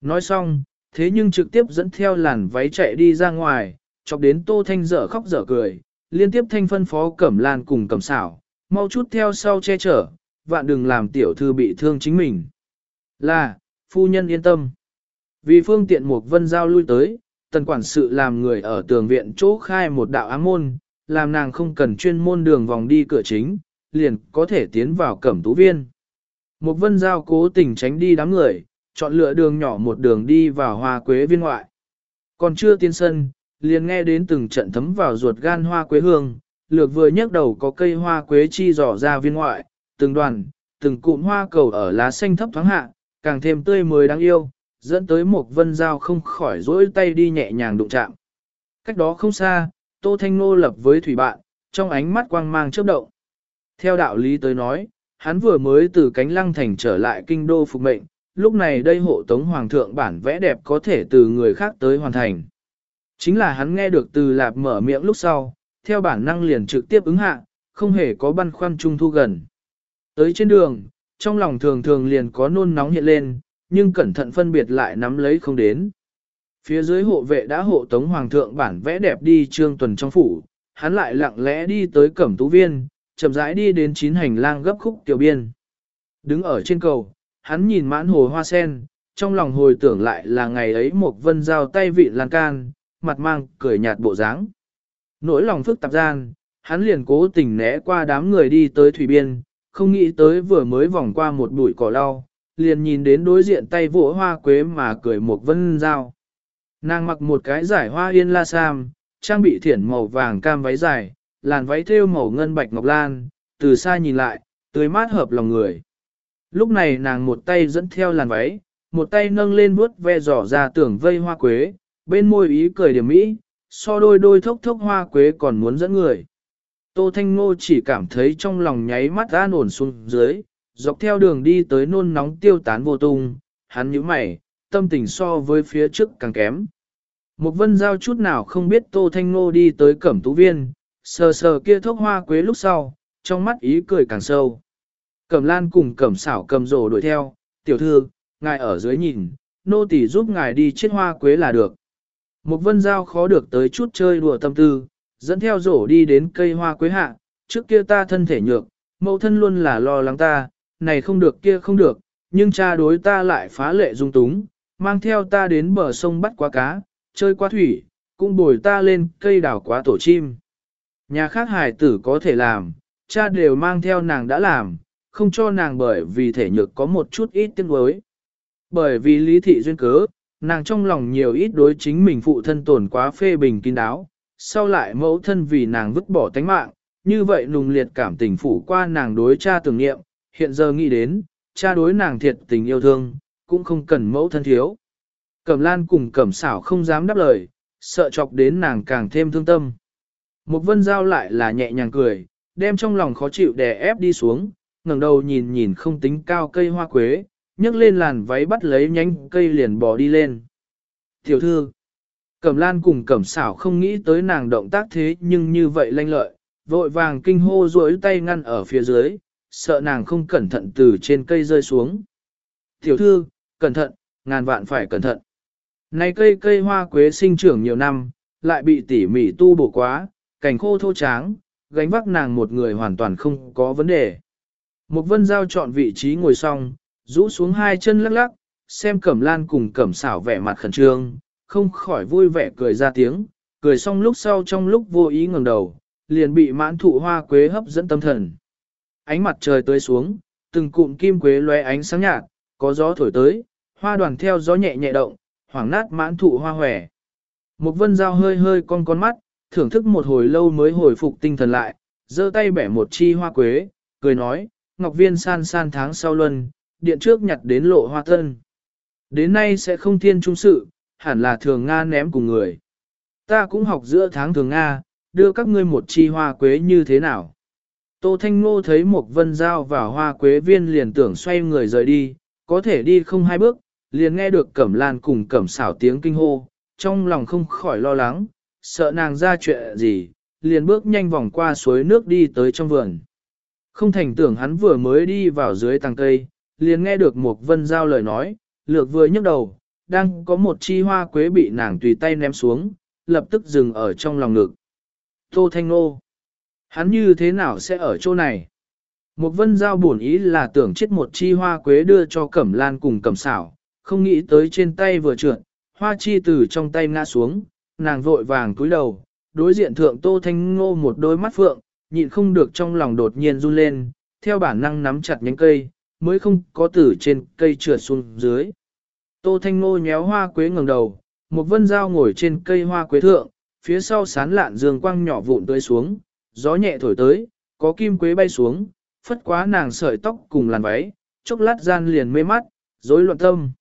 Nói xong, thế nhưng trực tiếp dẫn theo làn váy chạy đi ra ngoài, chọc đến tô thanh dở khóc dở cười, liên tiếp thanh phân phó cẩm lan cùng cẩm xảo, mau chút theo sau che chở, vạn đừng làm tiểu thư bị thương chính mình. Là, phu nhân yên tâm. Vì phương tiện một vân giao lui tới, tần quản sự làm người ở tường viện chỗ khai một đạo ám môn, làm nàng không cần chuyên môn đường vòng đi cửa chính, liền có thể tiến vào cẩm tú viên. Một vân giao cố tình tránh đi đám người, chọn lựa đường nhỏ một đường đi vào hoa quế viên ngoại. Còn chưa tiến sân, liền nghe đến từng trận thấm vào ruột gan hoa quế hương, lược vừa nhấc đầu có cây hoa quế chi dò ra viên ngoại, từng đoàn, từng cụm hoa cầu ở lá xanh thấp thoáng hạ, càng thêm tươi mới đáng yêu, dẫn tới một vân dao không khỏi rỗi tay đi nhẹ nhàng đụng chạm. Cách đó không xa, Tô Thanh Nô lập với thủy bạn, trong ánh mắt quang mang chớp động. Theo đạo lý tới nói, hắn vừa mới từ cánh lăng thành trở lại kinh đô phục mệnh, lúc này đây hộ tống hoàng thượng bản vẽ đẹp có thể từ người khác tới hoàn thành. Chính là hắn nghe được từ lạp mở miệng lúc sau, theo bản năng liền trực tiếp ứng hạ, không hề có băn khoăn trung thu gần. Tới trên đường, trong lòng thường thường liền có nôn nóng hiện lên, nhưng cẩn thận phân biệt lại nắm lấy không đến. Phía dưới hộ vệ đã hộ tống hoàng thượng bản vẽ đẹp đi trương tuần trong phủ, hắn lại lặng lẽ đi tới cẩm tú viên, chậm rãi đi đến chín hành lang gấp khúc tiểu biên. Đứng ở trên cầu, hắn nhìn mãn hồ hoa sen, trong lòng hồi tưởng lại là ngày ấy một vân giao tay vị lan can, mặt mang cười nhạt bộ dáng. Nỗi lòng phức tạp gian, hắn liền cố tình né qua đám người đi tới thủy biên, không nghĩ tới vừa mới vòng qua một bụi cỏ lau, liền nhìn đến đối diện tay vỗ hoa quế mà cười một vân giao. Nàng mặc một cái giải hoa yên la sam, trang bị thiển màu vàng cam váy dài, làn váy thêu màu ngân bạch ngọc lan, từ xa nhìn lại, tươi mát hợp lòng người. Lúc này nàng một tay dẫn theo làn váy, một tay nâng lên vuốt ve giỏ ra tưởng vây hoa quế, bên môi ý cười điểm mỹ, so đôi đôi thốc thốc hoa quế còn muốn dẫn người. Tô Thanh Ngô chỉ cảm thấy trong lòng nháy mắt an ổn xuống dưới, dọc theo đường đi tới nôn nóng tiêu tán vô tung, hắn nhíu mày, tâm tình so với phía trước càng kém. Một vân giao chút nào không biết Tô Thanh Ngô đi tới cẩm tú viên, sờ sờ kia thốc hoa quế lúc sau, trong mắt ý cười càng sâu. Cẩm lan cùng cẩm xảo cầm rổ đuổi theo, tiểu thư, ngài ở dưới nhìn, nô tỳ giúp ngài đi chết hoa quế là được. Một vân giao khó được tới chút chơi đùa tâm tư, dẫn theo rổ đi đến cây hoa quế hạ, trước kia ta thân thể nhược, mẫu thân luôn là lo lắng ta, này không được kia không được, nhưng cha đối ta lại phá lệ dung túng, mang theo ta đến bờ sông bắt quá cá, chơi qua thủy, cũng bồi ta lên cây đào quá tổ chim. Nhà khác hài tử có thể làm, cha đều mang theo nàng đã làm, không cho nàng bởi vì thể nhược có một chút ít tiếng đối. Bởi vì lý thị duyên cớ, nàng trong lòng nhiều ít đối chính mình phụ thân tổn quá phê bình kín đáo, sau lại mẫu thân vì nàng vứt bỏ tánh mạng, như vậy nùng liệt cảm tình phủ qua nàng đối cha tưởng nghiệm, hiện giờ nghĩ đến, cha đối nàng thiệt tình yêu thương, cũng không cần mẫu thân thiếu. Cẩm lan cùng cẩm xảo không dám đáp lời, sợ chọc đến nàng càng thêm thương tâm. Một vân giao lại là nhẹ nhàng cười, đem trong lòng khó chịu đè ép đi xuống, ngẩng đầu nhìn nhìn không tính cao cây hoa quế, nhấc lên làn váy bắt lấy nhánh cây liền bỏ đi lên. Tiểu thư, Cẩm lan cùng cẩm xảo không nghĩ tới nàng động tác thế nhưng như vậy lanh lợi, vội vàng kinh hô duỗi tay ngăn ở phía dưới, sợ nàng không cẩn thận từ trên cây rơi xuống. Tiểu thư, cẩn thận, ngàn vạn phải cẩn thận. Này cây cây hoa quế sinh trưởng nhiều năm, lại bị tỉ mỉ tu bổ quá, cành khô thô tráng, gánh vác nàng một người hoàn toàn không có vấn đề. Một vân giao chọn vị trí ngồi xong, rũ xuống hai chân lắc lắc, xem cẩm lan cùng cẩm xảo vẻ mặt khẩn trương, không khỏi vui vẻ cười ra tiếng, cười xong lúc sau trong lúc vô ý ngẩng đầu, liền bị mãn thụ hoa quế hấp dẫn tâm thần. Ánh mặt trời tươi xuống, từng cụm kim quế lóe ánh sáng nhạt, có gió thổi tới, hoa đoàn theo gió nhẹ nhẹ động, hoảng nát mãn thụ hoa hòe. Một vân dao hơi hơi con con mắt, thưởng thức một hồi lâu mới hồi phục tinh thần lại, giơ tay bẻ một chi hoa quế, cười nói, ngọc viên san san tháng sau luân, điện trước nhặt đến lộ hoa thân. Đến nay sẽ không thiên trung sự, hẳn là thường Nga ném cùng người. Ta cũng học giữa tháng thường Nga, đưa các ngươi một chi hoa quế như thế nào. Tô Thanh Ngô thấy một vân dao vào hoa quế viên liền tưởng xoay người rời đi, có thể đi không hai bước, liền nghe được cẩm lan cùng cẩm xảo tiếng kinh hô, trong lòng không khỏi lo lắng, sợ nàng ra chuyện gì, liền bước nhanh vòng qua suối nước đi tới trong vườn. Không thành tưởng hắn vừa mới đi vào dưới tàng cây, liền nghe được một vân giao lời nói, lược vừa nhấc đầu, đang có một chi hoa quế bị nàng tùy tay ném xuống, lập tức dừng ở trong lòng ngực. Tô Thanh Nô, hắn như thế nào sẽ ở chỗ này? Một vân giao buồn ý là tưởng chết một chi hoa quế đưa cho cẩm lan cùng cẩm xảo, không nghĩ tới trên tay vừa trượt, hoa chi từ trong tay ngã xuống, nàng vội vàng cúi đầu, đối diện thượng Tô Thanh Ngô một đôi mắt phượng, nhịn không được trong lòng đột nhiên run lên, theo bản năng nắm chặt nhánh cây, mới không có tử trên cây trượt xuống dưới. Tô Thanh Ngô nhéo hoa quế ngẩng đầu, một vân dao ngồi trên cây hoa quế thượng, phía sau sán lạn dương quang nhỏ vụn tươi xuống, gió nhẹ thổi tới, có kim quế bay xuống, phất quá nàng sợi tóc cùng làn váy, chốc lát gian liền mê mắt, rối loạn tâm.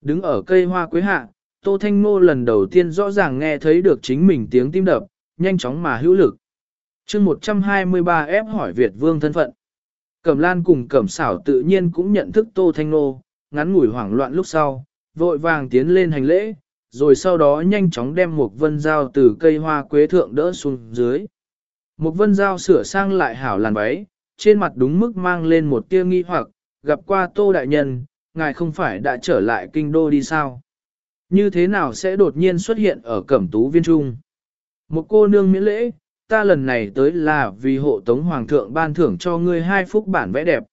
Đứng ở cây hoa quế hạ, Tô Thanh Ngô lần đầu tiên rõ ràng nghe thấy được chính mình tiếng tim đập, nhanh chóng mà hữu lực chương 123 ép hỏi Việt Vương thân phận. Cẩm Lan cùng Cẩm Xảo tự nhiên cũng nhận thức Tô Thanh Nô, ngắn ngủi hoảng loạn lúc sau, vội vàng tiến lên hành lễ, rồi sau đó nhanh chóng đem một vân dao từ cây hoa quế thượng đỡ xuống dưới. Một vân dao sửa sang lại hảo làn váy, trên mặt đúng mức mang lên một tia nghi hoặc, gặp qua Tô Đại Nhân, ngài không phải đã trở lại kinh đô đi sao? Như thế nào sẽ đột nhiên xuất hiện ở cẩm tú viên trung? Một cô nương miễn lễ, ta lần này tới là vì hộ tống hoàng thượng ban thưởng cho ngươi hai phúc bản vẽ đẹp.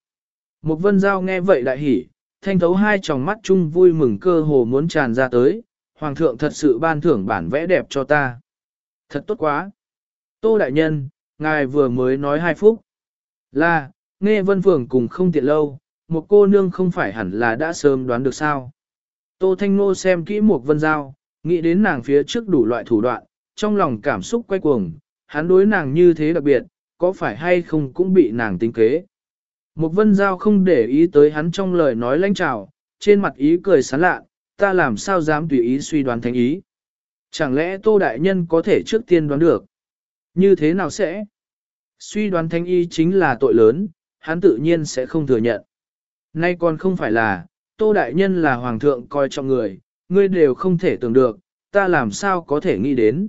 Một vân giao nghe vậy đại hỉ, thanh thấu hai tròng mắt chung vui mừng cơ hồ muốn tràn ra tới, hoàng thượng thật sự ban thưởng bản vẽ đẹp cho ta. Thật tốt quá. Tô đại nhân, ngài vừa mới nói hai phúc. Là, nghe vân phường cùng không tiện lâu, một cô nương không phải hẳn là đã sớm đoán được sao. Tô Thanh Nô xem kỹ một vân giao, nghĩ đến nàng phía trước đủ loại thủ đoạn, trong lòng cảm xúc quay cuồng, hắn đối nàng như thế đặc biệt, có phải hay không cũng bị nàng tính kế. Một vân giao không để ý tới hắn trong lời nói lãnh trào, trên mặt ý cười sán lạ, ta làm sao dám tùy ý suy đoán thánh ý. Chẳng lẽ tô đại nhân có thể trước tiên đoán được? Như thế nào sẽ? Suy đoán thánh ý chính là tội lớn, hắn tự nhiên sẽ không thừa nhận. Nay còn không phải là, tô đại nhân là hoàng thượng coi trọng người, ngươi đều không thể tưởng được, ta làm sao có thể nghĩ đến.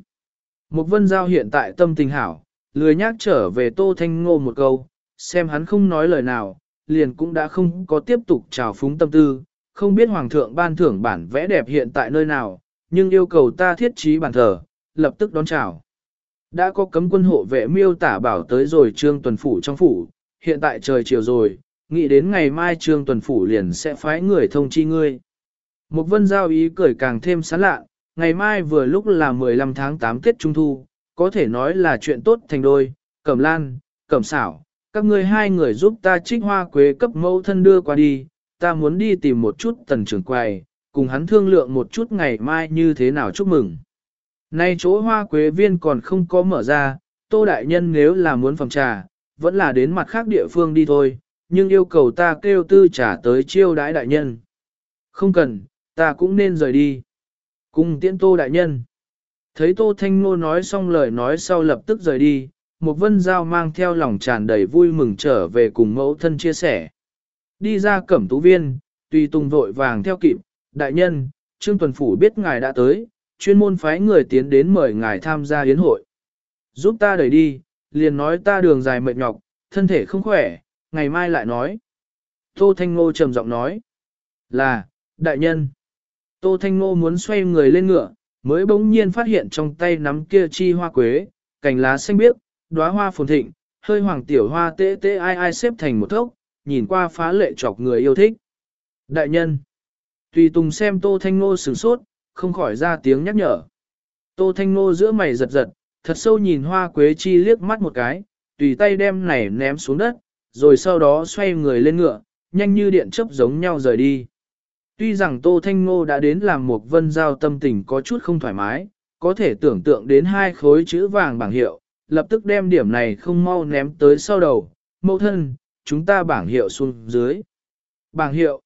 Mục vân giao hiện tại tâm tình hảo, lười nhác trở về tô thanh ngô một câu, xem hắn không nói lời nào, liền cũng đã không có tiếp tục trào phúng tâm tư, không biết hoàng thượng ban thưởng bản vẽ đẹp hiện tại nơi nào, nhưng yêu cầu ta thiết trí bản thờ, lập tức đón chào. Đã có cấm quân hộ vệ miêu tả bảo tới rồi trương tuần phủ trong phủ, hiện tại trời chiều rồi, nghĩ đến ngày mai trương tuần phủ liền sẽ phái người thông chi ngươi. Một vân giao ý cười càng thêm sán lạ, ngày mai vừa lúc là 15 tháng 8 Tết Trung Thu, có thể nói là chuyện tốt thành đôi, cẩm lan, cẩm xảo, các ngươi hai người giúp ta trích hoa quế cấp mẫu thân đưa qua đi, ta muốn đi tìm một chút tần trưởng quầy, cùng hắn thương lượng một chút ngày mai như thế nào chúc mừng. Nay chỗ hoa quế viên còn không có mở ra, tô đại nhân nếu là muốn phòng trà, vẫn là đến mặt khác địa phương đi thôi, nhưng yêu cầu ta kêu tư trả tới chiêu đãi đại nhân. Không cần, ta cũng nên rời đi. Cùng tiễn tô đại nhân. Thấy tô thanh ngô nói xong lời nói sau lập tức rời đi, một vân giao mang theo lòng tràn đầy vui mừng trở về cùng mẫu thân chia sẻ. Đi ra cẩm tú viên, tùy tùng vội vàng theo kịp, đại nhân, Trương Tuần Phủ biết ngài đã tới, chuyên môn phái người tiến đến mời ngài tham gia yến hội. Giúp ta đẩy đi, liền nói ta đường dài mệt nhọc, thân thể không khỏe, ngày mai lại nói. Tô Thanh Ngô trầm giọng nói, là, đại nhân. Tô Thanh Ngô muốn xoay người lên ngựa, mới bỗng nhiên phát hiện trong tay nắm kia chi hoa quế, cành lá xanh biếc, đóa hoa phồn thịnh, hơi hoàng tiểu hoa tê tê ai ai xếp thành một thốc, nhìn qua phá lệ chọc người yêu thích. Đại nhân, tùy tùng xem Tô Thanh Ngô sửng sốt, không khỏi ra tiếng nhắc nhở. Tô Thanh Ngô giữa mày giật giật, thật sâu nhìn hoa quế chi liếc mắt một cái, tùy tay đem này ném xuống đất, rồi sau đó xoay người lên ngựa, nhanh như điện chớp giống nhau rời đi. Tuy rằng Tô Thanh Ngô đã đến làm một vân giao tâm tình có chút không thoải mái, có thể tưởng tượng đến hai khối chữ vàng bảng hiệu, lập tức đem điểm này không mau ném tới sau đầu. Mẫu thân, chúng ta bảng hiệu xuống dưới. Bảng hiệu.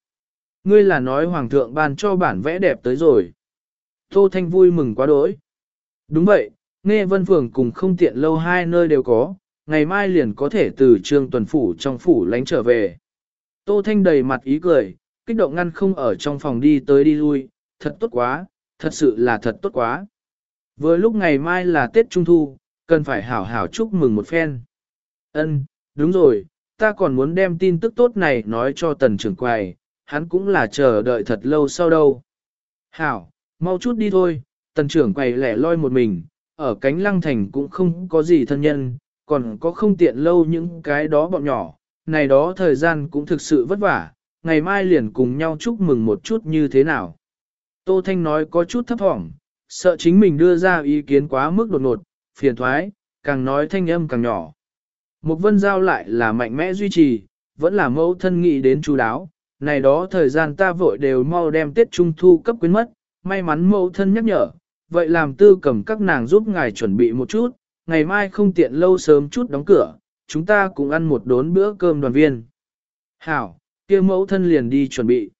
Ngươi là nói hoàng thượng ban cho bản vẽ đẹp tới rồi. Tô Thanh vui mừng quá đỗi. Đúng vậy, nghe vân phường cùng không tiện lâu hai nơi đều có, ngày mai liền có thể từ trương tuần phủ trong phủ lánh trở về. Tô Thanh đầy mặt ý cười, kích động ngăn không ở trong phòng đi tới đi lui, thật tốt quá, thật sự là thật tốt quá. Vừa lúc ngày mai là Tết Trung Thu, cần phải hảo hảo chúc mừng một phen. Ân, đúng rồi, ta còn muốn đem tin tức tốt này nói cho tần trưởng quầy, hắn cũng là chờ đợi thật lâu sau đâu. Hảo, mau chút đi thôi, tần trưởng quầy lẻ loi một mình, ở cánh lăng thành cũng không có gì thân nhân, còn có không tiện lâu những cái đó bọn nhỏ, này đó thời gian cũng thực sự vất vả, ngày mai liền cùng nhau chúc mừng một chút như thế nào. Tô Thanh nói có chút thấp thỏm, sợ chính mình đưa ra ý kiến quá mức đột ngột, phiền thoái, càng nói thanh âm càng nhỏ. Một vân giao lại là mạnh mẽ duy trì, vẫn là mẫu thân nghị đến chú đáo, này đó thời gian ta vội đều mau đem tiết trung thu cấp quyến mất, may mắn mẫu thân nhắc nhở, vậy làm tư cầm các nàng giúp ngài chuẩn bị một chút, ngày mai không tiện lâu sớm chút đóng cửa, chúng ta cùng ăn một đốn bữa cơm đoàn viên. Hảo, kia mẫu thân liền đi chuẩn bị.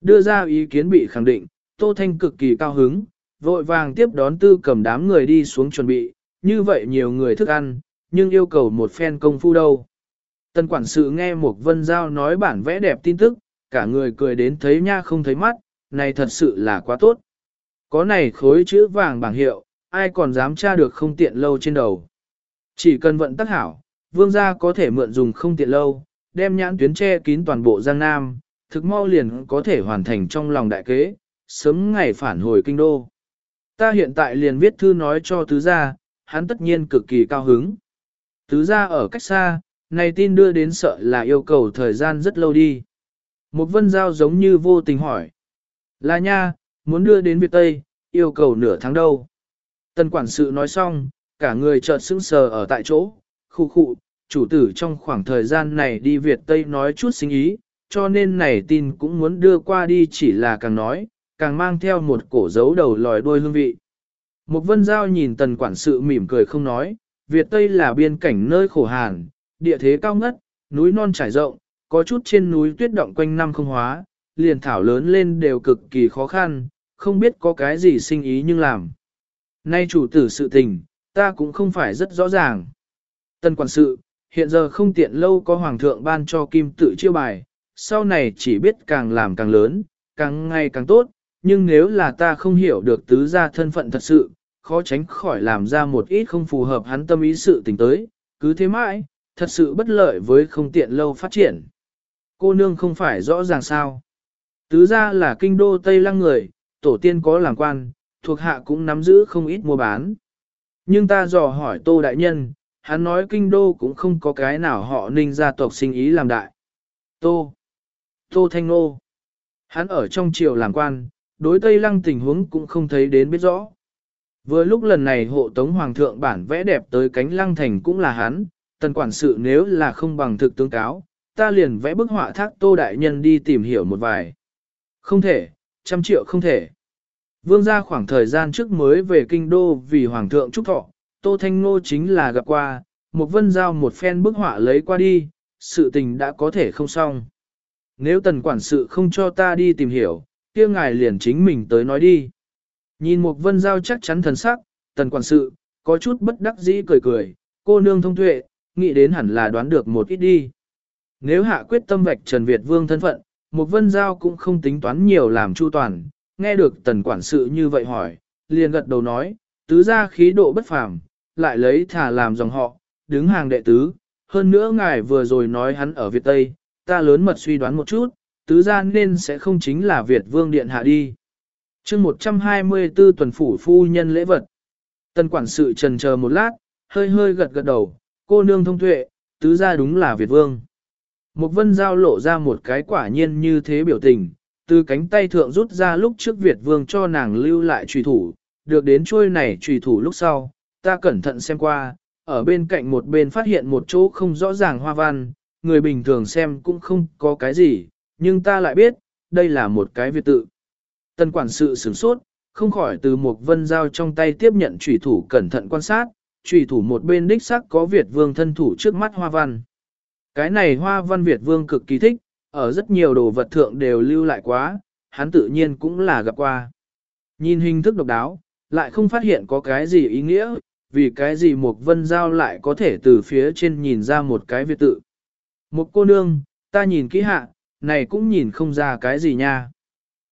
Đưa ra ý kiến bị khẳng định, Tô Thanh cực kỳ cao hứng, vội vàng tiếp đón tư cầm đám người đi xuống chuẩn bị, như vậy nhiều người thức ăn, nhưng yêu cầu một phen công phu đâu. Tân quản sự nghe một vân giao nói bản vẽ đẹp tin tức, cả người cười đến thấy nha không thấy mắt, này thật sự là quá tốt. Có này khối chữ vàng bảng hiệu, ai còn dám tra được không tiện lâu trên đầu. Chỉ cần vận tắc hảo, vương gia có thể mượn dùng không tiện lâu, đem nhãn tuyến che kín toàn bộ Giang Nam, thực mau liền có thể hoàn thành trong lòng đại kế, sớm ngày phản hồi kinh đô. Ta hiện tại liền viết thư nói cho tứ gia, hắn tất nhiên cực kỳ cao hứng. Tứ gia ở cách xa, này tin đưa đến sợ là yêu cầu thời gian rất lâu đi. Một vân giao giống như vô tình hỏi. Là nha, muốn đưa đến Việt Tây, yêu cầu nửa tháng đâu. Tân quản sự nói xong, cả người chợt sững sờ ở tại chỗ, khu khụ chủ tử trong khoảng thời gian này đi Việt Tây nói chút sinh ý, cho nên này tin cũng muốn đưa qua đi chỉ là càng nói, càng mang theo một cổ dấu đầu lòi đuôi hương vị. Một vân giao nhìn tần quản sự mỉm cười không nói, Việt Tây là biên cảnh nơi khổ hàn, địa thế cao ngất, núi non trải rộng, có chút trên núi tuyết động quanh năm không hóa, liền thảo lớn lên đều cực kỳ khó khăn, không biết có cái gì sinh ý nhưng làm. Nay chủ tử sự tình, ta cũng không phải rất rõ ràng. Tân quản sự, hiện giờ không tiện lâu có hoàng thượng ban cho kim tự chiêu bài, sau này chỉ biết càng làm càng lớn, càng ngày càng tốt, nhưng nếu là ta không hiểu được tứ gia thân phận thật sự, khó tránh khỏi làm ra một ít không phù hợp hắn tâm ý sự tình tới, cứ thế mãi, thật sự bất lợi với không tiện lâu phát triển. Cô nương không phải rõ ràng sao. Tứ gia là kinh đô Tây Lăng người, tổ tiên có làm quan, thuộc hạ cũng nắm giữ không ít mua bán. Nhưng ta dò hỏi Tô Đại Nhân, hắn nói kinh đô cũng không có cái nào họ ninh gia tộc sinh ý làm đại. Tô. Tô Thanh Nô. Hắn ở trong triều làm quan, đối Tây Lăng tình huống cũng không thấy đến biết rõ. Vừa lúc lần này hộ tống hoàng thượng bản vẽ đẹp tới cánh lăng thành cũng là hắn, tần quản sự nếu là không bằng thực tướng cáo, ta liền vẽ bức họa thác tô đại nhân đi tìm hiểu một vài. Không thể, trăm triệu không thể. Vương gia khoảng thời gian trước mới về kinh đô vì hoàng thượng trúc thọ, tô thanh ngô chính là gặp qua, một vân giao một phen bức họa lấy qua đi, sự tình đã có thể không xong. Nếu tần quản sự không cho ta đi tìm hiểu, kia ngài liền chính mình tới nói đi. Nhìn một vân giao chắc chắn thần sắc, tần quản sự, có chút bất đắc dĩ cười cười, cô nương thông tuệ, nghĩ đến hẳn là đoán được một ít đi. Nếu hạ quyết tâm vạch Trần Việt Vương thân phận, một vân giao cũng không tính toán nhiều làm chu toàn, nghe được tần quản sự như vậy hỏi, liền gật đầu nói, tứ gia khí độ bất phàm, lại lấy thả làm dòng họ, đứng hàng đệ tứ, hơn nữa ngài vừa rồi nói hắn ở Việt Tây, ta lớn mật suy đoán một chút, tứ gia nên sẽ không chính là Việt Vương Điện Hạ đi. chương 124 tuần phủ phu nhân lễ vật. tân quản sự trần chờ một lát, hơi hơi gật gật đầu, cô nương thông tuệ, tứ gia đúng là Việt Vương. Một vân giao lộ ra một cái quả nhiên như thế biểu tình, từ cánh tay thượng rút ra lúc trước Việt Vương cho nàng lưu lại trùy thủ, được đến trôi này trùy thủ lúc sau, ta cẩn thận xem qua, ở bên cạnh một bên phát hiện một chỗ không rõ ràng hoa văn, người bình thường xem cũng không có cái gì, nhưng ta lại biết, đây là một cái Việt tự. Tân quản sự sửng sốt, không khỏi từ một vân giao trong tay tiếp nhận trùy thủ cẩn thận quan sát, trùy thủ một bên đích sắc có Việt Vương thân thủ trước mắt hoa văn. Cái này hoa văn Việt Vương cực kỳ thích, ở rất nhiều đồ vật thượng đều lưu lại quá, hắn tự nhiên cũng là gặp qua. Nhìn hình thức độc đáo, lại không phát hiện có cái gì ý nghĩa, vì cái gì một vân giao lại có thể từ phía trên nhìn ra một cái Việt tự. Một cô nương, ta nhìn kỹ hạ, này cũng nhìn không ra cái gì nha.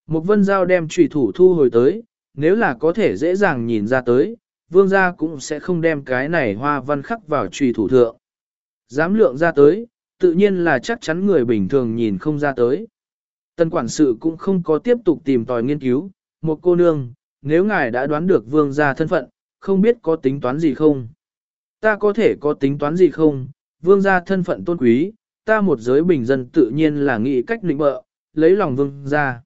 Một vân giao đem trùy thủ thu hồi tới, nếu là có thể dễ dàng nhìn ra tới, vương gia cũng sẽ không đem cái này hoa văn khắc vào trùy thủ thượng. Dám lượng ra tới, tự nhiên là chắc chắn người bình thường nhìn không ra tới. Tân quản sự cũng không có tiếp tục tìm tòi nghiên cứu, một cô nương, nếu ngài đã đoán được vương gia thân phận, không biết có tính toán gì không? Ta có thể có tính toán gì không? Vương gia thân phận tôn quý, ta một giới bình dân tự nhiên là nghĩ cách lĩnh bợ, lấy lòng vương gia.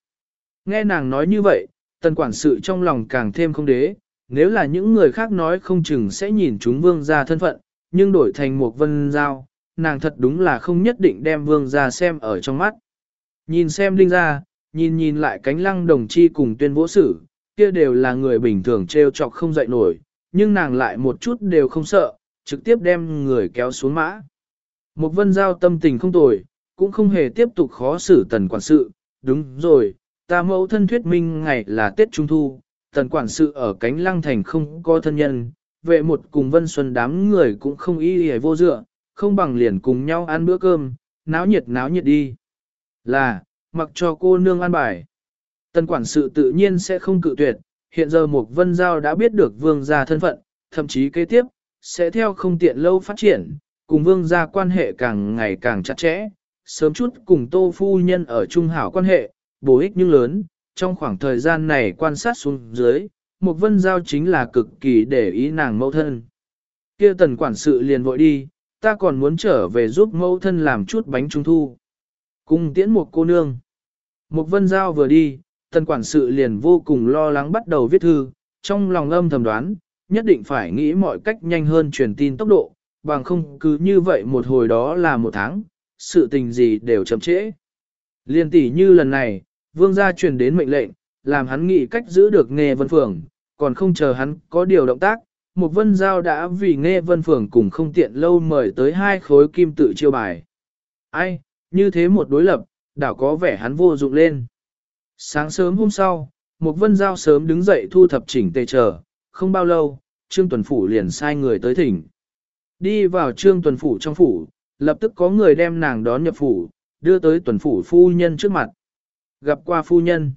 Nghe nàng nói như vậy, tần quản sự trong lòng càng thêm không đế, nếu là những người khác nói không chừng sẽ nhìn chúng vương gia thân phận, nhưng đổi thành một vân giao, nàng thật đúng là không nhất định đem vương gia xem ở trong mắt. Nhìn xem đinh ra, nhìn nhìn lại cánh lăng đồng chi cùng tuyên vỗ sử, kia đều là người bình thường trêu chọc không dậy nổi, nhưng nàng lại một chút đều không sợ, trực tiếp đem người kéo xuống mã. Một vân giao tâm tình không tồi, cũng không hề tiếp tục khó xử tần quản sự, đúng rồi, ta mẫu thân thuyết minh ngày là Tết Trung Thu, tần quản sự ở cánh lăng thành không có thân nhân, vệ một cùng vân xuân đám người cũng không y hề vô dựa, không bằng liền cùng nhau ăn bữa cơm, náo nhiệt náo nhiệt đi. Là, mặc cho cô nương ăn bài. Tân quản sự tự nhiên sẽ không cự tuyệt, hiện giờ Mục vân giao đã biết được vương gia thân phận, thậm chí kế tiếp, sẽ theo không tiện lâu phát triển, cùng vương gia quan hệ càng ngày càng chặt chẽ, sớm chút cùng tô phu nhân ở trung hảo quan hệ, bổ ích nhưng lớn, trong khoảng thời gian này quan sát xuống dưới, Mục vân giao chính là cực kỳ để ý nàng mẫu thân. kia tần quản sự liền vội đi, ta còn muốn trở về giúp mẫu thân làm chút bánh trung thu. Cùng tiễn một cô nương. Mục vân giao vừa đi, tần quản sự liền vô cùng lo lắng bắt đầu viết thư, trong lòng âm thầm đoán, nhất định phải nghĩ mọi cách nhanh hơn truyền tin tốc độ, bằng không cứ như vậy một hồi đó là một tháng, sự tình gì đều chậm trễ. Liên tỷ như lần này, vương gia truyền đến mệnh lệnh, làm hắn nghĩ cách giữ được nghề vân phường, còn không chờ hắn có điều động tác, một vân giao đã vì nghe vân phường cùng không tiện lâu mời tới hai khối kim tự chiêu bài. Ai, như thế một đối lập, đảo có vẻ hắn vô dụng lên. Sáng sớm hôm sau, một vân giao sớm đứng dậy thu thập chỉnh tề chờ, không bao lâu, Trương Tuần Phủ liền sai người tới thỉnh. Đi vào Trương Tuần Phủ trong phủ, lập tức có người đem nàng đón nhập phủ, đưa tới Tuần Phủ phu nhân trước mặt. Gặp qua phu nhân.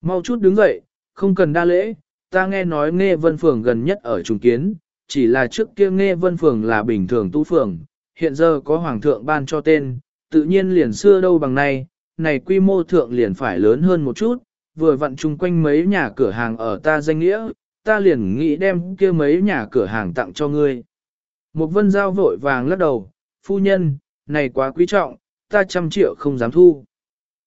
Mau chút đứng dậy, không cần đa lễ, ta nghe nói nghe vân phường gần nhất ở trùng kiến, chỉ là trước kia nghe vân phường là bình thường tu phường, hiện giờ có hoàng thượng ban cho tên, tự nhiên liền xưa đâu bằng nay, này quy mô thượng liền phải lớn hơn một chút, vừa vặn chung quanh mấy nhà cửa hàng ở ta danh nghĩa, ta liền nghĩ đem kia mấy nhà cửa hàng tặng cho ngươi. Một vân giao vội vàng lắc đầu, phu nhân, này quá quý trọng, ta trăm triệu không dám thu.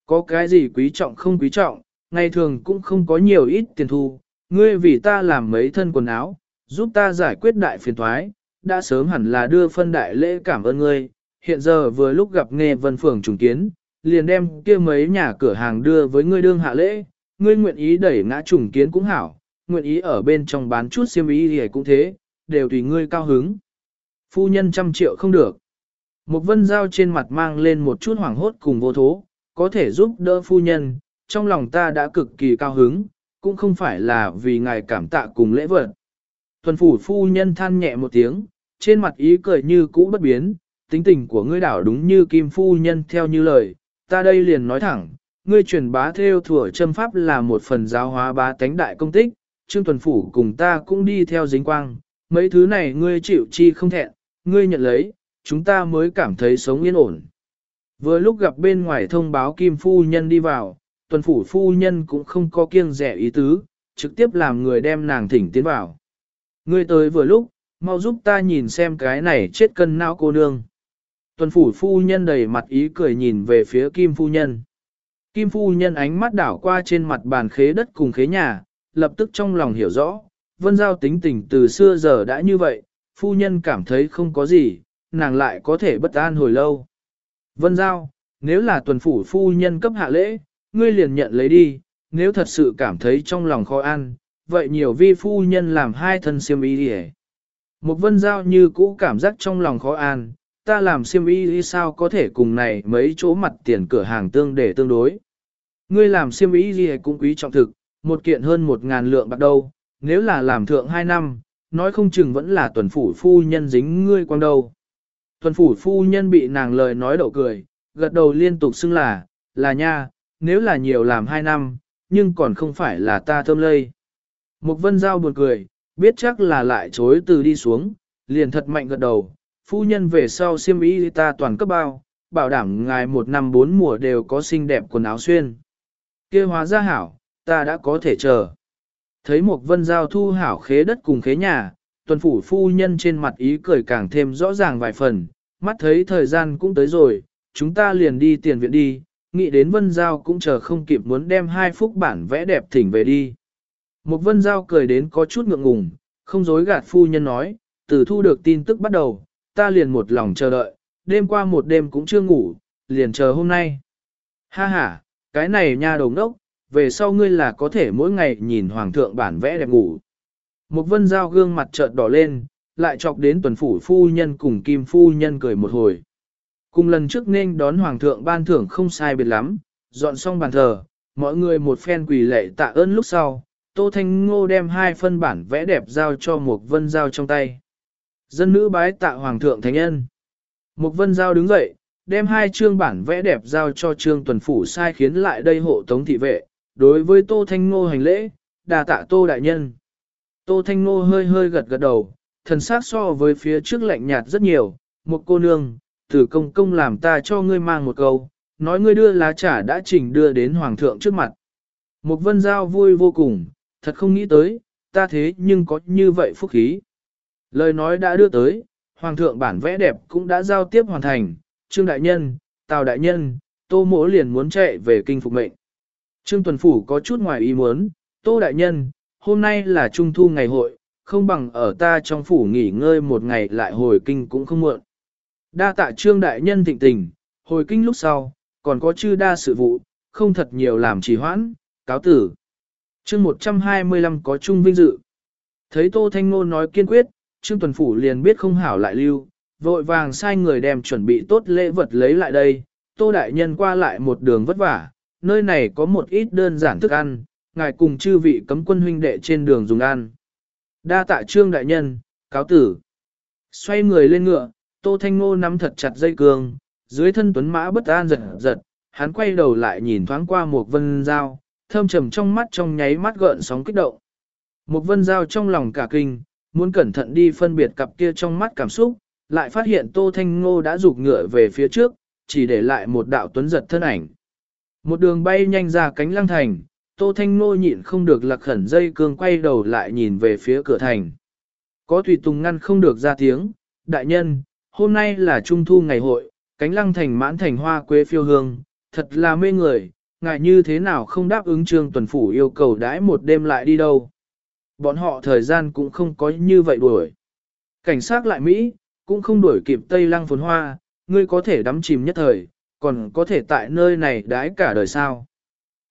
Có cái gì quý trọng không quý trọng, ngày thường cũng không có nhiều ít tiền thu, ngươi vì ta làm mấy thân quần áo, giúp ta giải quyết đại phiền thoái, đã sớm hẳn là đưa phân đại lễ cảm ơn ngươi, hiện giờ vừa lúc gặp nghe vân phường trùng kiến, liền đem kia mấy nhà cửa hàng đưa với ngươi đương hạ lễ, ngươi nguyện ý đẩy ngã trùng kiến cũng hảo, nguyện ý ở bên trong bán chút xiêm y thì cũng thế, đều tùy ngươi cao hứng. Phu nhân trăm triệu không được. Một vân giao trên mặt mang lên một chút hoảng hốt cùng vô thố, có thể giúp đỡ phu nhân, trong lòng ta đã cực kỳ cao hứng, cũng không phải là vì ngài cảm tạ cùng lễ vật. Tuần phủ phu nhân than nhẹ một tiếng, trên mặt ý cười như cũ bất biến, tính tình của ngươi đảo đúng như kim phu nhân theo như lời, ta đây liền nói thẳng, ngươi truyền bá theo thừa châm pháp là một phần giáo hóa bá tánh đại công tích, Trương Tuần Phủ cùng ta cũng đi theo dính quang, mấy thứ này ngươi chịu chi không thẹn, ngươi nhận lấy, chúng ta mới cảm thấy sống yên ổn. Vừa lúc gặp bên ngoài thông báo Kim Phu Nhân đi vào, Tuần Phủ Phu Nhân cũng không có kiêng rẻ ý tứ, trực tiếp làm người đem nàng thỉnh tiến vào. Ngươi tới vừa lúc, mau giúp ta nhìn xem cái này chết cân não cô nương. Tuần Phủ Phu Nhân đầy mặt ý cười nhìn về phía Kim Phu Nhân. Kim Phu Nhân ánh mắt đảo qua trên mặt bàn khế đất cùng khế nhà, lập tức trong lòng hiểu rõ, vân giao tính tình từ xưa giờ đã như vậy, phu nhân cảm thấy không có gì, nàng lại có thể bất an hồi lâu. Vân giao, nếu là tuần phủ phu nhân cấp hạ lễ, ngươi liền nhận lấy đi, nếu thật sự cảm thấy trong lòng khó ăn, vậy nhiều vi phu nhân làm hai thân siêm ý đi Một vân giao như cũ cảm giác trong lòng khó an, ta làm siêm y sao có thể cùng này mấy chỗ mặt tiền cửa hàng tương để tương đối. Ngươi làm siêm y gì cũng quý trọng thực, một kiện hơn một ngàn lượng bạc đâu, nếu là làm thượng hai năm, nói không chừng vẫn là tuần phủ phu nhân dính ngươi quang đâu. Tuần phủ phu nhân bị nàng lời nói đậu cười, gật đầu liên tục xưng là, là nha, nếu là nhiều làm hai năm, nhưng còn không phải là ta thơm lây. Một vân giao buồn cười, biết chắc là lại chối từ đi xuống, liền thật mạnh gật đầu, phu nhân về sau siêm y ta toàn cấp bao, bảo đảm ngài một năm bốn mùa đều có xinh đẹp quần áo xuyên. kia hóa ra hảo, ta đã có thể chờ. Thấy một vân giao thu hảo khế đất cùng khế nhà, tuần phủ phu nhân trên mặt ý cười càng thêm rõ ràng vài phần, mắt thấy thời gian cũng tới rồi, chúng ta liền đi tiền viện đi, nghĩ đến vân giao cũng chờ không kịp muốn đem hai phúc bản vẽ đẹp thỉnh về đi. Một vân giao cười đến có chút ngượng ngùng, không dối gạt phu nhân nói, từ thu được tin tức bắt đầu, ta liền một lòng chờ đợi, đêm qua một đêm cũng chưa ngủ, liền chờ hôm nay. Ha ha, cái này nha đồng đốc, về sau ngươi là có thể mỗi ngày nhìn hoàng thượng bản vẽ đẹp ngủ. Một vân giao gương mặt trợn đỏ lên, lại chọc đến tuần phủ phu nhân cùng kim phu nhân cười một hồi. Cùng lần trước nên đón hoàng thượng ban thưởng không sai biệt lắm, dọn xong bàn thờ, mọi người một phen quỳ lệ tạ ơn lúc sau, Tô Thanh Ngô đem hai phân bản vẽ đẹp giao cho một vân giao trong tay. Dân nữ bái tạ hoàng thượng thánh nhân. Một vân giao đứng dậy, đem hai chương bản vẽ đẹp giao cho trương tuần phủ sai khiến lại đây hộ tống thị vệ, đối với Tô Thanh Ngô hành lễ, đà tạ Tô Đại Nhân. Tô Thanh Ngô hơi hơi gật gật đầu, thần sắc so với phía trước lạnh nhạt rất nhiều, một cô nương, tử công công làm ta cho ngươi mang một câu, nói ngươi đưa lá trà đã chỉnh đưa đến hoàng thượng trước mặt. Một vân giao vui vô cùng, thật không nghĩ tới, ta thế nhưng có như vậy phúc khí. Lời nói đã đưa tới, hoàng thượng bản vẽ đẹp cũng đã giao tiếp hoàn thành, trương đại nhân, tào đại nhân, tô mỗ liền muốn chạy về kinh phục mệnh. Trương tuần phủ có chút ngoài ý muốn, tô đại nhân, hôm nay là trung thu ngày hội, không bằng ở ta trong phủ nghỉ ngơi một ngày lại hồi kinh cũng không muộn. Đa tạ trương đại nhân thịnh tình, hồi kinh lúc sau, còn có chư đa sự vụ, không thật nhiều làm trì hoãn, cáo tử. chương 125 có chung vinh dự. Thấy Tô Thanh Ngôn nói kiên quyết, Trương Tuần Phủ liền biết không hảo lại lưu, vội vàng sai người đem chuẩn bị tốt lễ vật lấy lại đây. Tô Đại Nhân qua lại một đường vất vả, nơi này có một ít đơn giản thức ăn, ngài cùng chư vị cấm quân huynh đệ trên đường dùng ăn. Đa tạ Trương Đại Nhân, cáo tử. Xoay người lên ngựa, Tô Thanh Ngô nắm thật chặt dây cương, dưới thân tuấn mã bất an giật giật, hắn quay đầu lại nhìn thoáng qua một vân dao, thơm trầm trong mắt trong nháy mắt gợn sóng kích động. Một vân dao trong lòng cả kinh, muốn cẩn thận đi phân biệt cặp kia trong mắt cảm xúc, lại phát hiện Tô Thanh Ngô đã rụt ngựa về phía trước, chỉ để lại một đạo tuấn giật thân ảnh. Một đường bay nhanh ra cánh lăng thành, Tô Thanh Ngô nhịn không được lạc khẩn dây cương quay đầu lại nhìn về phía cửa thành. Có tùy tùng ngăn không được ra tiếng, đại nhân, hôm nay là trung thu ngày hội, cánh lăng thành mãn thành hoa quế phiêu hương, thật là mê người, ngại như thế nào không đáp ứng trương tuần phủ yêu cầu đãi một đêm lại đi đâu. Bọn họ thời gian cũng không có như vậy đuổi. Cảnh sát lại Mỹ, cũng không đuổi kịp Tây lăng phồn hoa, ngươi có thể đắm chìm nhất thời, còn có thể tại nơi này đãi cả đời sao.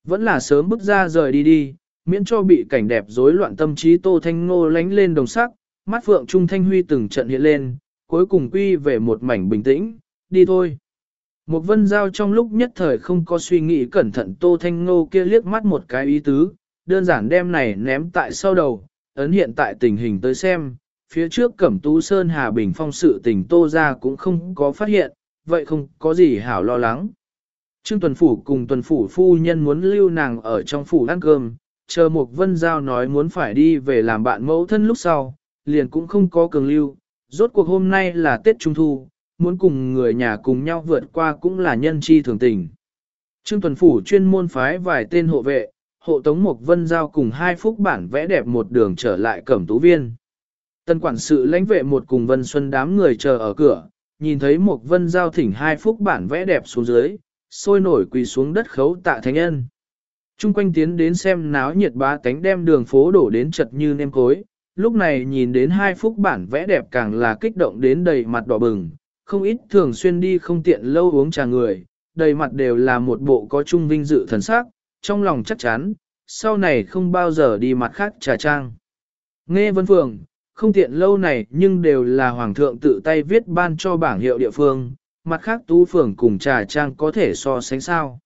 Vẫn là sớm bước ra rời đi đi, miễn cho bị cảnh đẹp rối loạn tâm trí Tô Thanh Ngô lánh lên đồng sắc, mắt phượng Trung Thanh Huy từng trận hiện lên, cuối cùng quy về một mảnh bình tĩnh, đi thôi. Một vân giao trong lúc nhất thời không có suy nghĩ cẩn thận Tô Thanh Ngô kia liếc mắt một cái ý tứ, đơn giản đem này ném tại sau đầu, ấn hiện tại tình hình tới xem, phía trước Cẩm Tú Sơn Hà Bình Phong sự tình Tô ra cũng không có phát hiện, vậy không có gì hảo lo lắng. Trương Tuần Phủ cùng Tuần Phủ phu nhân muốn lưu nàng ở trong phủ ăn cơm, chờ mục vân giao nói muốn phải đi về làm bạn mẫu thân lúc sau, liền cũng không có cường lưu, rốt cuộc hôm nay là Tết Trung Thu, muốn cùng người nhà cùng nhau vượt qua cũng là nhân chi thường tình. Trương Tuần Phủ chuyên môn phái vài tên hộ vệ, hộ tống một vân giao cùng hai phúc bản vẽ đẹp một đường trở lại cẩm tú viên. Tân quản sự lãnh vệ một cùng vân xuân đám người chờ ở cửa, nhìn thấy một vân giao thỉnh hai phúc bản vẽ đẹp xuống dưới, sôi nổi quỳ xuống đất khấu tạ thánh nhân. Trung quanh tiến đến xem náo nhiệt bá tánh đem đường phố đổ đến chật như nêm cối, lúc này nhìn đến hai phúc bản vẽ đẹp càng là kích động đến đầy mặt đỏ bừng, không ít thường xuyên đi không tiện lâu uống trà người, đầy mặt đều là một bộ có trung vinh dự thần sắc, trong lòng chắc chắn, sau này không bao giờ đi mặt khác trà trang. Nghe Vân Phượng, không tiện lâu này nhưng đều là Hoàng thượng tự tay viết ban cho bảng hiệu địa phương, mặt khác tú phường cùng trà trang có thể so sánh sao.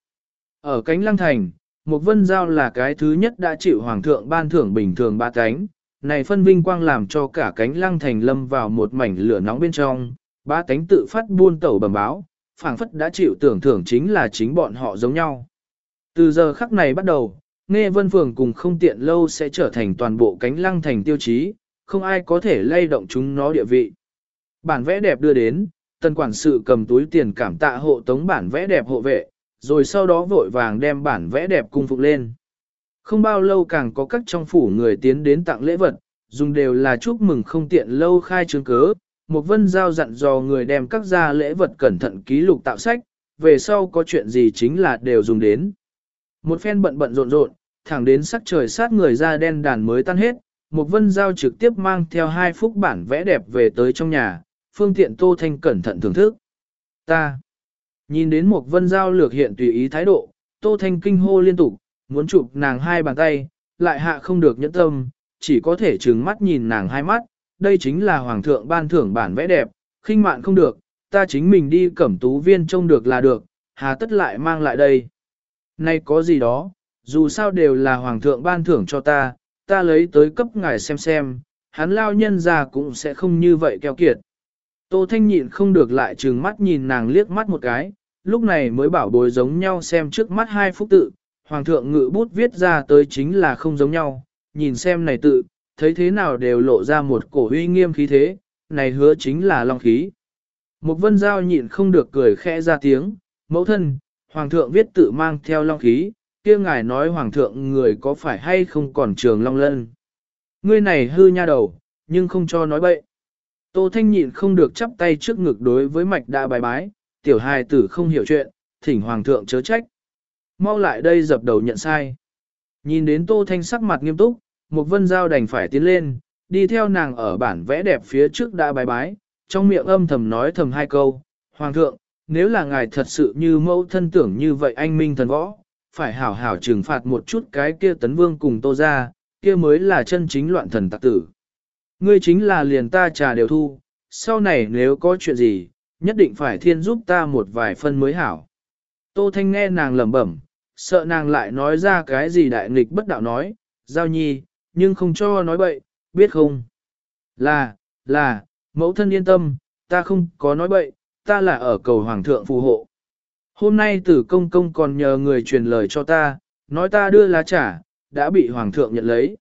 Ở cánh lăng thành, một vân giao là cái thứ nhất đã chịu Hoàng thượng ban thưởng bình thường ba cánh, này phân vinh quang làm cho cả cánh lăng thành lâm vào một mảnh lửa nóng bên trong, ba cánh tự phát buôn tẩu bẩm báo, phảng phất đã chịu tưởng thưởng chính là chính bọn họ giống nhau. Từ giờ khắc này bắt đầu, nghe vân phường cùng không tiện lâu sẽ trở thành toàn bộ cánh lăng thành tiêu chí, không ai có thể lay động chúng nó địa vị. Bản vẽ đẹp đưa đến, tần quản sự cầm túi tiền cảm tạ hộ tống bản vẽ đẹp hộ vệ, rồi sau đó vội vàng đem bản vẽ đẹp cung phục lên. Không bao lâu càng có các trong phủ người tiến đến tặng lễ vật, dùng đều là chúc mừng không tiện lâu khai chứng cớ. Một vân giao dặn dò người đem các gia lễ vật cẩn thận ký lục tạo sách, về sau có chuyện gì chính là đều dùng đến. Một phen bận bận rộn rộn, thẳng đến sắc trời sát người ra đen đàn mới tan hết, một vân giao trực tiếp mang theo hai phúc bản vẽ đẹp về tới trong nhà, phương tiện Tô Thanh cẩn thận thưởng thức. Ta, nhìn đến một vân giao lược hiện tùy ý thái độ, Tô Thanh kinh hô liên tục, muốn chụp nàng hai bàn tay, lại hạ không được nhẫn tâm, chỉ có thể trừng mắt nhìn nàng hai mắt, đây chính là hoàng thượng ban thưởng bản vẽ đẹp, khinh mạn không được, ta chính mình đi cẩm tú viên trông được là được, hà tất lại mang lại đây. Nay có gì đó, dù sao đều là hoàng thượng ban thưởng cho ta, ta lấy tới cấp ngài xem xem, hắn lao nhân ra cũng sẽ không như vậy keo kiệt. Tô Thanh nhịn không được lại trừng mắt nhìn nàng liếc mắt một cái, lúc này mới bảo bối giống nhau xem trước mắt hai phúc tự, hoàng thượng ngự bút viết ra tới chính là không giống nhau, nhìn xem này tự, thấy thế nào đều lộ ra một cổ uy nghiêm khí thế, này hứa chính là long khí. Một vân giao nhịn không được cười khẽ ra tiếng, mẫu thân, hoàng thượng viết tự mang theo long khí, kia ngài nói hoàng thượng người có phải hay không còn trường long lân. Ngươi này hư nha đầu, nhưng không cho nói bậy. Tô Thanh nhịn không được chắp tay trước ngực đối với mạch đã bài bái, tiểu hài tử không hiểu chuyện, thỉnh hoàng thượng chớ trách. Mau lại đây dập đầu nhận sai. Nhìn đến Tô Thanh sắc mặt nghiêm túc, một vân giao đành phải tiến lên, đi theo nàng ở bản vẽ đẹp phía trước đã bài bái, trong miệng âm thầm nói thầm hai câu, Hoàng thượng, nếu là ngài thật sự như mẫu thân tưởng như vậy anh minh thần võ, phải hảo hảo trừng phạt một chút cái kia tấn vương cùng tô ra, kia mới là chân chính loạn thần tạc tử. Ngươi chính là liền ta trà đều thu, sau này nếu có chuyện gì, nhất định phải thiên giúp ta một vài phân mới hảo. Tô Thanh nghe nàng lẩm bẩm, sợ nàng lại nói ra cái gì đại nghịch bất đạo nói, giao nhi, nhưng không cho nói bậy, biết không? Là, là, mẫu thân yên tâm, ta không có nói bậy, ta là ở cầu hoàng thượng phù hộ. Hôm nay tử công công còn nhờ người truyền lời cho ta, nói ta đưa lá trả, đã bị hoàng thượng nhận lấy.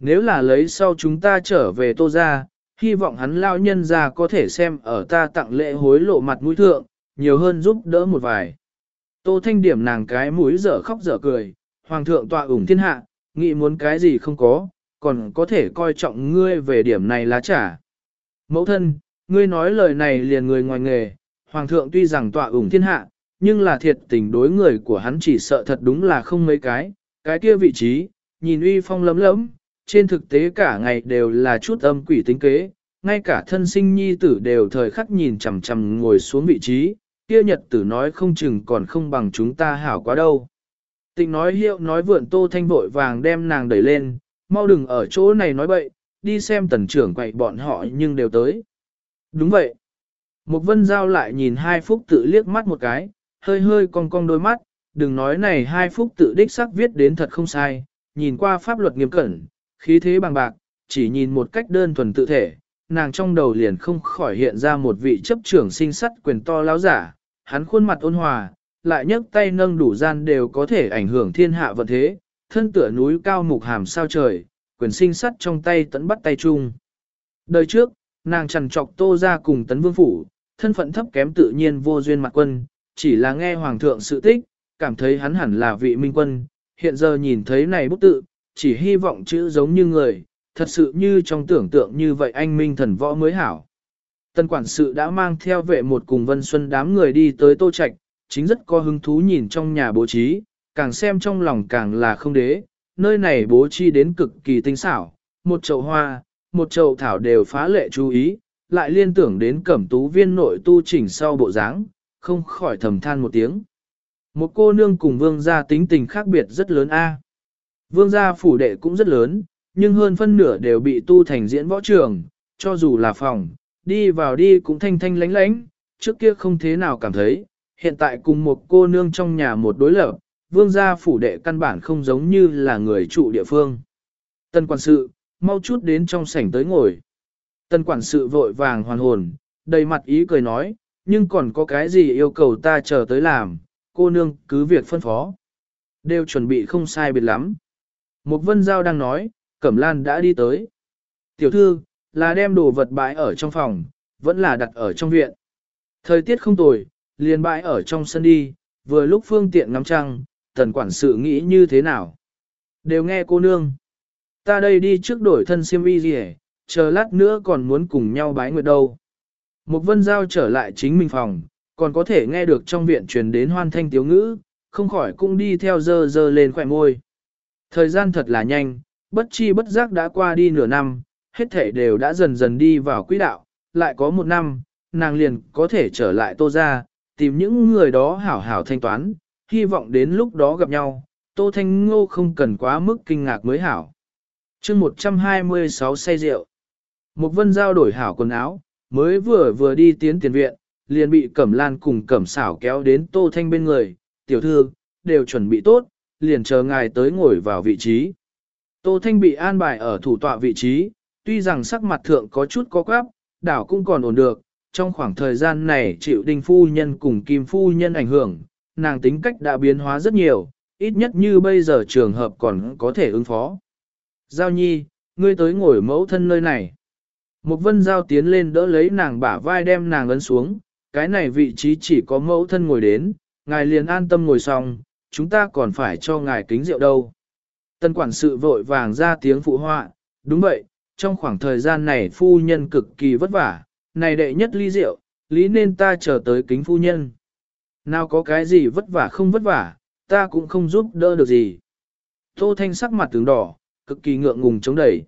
Nếu là lấy sau chúng ta trở về tô ra, hy vọng hắn lao nhân ra có thể xem ở ta tặng lễ hối lộ mặt mũi thượng, nhiều hơn giúp đỡ một vài. Tô thanh điểm nàng cái mũi dở khóc dở cười, hoàng thượng tọa ủng thiên hạ, nghĩ muốn cái gì không có, còn có thể coi trọng ngươi về điểm này lá trả. Mẫu thân, ngươi nói lời này liền người ngoài nghề, hoàng thượng tuy rằng tọa ủng thiên hạ, nhưng là thiệt tình đối người của hắn chỉ sợ thật đúng là không mấy cái, cái kia vị trí, nhìn uy phong lấm lấm, trên thực tế cả ngày đều là chút âm quỷ tính kế, ngay cả thân sinh nhi tử đều thời khắc nhìn chằm chằm ngồi xuống vị trí, kia nhật tử nói không chừng còn không bằng chúng ta hảo quá đâu. Tịnh nói hiệu nói vượn tô thanh vội vàng đem nàng đẩy lên, mau đừng ở chỗ này nói bậy, đi xem tần trưởng quậy bọn họ nhưng đều tới. Đúng vậy. Một vân giao lại nhìn hai phúc tự liếc mắt một cái, hơi hơi cong cong đôi mắt, đừng nói này hai phúc tự đích sắc viết đến thật không sai, nhìn qua pháp luật nghiêm cẩn, khí thế bằng bạc, chỉ nhìn một cách đơn thuần tự thể, nàng trong đầu liền không khỏi hiện ra một vị chấp trưởng sinh sắt quyền to láo giả, hắn khuôn mặt ôn hòa, lại nhấc tay nâng đủ gian đều có thể ảnh hưởng thiên hạ vận thế, thân tựa núi cao mục hàm sao trời, quyền sinh sắt trong tay tấn bắt tay chung. Đời trước, nàng trằn trọc tô ra cùng tấn vương phủ, thân phận thấp kém tự nhiên vô duyên mặt quân, chỉ là nghe hoàng thượng sự tích, cảm thấy hắn hẳn là vị minh quân, hiện giờ nhìn thấy này bức tự, chỉ hy vọng chữ giống như người, thật sự như trong tưởng tượng như vậy anh minh thần võ mới hảo. Tân quản sự đã mang theo vệ một cùng Vân Xuân đám người đi tới Tô Trạch, chính rất có hứng thú nhìn trong nhà bố trí, càng xem trong lòng càng là không đế, nơi này bố trí đến cực kỳ tinh xảo, một chậu hoa, một chậu thảo đều phá lệ chú ý, lại liên tưởng đến cẩm tú viên nội tu chỉnh sau bộ dáng, không khỏi thầm than một tiếng. Một cô nương cùng vương gia tính tình khác biệt rất lớn a. Vương gia phủ đệ cũng rất lớn, nhưng hơn phân nửa đều bị tu thành diễn võ trường, cho dù là phòng, đi vào đi cũng thanh thanh lánh lánh, trước kia không thế nào cảm thấy, hiện tại cùng một cô nương trong nhà một đối lập, vương gia phủ đệ căn bản không giống như là người trụ địa phương. Tân quan sự, mau chút đến trong sảnh tới ngồi. Tân quản sự vội vàng hoàn hồn, đầy mặt ý cười nói, nhưng còn có cái gì yêu cầu ta chờ tới làm, cô nương cứ việc phân phó. Đều chuẩn bị không sai biệt lắm. Một vân giao đang nói, Cẩm Lan đã đi tới. Tiểu thư, là đem đồ vật bãi ở trong phòng, vẫn là đặt ở trong viện. Thời tiết không tồi, liền bãi ở trong sân đi, vừa lúc phương tiện ngắm trăng, tần quản sự nghĩ như thế nào. Đều nghe cô nương. Ta đây đi trước đổi thân siêm y gì chờ lát nữa còn muốn cùng nhau bái nguyệt đâu. Một vân giao trở lại chính mình phòng, còn có thể nghe được trong viện truyền đến hoan thanh tiếu ngữ, không khỏi cũng đi theo dơ dơ lên khỏe môi. Thời gian thật là nhanh, bất chi bất giác đã qua đi nửa năm, hết thể đều đã dần dần đi vào quỹ đạo, lại có một năm, nàng liền có thể trở lại tô ra, tìm những người đó hảo hảo thanh toán, hy vọng đến lúc đó gặp nhau, tô thanh ngô không cần quá mức kinh ngạc mới hảo chương 126 say rượu, một vân giao đổi hảo quần áo, mới vừa vừa đi tiến tiền viện, liền bị cẩm lan cùng cẩm xảo kéo đến tô thanh bên người, tiểu thư, đều chuẩn bị tốt, liền chờ ngài tới ngồi vào vị trí. Tô thanh bị an bài ở thủ tọa vị trí, tuy rằng sắc mặt thượng có chút có quáp, đảo cũng còn ổn được, trong khoảng thời gian này chịu đinh phu nhân cùng kim phu nhân ảnh hưởng, nàng tính cách đã biến hóa rất nhiều, ít nhất như bây giờ trường hợp còn có thể ứng phó. Giao nhi, ngươi tới ngồi mẫu thân nơi này. Một vân giao tiến lên đỡ lấy nàng bả vai đem nàng ấn xuống, cái này vị trí chỉ có mẫu thân ngồi đến, ngài liền an tâm ngồi xong, chúng ta còn phải cho ngài kính rượu đâu. Tân quản sự vội vàng ra tiếng phụ họa, đúng vậy, trong khoảng thời gian này phu nhân cực kỳ vất vả, này đệ nhất ly rượu, lý nên ta chờ tới kính phu nhân. Nào có cái gì vất vả không vất vả, ta cũng không giúp đỡ được gì. Tô Thanh sắc mặt tướng đỏ, cực kỳ ngượng ngùng chống đẩy.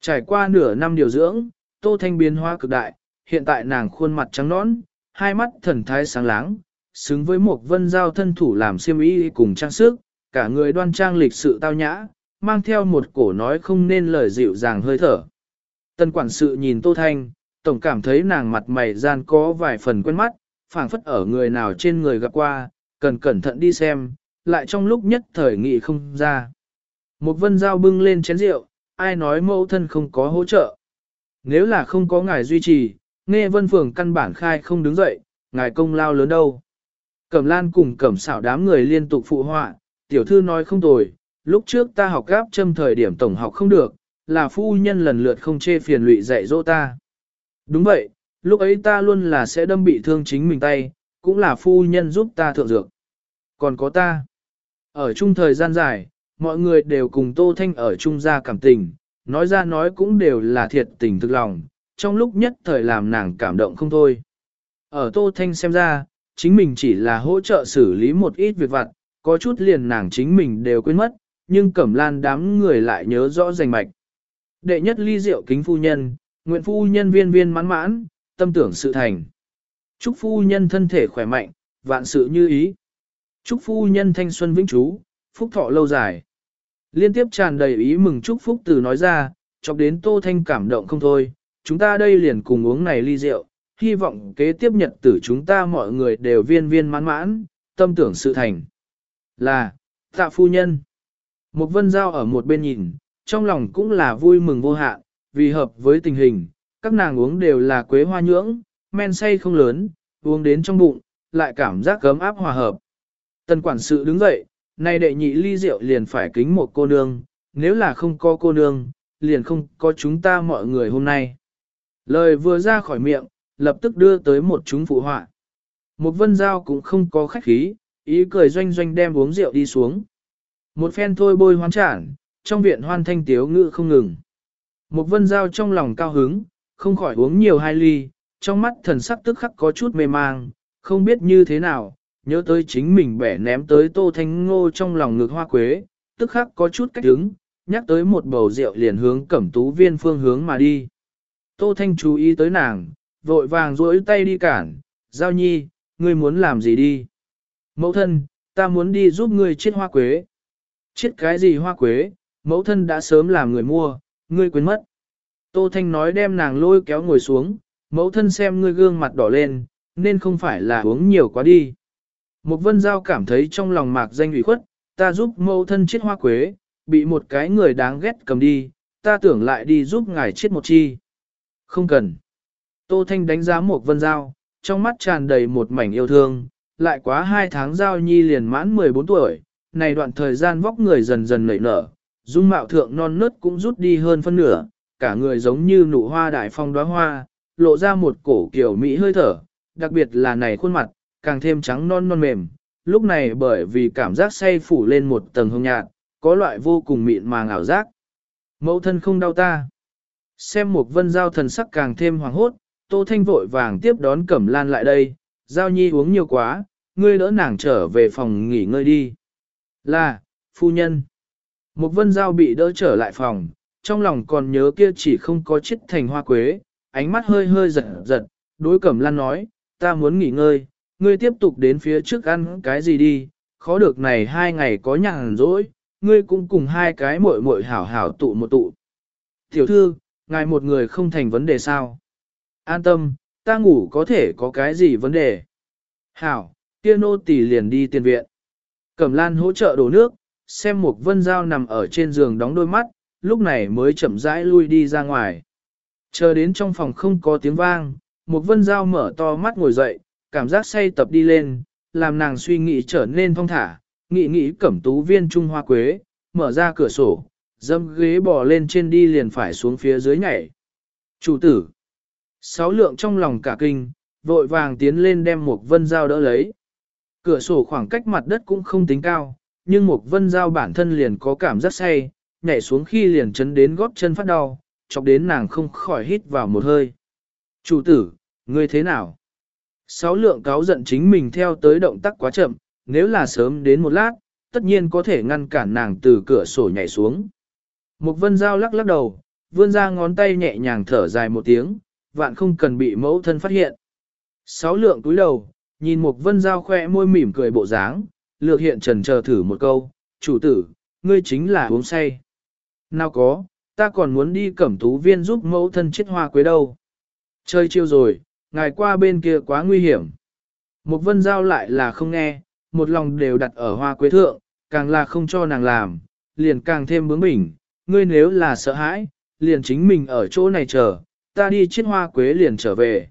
Trải qua nửa năm điều dưỡng, Tô Thanh biến hóa cực đại, hiện tại nàng khuôn mặt trắng nõn, hai mắt thần thái sáng láng, xứng với một vân giao thân thủ làm siêm y cùng trang sức, cả người đoan trang lịch sự tao nhã, mang theo một cổ nói không nên lời dịu dàng hơi thở. Tân quản sự nhìn Tô Thanh, tổng cảm thấy nàng mặt mày gian có vài phần quen mắt, phảng phất ở người nào trên người gặp qua, cần cẩn thận đi xem, lại trong lúc nhất thời nghị không ra. Một vân dao bưng lên chén rượu, ai nói mẫu thân không có hỗ trợ. Nếu là không có ngài duy trì, nghe vân phường căn bản khai không đứng dậy, ngài công lao lớn đâu. Cẩm lan cùng cẩm xảo đám người liên tục phụ họa, tiểu thư nói không tồi, lúc trước ta học gáp châm thời điểm tổng học không được, là phu nhân lần lượt không chê phiền lụy dạy dỗ ta. Đúng vậy, lúc ấy ta luôn là sẽ đâm bị thương chính mình tay, cũng là phu nhân giúp ta thượng dược. Còn có ta. Ở chung thời gian dài, mọi người đều cùng Tô Thanh ở chung ra cảm tình, nói ra nói cũng đều là thiệt tình thực lòng, trong lúc nhất thời làm nàng cảm động không thôi. Ở Tô Thanh xem ra, chính mình chỉ là hỗ trợ xử lý một ít việc vặt, có chút liền nàng chính mình đều quên mất, nhưng Cẩm Lan đám người lại nhớ rõ rành mạch. Đệ nhất ly rượu kính phu nhân, nguyện phu nhân viên viên mãn mãn, tâm tưởng sự thành. Chúc phu nhân thân thể khỏe mạnh, vạn sự như ý. Chúc phu nhân thanh xuân vĩnh trú, phúc thọ lâu dài. Liên tiếp tràn đầy ý mừng chúc phúc từ nói ra, chọc đến Tô Thanh cảm động không thôi, chúng ta đây liền cùng uống này ly rượu, hy vọng kế tiếp nhật tử chúng ta mọi người đều viên viên mãn mãn, tâm tưởng sự thành. Là, tạ phu nhân. Một vân giao ở một bên nhìn, trong lòng cũng là vui mừng vô hạn, vì hợp với tình hình, các nàng uống đều là quế hoa nhưỡng, men say không lớn, uống đến trong bụng, lại cảm giác cấm áp hòa hợp. Tần quản sự đứng dậy, nay đệ nhị ly rượu liền phải kính một cô nương, nếu là không có cô nương, liền không có chúng ta mọi người hôm nay. Lời vừa ra khỏi miệng, lập tức đưa tới một chúng phụ họa. Một vân giao cũng không có khách khí, ý cười doanh doanh đem uống rượu đi xuống. Một phen thôi bôi hoán trản, trong viện hoan thanh tiếu ngự không ngừng. Một vân giao trong lòng cao hứng, không khỏi uống nhiều hai ly, trong mắt thần sắc tức khắc có chút mê mang, không biết như thế nào, nhớ tới chính mình bẻ ném tới tô thanh ngô trong lòng ngực hoa quế, tức khắc có chút cách đứng, nhắc tới một bầu rượu liền hướng cẩm tú viên phương hướng mà đi. Tô thanh chú ý tới nàng, vội vàng duỗi tay đi cản, giao nhi, ngươi muốn làm gì đi? Mẫu thân, ta muốn đi giúp ngươi chết hoa quế. Chết cái gì hoa quế, mẫu thân đã sớm làm người mua, ngươi quên mất. Tô Thanh nói đem nàng lôi kéo ngồi xuống, mẫu thân xem ngươi gương mặt đỏ lên, nên không phải là uống nhiều quá đi. Một vân giao cảm thấy trong lòng mạc danh ủy khuất, ta giúp mẫu thân chết hoa quế, bị một cái người đáng ghét cầm đi, ta tưởng lại đi giúp ngài chết một chi. Không cần. Tô Thanh đánh giá một vân giao, trong mắt tràn đầy một mảnh yêu thương, lại quá hai tháng giao nhi liền mãn 14 tuổi, này đoạn thời gian vóc người dần dần nảy nở, dung mạo thượng non nớt cũng rút đi hơn phân nửa, cả người giống như nụ hoa đại phong đóa hoa, lộ ra một cổ kiểu Mỹ hơi thở, đặc biệt là này khuôn mặt, càng thêm trắng non non mềm, lúc này bởi vì cảm giác say phủ lên một tầng hương nhạt, có loại vô cùng mịn màng ảo giác. Mẫu thân không đau ta. Xem một vân giao thần sắc càng thêm hoàng hốt, Tô Thanh vội vàng tiếp đón Cẩm Lan lại đây, giao nhi uống nhiều quá, ngươi đỡ nàng trở về phòng nghỉ ngơi đi. Là, phu nhân. Một vân giao bị đỡ trở lại phòng, trong lòng còn nhớ kia chỉ không có chiếc thành hoa quế, ánh mắt hơi hơi giật giật, đối Cẩm Lan nói, ta muốn nghỉ ngơi, ngươi tiếp tục đến phía trước ăn cái gì đi, khó được này hai ngày có nhàn rỗi, ngươi cũng cùng hai cái muội muội hảo hảo tụ một tụ. Tiểu thư, ngài một người không thành vấn đề sao? An tâm, ta ngủ có thể có cái gì vấn đề? Hảo, kia nô tỳ liền đi tiền viện. Cẩm lan hỗ trợ đổ nước, xem một vân dao nằm ở trên giường đóng đôi mắt, lúc này mới chậm rãi lui đi ra ngoài. Chờ đến trong phòng không có tiếng vang, một vân dao mở to mắt ngồi dậy, cảm giác say tập đi lên, làm nàng suy nghĩ trở nên thong thả, nghĩ nghĩ cẩm tú viên trung hoa quế, mở ra cửa sổ, dâm ghế bò lên trên đi liền phải xuống phía dưới nhảy. Chủ tử, sáu lượng trong lòng cả kinh, vội vàng tiến lên đem một vân dao đỡ lấy. Cửa sổ khoảng cách mặt đất cũng không tính cao, nhưng một vân dao bản thân liền có cảm giác say, nhảy xuống khi liền chấn đến góp chân phát đau, chọc đến nàng không khỏi hít vào một hơi. Chủ tử, ngươi thế nào? Sáu lượng cáo giận chính mình theo tới động tác quá chậm, nếu là sớm đến một lát, tất nhiên có thể ngăn cản nàng từ cửa sổ nhảy xuống. Mục vân dao lắc lắc đầu, vươn ra ngón tay nhẹ nhàng thở dài một tiếng, vạn không cần bị mẫu thân phát hiện. Sáu lượng túi đầu, nhìn Mục vân dao khoe môi mỉm cười bộ dáng, lược hiện trần chờ thử một câu, chủ tử, ngươi chính là uống say. Nào có, ta còn muốn đi cẩm tú viên giúp mẫu thân chết hoa quế đâu. Chơi chiêu rồi, ngài qua bên kia quá nguy hiểm. Một vân giao lại là không nghe, một lòng đều đặt ở hoa quế thượng, càng là không cho nàng làm, liền càng thêm bướng bỉnh, ngươi nếu là sợ hãi, liền chính mình ở chỗ này chờ, ta đi chiết hoa quế liền trở về.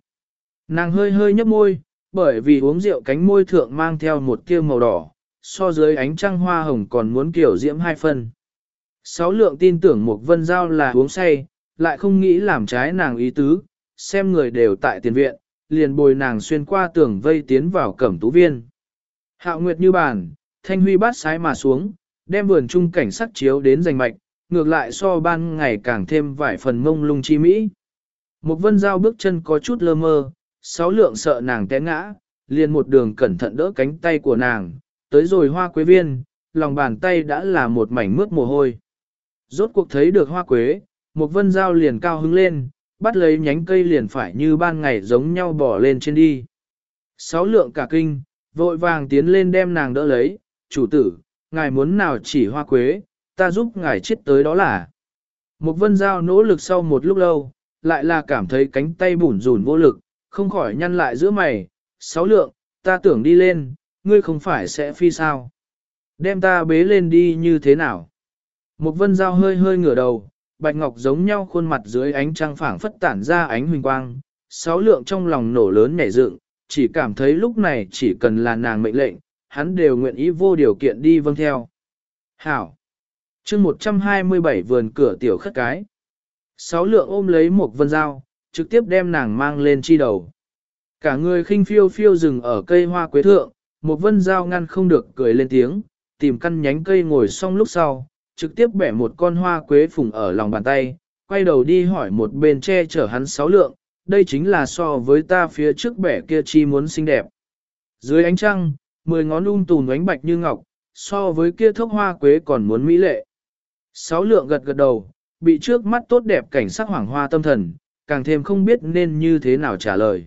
Nàng hơi hơi nhấp môi, bởi vì uống rượu cánh môi thượng mang theo một tia màu đỏ, so dưới ánh trăng hoa hồng còn muốn kiểu diễm hai phân. Sáu lượng tin tưởng một vân giao là uống say, lại không nghĩ làm trái nàng ý tứ, xem người đều tại tiền viện, liền bồi nàng xuyên qua tường vây tiến vào cẩm tú viên. Hạo nguyệt như bàn, thanh huy bát sái mà xuống, đem vườn trung cảnh sắc chiếu đến rành mạch, ngược lại so ban ngày càng thêm vài phần mông lung chi mỹ. Một vân giao bước chân có chút lơ mơ, sáu lượng sợ nàng té ngã, liền một đường cẩn thận đỡ cánh tay của nàng, tới rồi hoa quế viên, lòng bàn tay đã là một mảnh mướt mồ hôi. Rốt cuộc thấy được hoa quế, một vân giao liền cao hứng lên, bắt lấy nhánh cây liền phải như ban ngày giống nhau bỏ lên trên đi. Sáu lượng cả kinh, vội vàng tiến lên đem nàng đỡ lấy, chủ tử, ngài muốn nào chỉ hoa quế, ta giúp ngài chết tới đó là. Một vân giao nỗ lực sau một lúc lâu, lại là cảm thấy cánh tay bủn rủn vô lực, không khỏi nhăn lại giữa mày, sáu lượng, ta tưởng đi lên, ngươi không phải sẽ phi sao. Đem ta bế lên đi như thế nào? Một vân giao hơi hơi ngửa đầu, bạch ngọc giống nhau khuôn mặt dưới ánh trăng phảng phất tản ra ánh huỳnh quang, sáu lượng trong lòng nổ lớn nhảy dựng, chỉ cảm thấy lúc này chỉ cần là nàng mệnh lệnh, hắn đều nguyện ý vô điều kiện đi vâng theo. Hảo! chương 127 vườn cửa tiểu khất cái. Sáu lượng ôm lấy một vân dao, trực tiếp đem nàng mang lên chi đầu. Cả người khinh phiêu phiêu dừng ở cây hoa quế thượng, một vân dao ngăn không được cười lên tiếng, tìm căn nhánh cây ngồi xong lúc sau, trực tiếp bẻ một con hoa quế phùng ở lòng bàn tay, quay đầu đi hỏi một bên che chở hắn sáu lượng, đây chính là so với ta phía trước bẻ kia chi muốn xinh đẹp. Dưới ánh trăng, mười ngón ung tùn ánh bạch như ngọc, so với kia thốc hoa quế còn muốn mỹ lệ. Sáu lượng gật gật đầu, bị trước mắt tốt đẹp cảnh sắc hoảng hoa tâm thần, càng thêm không biết nên như thế nào trả lời.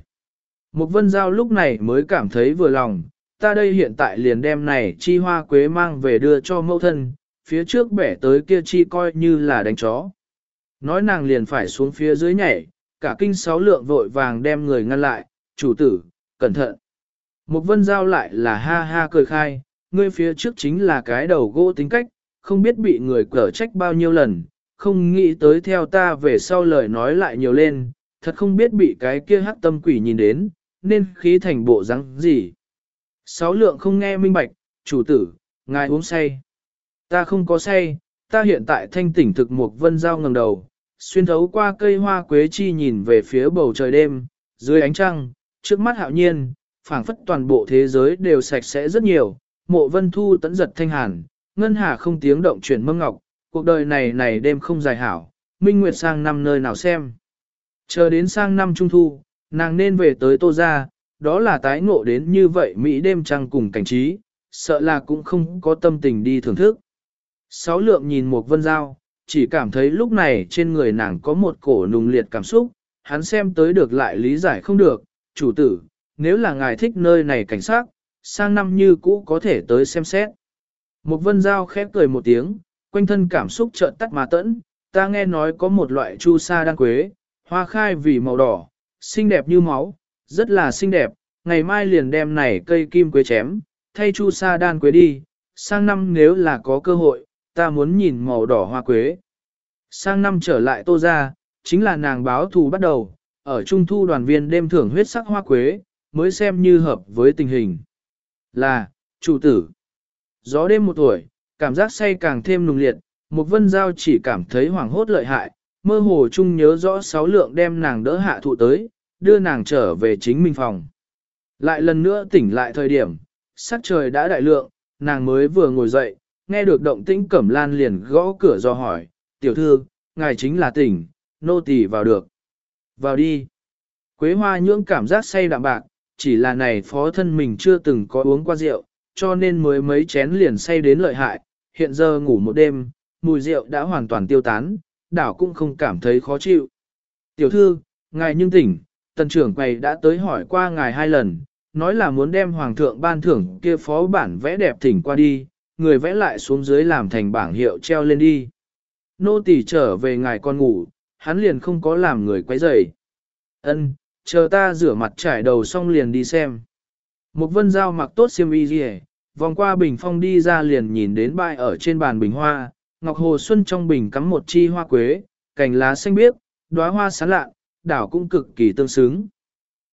Một vân giao lúc này mới cảm thấy vừa lòng, ta đây hiện tại liền đem này chi hoa quế mang về đưa cho mẫu thân, phía trước bẻ tới kia chi coi như là đánh chó. Nói nàng liền phải xuống phía dưới nhảy, cả kinh sáu lượng vội vàng đem người ngăn lại, chủ tử, cẩn thận. Một vân giao lại là ha ha cười khai, ngươi phía trước chính là cái đầu gỗ tính cách, không biết bị người cở trách bao nhiêu lần, không nghĩ tới theo ta về sau lời nói lại nhiều lên, thật không biết bị cái kia hắc tâm quỷ nhìn đến, nên khí thành bộ rắn gì. Sáu lượng không nghe minh bạch, chủ tử, ngài uống say. Ta không có say, ta hiện tại thanh tỉnh thực một vân giao ngầm đầu, xuyên thấu qua cây hoa quế chi nhìn về phía bầu trời đêm, dưới ánh trăng, trước mắt hạo nhiên, phảng phất toàn bộ thế giới đều sạch sẽ rất nhiều, mộ vân thu tẫn giật thanh hàn, ngân hà không tiếng động chuyển mâm ngọc, cuộc đời này này đêm không dài hảo, minh nguyệt sang năm nơi nào xem. Chờ đến sang năm trung thu, nàng nên về tới tô gia, đó là tái ngộ đến như vậy Mỹ đêm trăng cùng cảnh trí, sợ là cũng không có tâm tình đi thưởng thức. Sáu lượng nhìn một vân giao, chỉ cảm thấy lúc này trên người nàng có một cổ nùng liệt cảm xúc, hắn xem tới được lại lý giải không được, chủ tử, nếu là ngài thích nơi này cảnh sát, sang năm như cũ có thể tới xem xét. Một vân giao khép cười một tiếng, quanh thân cảm xúc chợt tắt mà tẫn, ta nghe nói có một loại chu sa đan quế, hoa khai vì màu đỏ, xinh đẹp như máu, rất là xinh đẹp, ngày mai liền đem này cây kim quế chém, thay chu sa đan quế đi, sang năm nếu là có cơ hội, ta muốn nhìn màu đỏ hoa quế. Sang năm trở lại tô ra, chính là nàng báo thù bắt đầu, ở trung thu đoàn viên đêm thưởng huyết sắc hoa quế, mới xem như hợp với tình hình. Là, chủ tử. Gió đêm một tuổi, cảm giác say càng thêm nùng liệt, một vân giao chỉ cảm thấy hoảng hốt lợi hại, mơ hồ chung nhớ rõ sáu lượng đem nàng đỡ hạ thụ tới, đưa nàng trở về chính mình phòng. Lại lần nữa tỉnh lại thời điểm, sắc trời đã đại lượng, nàng mới vừa ngồi dậy, nghe được động tĩnh cẩm lan liền gõ cửa do hỏi, tiểu thư, ngài chính là tỉnh, nô tỳ vào được. Vào đi. Quế hoa nhưỡng cảm giác say đạm bạc, chỉ là này phó thân mình chưa từng có uống qua rượu, cho nên mới mấy chén liền say đến lợi hại, hiện giờ ngủ một đêm, mùi rượu đã hoàn toàn tiêu tán, đảo cũng không cảm thấy khó chịu. Tiểu thư, ngài nhưng tỉnh, tần trưởng quầy đã tới hỏi qua ngài hai lần, nói là muốn đem hoàng thượng ban thưởng kia phó bản vẽ đẹp thỉnh qua đi, người vẽ lại xuống dưới làm thành bảng hiệu treo lên đi. Nô tỳ trở về ngài con ngủ, hắn liền không có làm người quấy rầy. Ân, chờ ta rửa mặt trải đầu xong liền đi xem. Một vân dao mặc tốt xiêm y gì vòng qua bình phong đi ra liền nhìn đến bãi ở trên bàn bình hoa, ngọc hồ xuân trong bình cắm một chi hoa quế, cành lá xanh biếc, đóa hoa sáng lạ, đảo cũng cực kỳ tương xứng.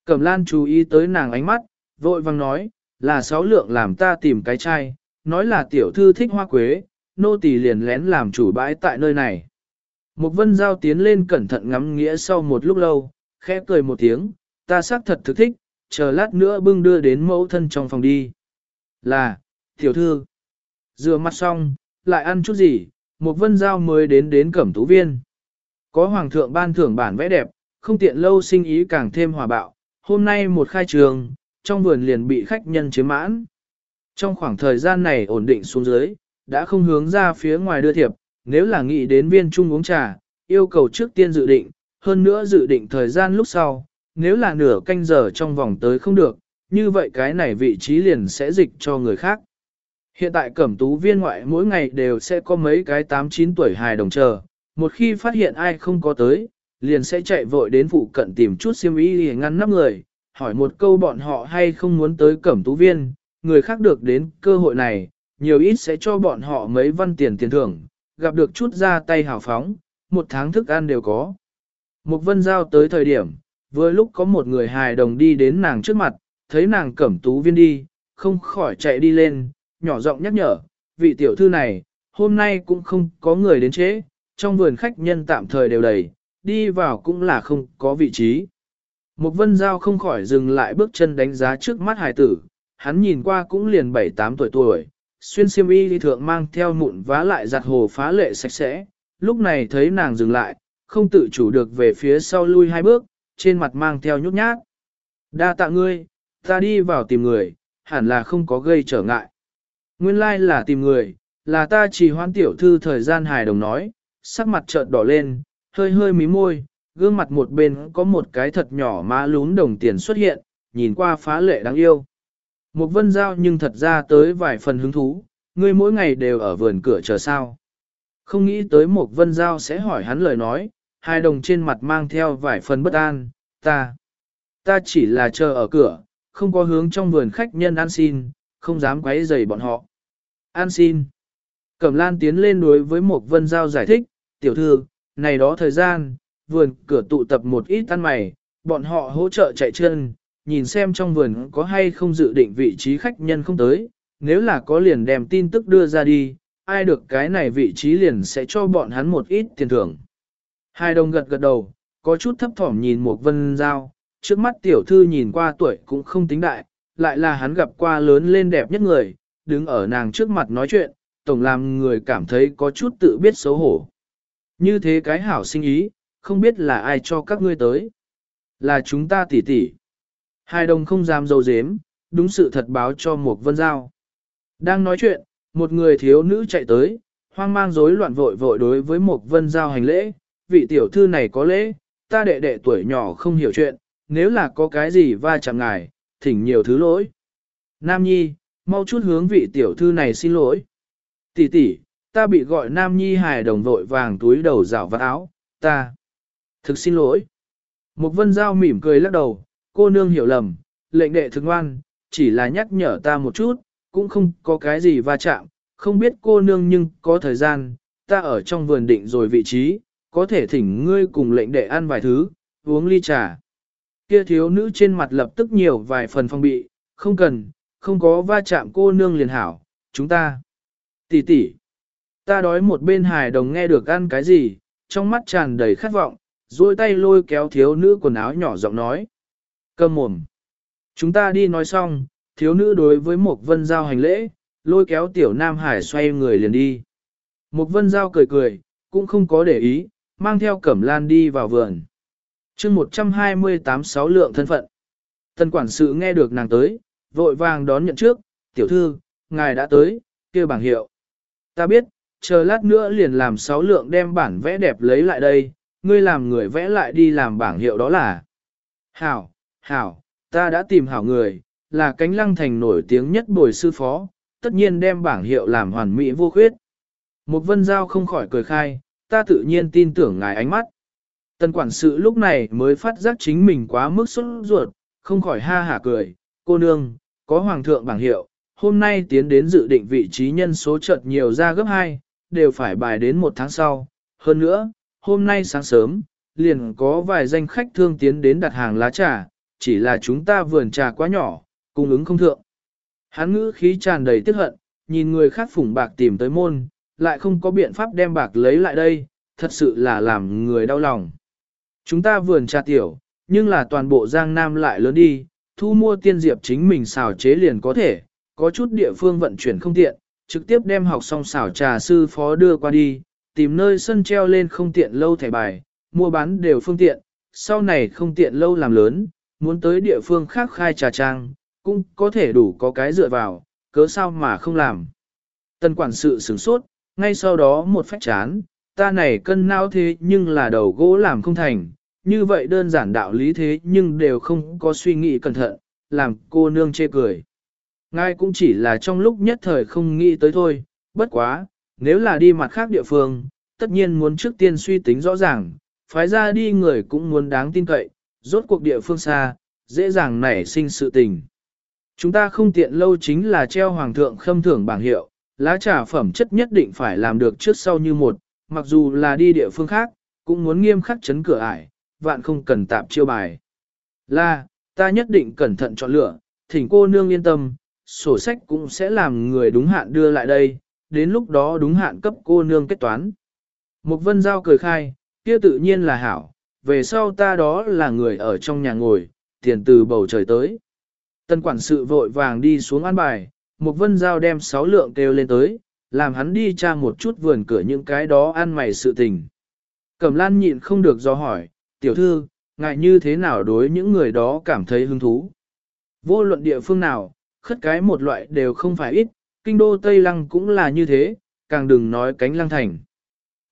Cẩm lan chú ý tới nàng ánh mắt, vội vang nói, là sáu lượng làm ta tìm cái chai, nói là tiểu thư thích hoa quế, nô tỳ liền lén làm chủ bãi tại nơi này. Một vân giao tiến lên cẩn thận ngắm nghĩa sau một lúc lâu, khẽ cười một tiếng, ta xác thật thực thích, chờ lát nữa bưng đưa đến mẫu thân trong phòng đi. Là, tiểu thư, rửa mặt xong, lại ăn chút gì, một vân giao mới đến đến cẩm tú viên. Có hoàng thượng ban thưởng bản vẽ đẹp, không tiện lâu sinh ý càng thêm hòa bạo, hôm nay một khai trường, trong vườn liền bị khách nhân chiếm mãn. Trong khoảng thời gian này ổn định xuống dưới, đã không hướng ra phía ngoài đưa thiệp, nếu là nghĩ đến viên trung uống trà, yêu cầu trước tiên dự định, hơn nữa dự định thời gian lúc sau, nếu là nửa canh giờ trong vòng tới không được, như vậy cái này vị trí liền sẽ dịch cho người khác. Hiện tại cẩm tú viên ngoại mỗi ngày đều sẽ có mấy cái 8-9 tuổi hài đồng chờ, một khi phát hiện ai không có tới, liền sẽ chạy vội đến phụ cận tìm chút xiêm y để ngăn nắp người, hỏi một câu bọn họ hay không muốn tới cẩm tú viên, người khác được đến cơ hội này, nhiều ít sẽ cho bọn họ mấy văn tiền tiền thưởng, gặp được chút ra tay hào phóng, một tháng thức ăn đều có. Một vân giao tới thời điểm, vừa lúc có một người hài đồng đi đến nàng trước mặt, thấy nàng cẩm tú viên đi, không khỏi chạy đi lên, nhỏ giọng nhắc nhở, vị tiểu thư này, hôm nay cũng không có người đến chế, trong vườn khách nhân tạm thời đều đầy, đi vào cũng là không có vị trí. Một vân giao không khỏi dừng lại bước chân đánh giá trước mắt hài tử, hắn nhìn qua cũng liền 7-8 tuổi tuổi, xuyên xiêm y thượng mang theo mụn vá lại giặt hồ phá lệ sạch sẽ, lúc này thấy nàng dừng lại, không tự chủ được về phía sau lui hai bước, trên mặt mang theo nhút nhát. Đa tạ ngươi, ta đi vào tìm người, hẳn là không có gây trở ngại. Nguyên lai like là tìm người, là ta chỉ hoan tiểu thư thời gian hài đồng nói, sắc mặt chợt đỏ lên, hơi hơi mí môi, gương mặt một bên có một cái thật nhỏ má lún đồng tiền xuất hiện, nhìn qua phá lệ đáng yêu. Một vân giao nhưng thật ra tới vài phần hứng thú, ngươi mỗi ngày đều ở vườn cửa chờ sao. Không nghĩ tới một vân giao sẽ hỏi hắn lời nói, hai đồng trên mặt mang theo vài phần bất an, ta. Ta chỉ là chờ ở cửa, không có hướng trong vườn khách nhân ăn xin, không dám quấy rầy bọn họ. An xin. Cẩm lan tiến lên đối với một vân giao giải thích, tiểu thư, này đó thời gian, vườn cửa tụ tập một ít ăn mày, bọn họ hỗ trợ chạy chân, nhìn xem trong vườn có hay không dự định vị trí khách nhân không tới, nếu là có liền đem tin tức đưa ra đi, ai được cái này vị trí liền sẽ cho bọn hắn một ít tiền thưởng. Hai đồng gật gật đầu, có chút thấp thỏm nhìn một vân giao, trước mắt tiểu thư nhìn qua tuổi cũng không tính đại, lại là hắn gặp qua lớn lên đẹp nhất người, đứng ở nàng trước mặt nói chuyện, tổng làm người cảm thấy có chút tự biết xấu hổ. Như thế cái hảo sinh ý, không biết là ai cho các ngươi tới. Là chúng ta tỉ tỉ. Hai đồng không dám dâu dếm, đúng sự thật báo cho một vân giao. Đang nói chuyện, một người thiếu nữ chạy tới, hoang mang rối loạn vội vội đối với một vân giao hành lễ, vị tiểu thư này có lễ, ta đệ đệ tuổi nhỏ không hiểu chuyện, nếu là có cái gì va chạm ngài, thỉnh nhiều thứ lỗi. Nam Nhi, mau chút hướng vị tiểu thư này xin lỗi. Tỷ tỷ, ta bị gọi Nam Nhi hài đồng vội vàng túi đầu rảo vạt áo, ta. Thực xin lỗi. Một vân giao mỉm cười lắc đầu, cô nương hiểu lầm, lệnh đệ thực ngoan, chỉ là nhắc nhở ta một chút, cũng không có cái gì va chạm, không biết cô nương nhưng có thời gian, ta ở trong vườn định rồi vị trí, có thể thỉnh ngươi cùng lệnh đệ ăn vài thứ, uống ly trà. Kia thiếu nữ trên mặt lập tức nhiều vài phần phong bị, không cần, không có va chạm cô nương liền hảo, chúng ta. Tỷ tỷ, ta đói một bên hài đồng nghe được ăn cái gì, trong mắt tràn đầy khát vọng, duỗi tay lôi kéo thiếu nữ quần áo nhỏ giọng nói cơm mồm. Chúng ta đi nói xong, thiếu nữ đối với một vân giao hành lễ, lôi kéo tiểu nam hải xoay người liền đi. Một vân giao cười cười, cũng không có để ý, mang theo cẩm lan đi vào vườn. chương 128 sáu lượng thân phận. Tân quản sự nghe được nàng tới, vội vàng đón nhận trước, tiểu thư, ngài đã tới, kia bảng hiệu. Ta biết, chờ lát nữa liền làm sáu lượng đem bản vẽ đẹp lấy lại đây, ngươi làm người vẽ lại đi làm bảng hiệu đó là. Hảo, hảo, ta đã tìm hảo người, là cánh lăng thành nổi tiếng nhất bồi sư phó, tất nhiên đem bảng hiệu làm hoàn mỹ vô khuyết. Một vân giao không khỏi cười khai, ta tự nhiên tin tưởng ngài ánh mắt. Tần quản sự lúc này mới phát giác chính mình quá mức xuất ruột, không khỏi ha hả cười, cô nương, có hoàng thượng bảng hiệu, hôm nay tiến đến dự định vị trí nhân số chợt nhiều ra gấp 2, đều phải bài đến một tháng sau. Hơn nữa, hôm nay sáng sớm, liền có vài danh khách thương tiến đến đặt hàng lá trà, chỉ là chúng ta vườn trà quá nhỏ, cung ứng không thượng. Hắn ngữ khí tràn đầy tiếc hận, nhìn người khác phủng bạc tìm tới môn, lại không có biện pháp đem bạc lấy lại đây, thật sự là làm người đau lòng. Chúng ta vườn trà tiểu, nhưng là toàn bộ Giang Nam lại lớn đi, thu mua tiên diệp chính mình xào chế liền có thể, có chút địa phương vận chuyển không tiện, trực tiếp đem học xong xào trà sư phó đưa qua đi, tìm nơi sân treo lên không tiện lâu thẻ bài, mua bán đều phương tiện, sau này không tiện lâu làm lớn, muốn tới địa phương khác khai trà trang, cũng có thể đủ có cái dựa vào, cớ sao mà không làm. Tân quản sự sửng sốt, ngay sau đó một phách chán, ta này cân não thế nhưng là đầu gỗ làm không thành, như vậy đơn giản đạo lý thế nhưng đều không có suy nghĩ cẩn thận, làm cô nương chê cười. Ngài cũng chỉ là trong lúc nhất thời không nghĩ tới thôi, bất quá, nếu là đi mặt khác địa phương, tất nhiên muốn trước tiên suy tính rõ ràng, phái ra đi người cũng muốn đáng tin cậy, rốt cuộc địa phương xa, dễ dàng nảy sinh sự tình. Chúng ta không tiện lâu chính là treo hoàng thượng khâm thưởng bảng hiệu, lá trà phẩm chất nhất định phải làm được trước sau như một, mặc dù là đi địa phương khác, cũng muốn nghiêm khắc chấn cửa ải, vạn không cần tạp chiêu bài. Là, ta nhất định cẩn thận chọn lựa, thỉnh cô nương yên tâm, sổ sách cũng sẽ làm người đúng hạn đưa lại đây, đến lúc đó đúng hạn cấp cô nương kết toán. Mục vân giao cười khai, kia tự nhiên là hảo, về sau ta đó là người ở trong nhà ngồi, tiền từ bầu trời tới. Tân quản sự vội vàng đi xuống an bài, một vân giao đem sáu lượng kêu lên tới, làm hắn đi tra một chút vườn cửa những cái đó ăn mày sự tình. Cẩm lan nhịn không được do hỏi, tiểu thư, ngại như thế nào đối những người đó cảm thấy hứng thú. Vô luận địa phương nào, khất cái một loại đều không phải ít, kinh đô Tây Lăng cũng là như thế, càng đừng nói cánh lăng thành.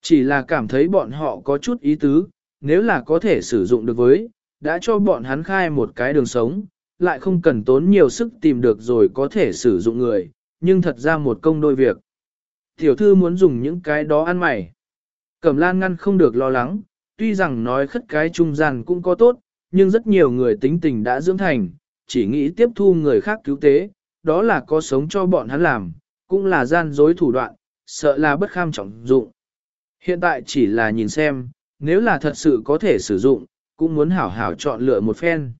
Chỉ là cảm thấy bọn họ có chút ý tứ, nếu là có thể sử dụng được với, đã cho bọn hắn khai một cái đường sống, lại không cần tốn nhiều sức tìm được rồi có thể sử dụng người, nhưng thật ra một công đôi việc. Tiểu thư muốn dùng những cái đó ăn mày. Cẩm lan ngăn không được lo lắng, tuy rằng nói khất cái trung gian cũng có tốt, nhưng rất nhiều người tính tình đã dưỡng thành, chỉ nghĩ tiếp thu người khác cứu tế, đó là có sống cho bọn hắn làm, cũng là gian dối thủ đoạn, sợ là bất kham trọng dụng. Hiện tại chỉ là nhìn xem, nếu là thật sự có thể sử dụng, cũng muốn hảo hảo chọn lựa một phen.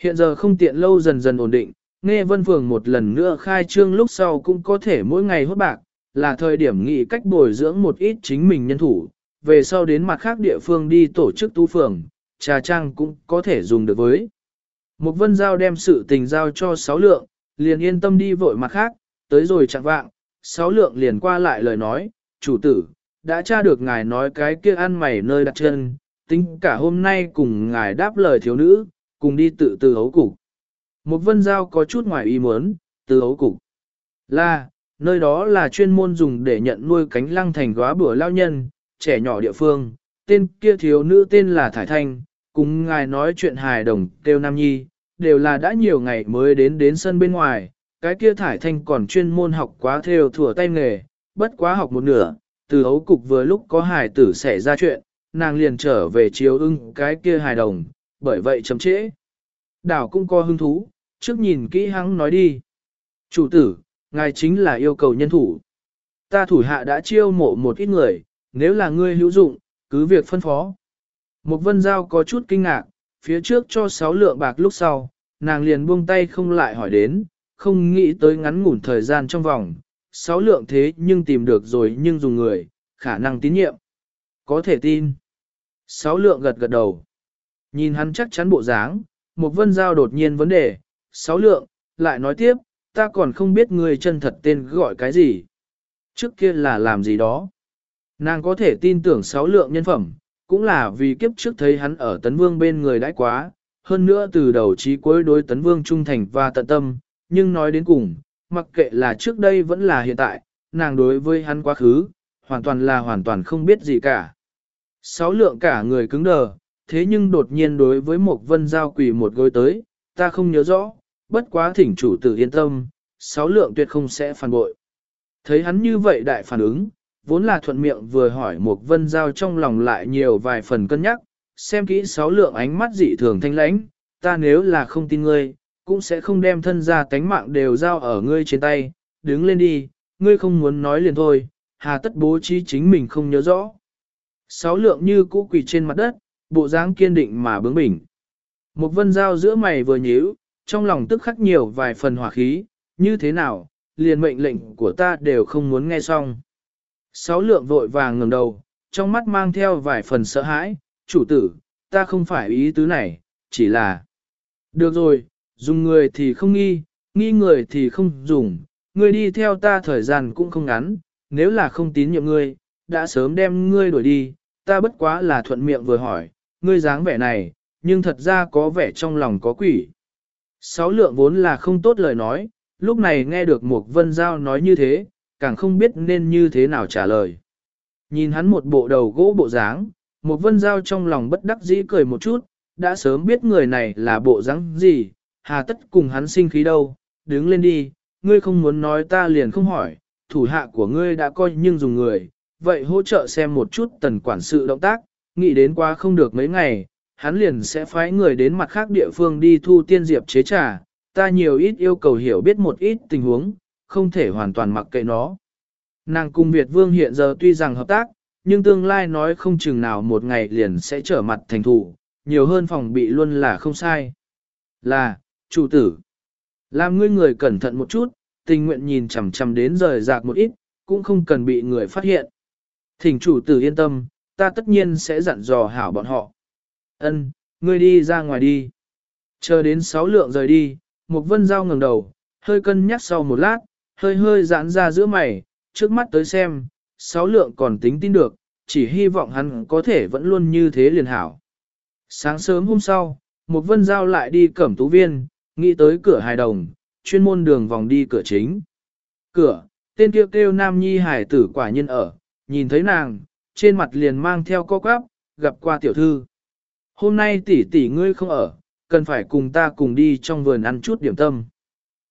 Hiện giờ không tiện lâu dần dần ổn định, nghe vân phường một lần nữa khai trương lúc sau cũng có thể mỗi ngày hốt bạc, là thời điểm nghĩ cách bồi dưỡng một ít chính mình nhân thủ, về sau đến mặt khác địa phương đi tổ chức tu phường, trà trang cũng có thể dùng được với. Một vân giao đem sự tình giao cho sáu lượng, liền yên tâm đi vội mặt khác, tới rồi chẳng vạng, sáu lượng liền qua lại lời nói, chủ tử, đã tra được ngài nói cái kia ăn mày nơi đặt chân, tính cả hôm nay cùng ngài đáp lời thiếu nữ, cùng đi tự từ hấu cục. Một vân giao có chút ngoài ý muốn, từ hấu cục. Là, nơi đó là chuyên môn dùng để nhận nuôi cánh lăng thành góa bữa lao nhân, trẻ nhỏ địa phương, tên kia thiếu nữ tên là Thải Thanh, cùng ngài nói chuyện hài đồng kêu Nam Nhi, đều là đã nhiều ngày mới đến đến sân bên ngoài, cái kia Thải Thanh còn chuyên môn học quá theo thừa tay nghề, bất quá học một nửa, từ ấu cục vừa lúc có hài tử xảy ra chuyện, nàng liền trở về chiếu ưng cái kia hài đồng, bởi vậy chấm trễ. Đảo cũng có hứng thú, trước nhìn kỹ hắn nói đi. Chủ tử, ngài chính là yêu cầu nhân thủ. Ta thủ hạ đã chiêu mộ một ít người, nếu là ngươi hữu dụng, cứ việc phân phó. Một vân giao có chút kinh ngạc, phía trước cho sáu lượng bạc lúc sau, nàng liền buông tay không lại hỏi đến, không nghĩ tới ngắn ngủn thời gian trong vòng, sáu lượng thế nhưng tìm được rồi nhưng dùng người, khả năng tín nhiệm. Có thể tin. Sáu lượng gật gật đầu. Nhìn hắn chắc chắn bộ dáng, một vân giao đột nhiên vấn đề, sáu lượng, lại nói tiếp, ta còn không biết người chân thật tên gọi cái gì. Trước kia là làm gì đó. Nàng có thể tin tưởng sáu lượng nhân phẩm, cũng là vì kiếp trước thấy hắn ở tấn vương bên người đãi quá, hơn nữa từ đầu chí cuối đối tấn vương trung thành và tận tâm, nhưng nói đến cùng, mặc kệ là trước đây vẫn là hiện tại, nàng đối với hắn quá khứ, hoàn toàn là hoàn toàn không biết gì cả. Sáu lượng cả người cứng đờ, thế nhưng đột nhiên đối với một vân giao quỷ một gối tới, ta không nhớ rõ, bất quá thỉnh chủ tử yên tâm, sáu lượng tuyệt không sẽ phản bội. Thấy hắn như vậy đại phản ứng, vốn là thuận miệng vừa hỏi một vân giao trong lòng lại nhiều vài phần cân nhắc, xem kỹ sáu lượng ánh mắt dị thường thanh lãnh, ta nếu là không tin ngươi, cũng sẽ không đem thân ra tánh mạng đều giao ở ngươi trên tay, đứng lên đi, ngươi không muốn nói liền thôi, hà tất bố trí chính mình không nhớ rõ. Sáu lượng như cũ quỳ trên mặt đất, bộ dáng kiên định mà bướng bỉnh. Một vân giao giữa mày vừa nhíu, trong lòng tức khắc nhiều vài phần hỏa khí, như thế nào, liền mệnh lệnh của ta đều không muốn nghe xong. Sáu lượng vội vàng ngẩng đầu, trong mắt mang theo vài phần sợ hãi, chủ tử, ta không phải ý tứ này, chỉ là... Được rồi, dùng người thì không nghi, nghi người thì không dùng, ngươi đi theo ta thời gian cũng không ngắn, nếu là không tín nhiệm ngươi, đã sớm đem ngươi đuổi đi, ta bất quá là thuận miệng vừa hỏi, ngươi dáng vẻ này, nhưng thật ra có vẻ trong lòng có quỷ. Sáu lượng vốn là không tốt lời nói, lúc này nghe được một vân giao nói như thế, càng không biết nên như thế nào trả lời. Nhìn hắn một bộ đầu gỗ bộ dáng, một vân giao trong lòng bất đắc dĩ cười một chút, đã sớm biết người này là bộ dáng gì, hà tất cùng hắn sinh khí đâu, đứng lên đi, ngươi không muốn nói ta liền không hỏi, thủ hạ của ngươi đã coi nhưng dùng người, vậy hỗ trợ xem một chút tần quản sự động tác, nghĩ đến quá không được mấy ngày, hắn liền sẽ phái người đến mặt khác địa phương đi thu tiên diệp chế trà, ta nhiều ít yêu cầu hiểu biết một ít tình huống, không thể hoàn toàn mặc kệ nó. Nàng cùng Việt Vương hiện giờ tuy rằng hợp tác, nhưng tương lai nói không chừng nào một ngày liền sẽ trở mặt thành thủ, nhiều hơn phòng bị luôn là không sai. Là, chủ tử, làm ngươi người cẩn thận một chút, tình nguyện nhìn chằm chằm đến rời rạc một ít, cũng không cần bị người phát hiện. Thỉnh chủ tử yên tâm, ta tất nhiên sẽ dặn dò hảo bọn họ. Ân, ngươi đi ra ngoài đi. Chờ đến sáu lượng rời đi, một vân giao ngẩng đầu, hơi cân nhắc sau một lát, hơi hơi giãn ra giữa mày, trước mắt tới xem, sáu lượng còn tính tin được, chỉ hy vọng hắn có thể vẫn luôn như thế liền hảo. Sáng sớm hôm sau, một vân giao lại đi cẩm tú viên, nghĩ tới cửa hài đồng, chuyên môn đường vòng đi cửa chính. Cửa, tên kia kêu, kêu nam nhi hải tử quả nhân ở, nhìn thấy nàng, trên mặt liền mang theo co quắp, gặp qua tiểu thư. Hôm nay tỷ tỷ ngươi không ở, cần phải cùng ta cùng đi trong vườn ăn chút điểm tâm.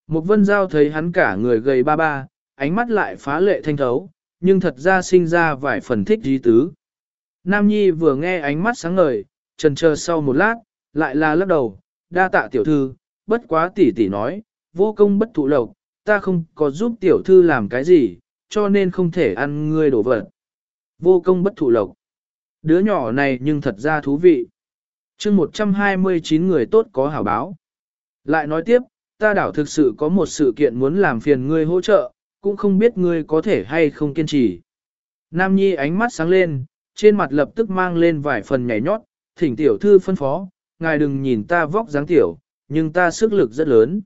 Một vân giao thấy hắn cả người gầy ba ba, ánh mắt lại phá lệ thanh thấu, nhưng thật ra sinh ra vài phần thích dí tứ. Nam Nhi vừa nghe ánh mắt sáng ngời, trần chờ sau một lát, lại là lắc đầu, đa tạ tiểu thư, bất quá tỷ tỷ nói, vô công bất thụ lộc, ta không có giúp tiểu thư làm cái gì, cho nên không thể ăn ngươi đổ vật. Vô công bất thụ lộc. Đứa nhỏ này nhưng thật ra thú vị. chương 129 người tốt có hảo báo. Lại nói tiếp, ta đảo thực sự có một sự kiện muốn làm phiền ngươi hỗ trợ, cũng không biết ngươi có thể hay không kiên trì. Nam Nhi ánh mắt sáng lên, trên mặt lập tức mang lên vài phần nhảy nhót, thỉnh tiểu thư phân phó, ngài đừng nhìn ta vóc dáng tiểu, nhưng ta sức lực rất lớn.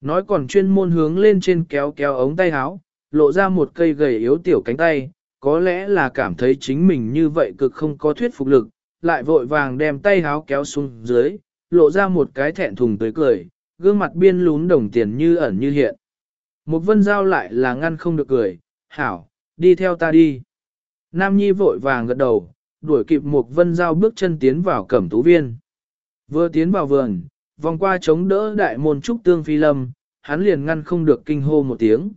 Nói còn chuyên môn hướng lên trên kéo kéo ống tay áo, lộ ra một cây gầy yếu tiểu cánh tay, có lẽ là cảm thấy chính mình như vậy cực không có thuyết phục lực, lại vội vàng đem tay áo kéo xuống dưới, lộ ra một cái thẹn thùng tới cười, gương mặt biên lún đồng tiền như ẩn như hiện. Một vân giao lại là ngăn không được cười, hảo, đi theo ta đi. Nam Nhi vội vàng gật đầu, đuổi kịp một vân giao bước chân tiến vào cẩm tú viên. Vừa tiến vào vườn, vòng qua chống đỡ đại môn trúc tương phi lâm, hắn liền ngăn không được kinh hô một tiếng.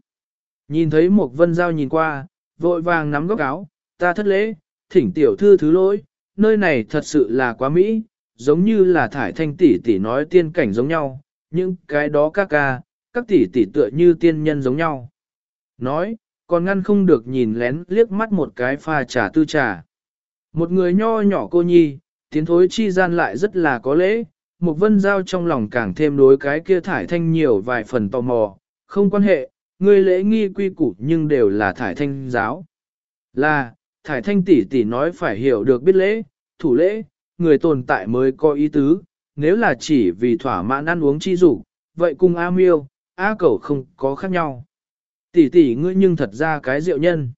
Nhìn thấy một vân giao nhìn qua, vội vàng nắm góc áo, ta thất lễ, thỉnh tiểu thư thứ lỗi, nơi này thật sự là quá mỹ, giống như là thải thanh tỷ tỷ nói tiên cảnh giống nhau, những cái đó ca ca, các tỷ tỷ tựa như tiên nhân giống nhau. Nói, còn ngăn không được nhìn lén liếc mắt một cái pha trà tư trà. Một người nho nhỏ cô nhi, tiến thối chi gian lại rất là có lễ, một vân giao trong lòng càng thêm đối cái kia thải thanh nhiều vài phần tò mò, không quan hệ, người lễ nghi quy củ nhưng đều là thải thanh giáo. Là, thải thanh tỷ tỷ nói phải hiểu được biết lễ, thủ lễ, người tồn tại mới có ý tứ, nếu là chỉ vì thỏa mãn ăn uống chi dục vậy cùng A miêu, A cẩu không có khác nhau. Tỷ tỷ ngươi nhưng thật ra cái rượu nhân.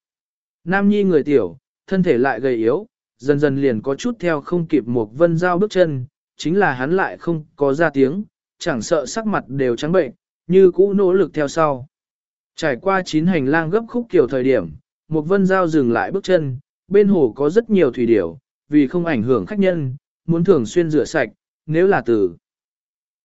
Nam nhi người tiểu, thân thể lại gầy yếu, dần dần liền có chút theo không kịp một vân giao bước chân, chính là hắn lại không có ra tiếng, chẳng sợ sắc mặt đều trắng bệnh, như cũ nỗ lực theo sau. Trải qua chín hành lang gấp khúc kiểu thời điểm, một vân giao dừng lại bước chân, bên hồ có rất nhiều thủy điểu, vì không ảnh hưởng khách nhân, muốn thường xuyên rửa sạch, nếu là từ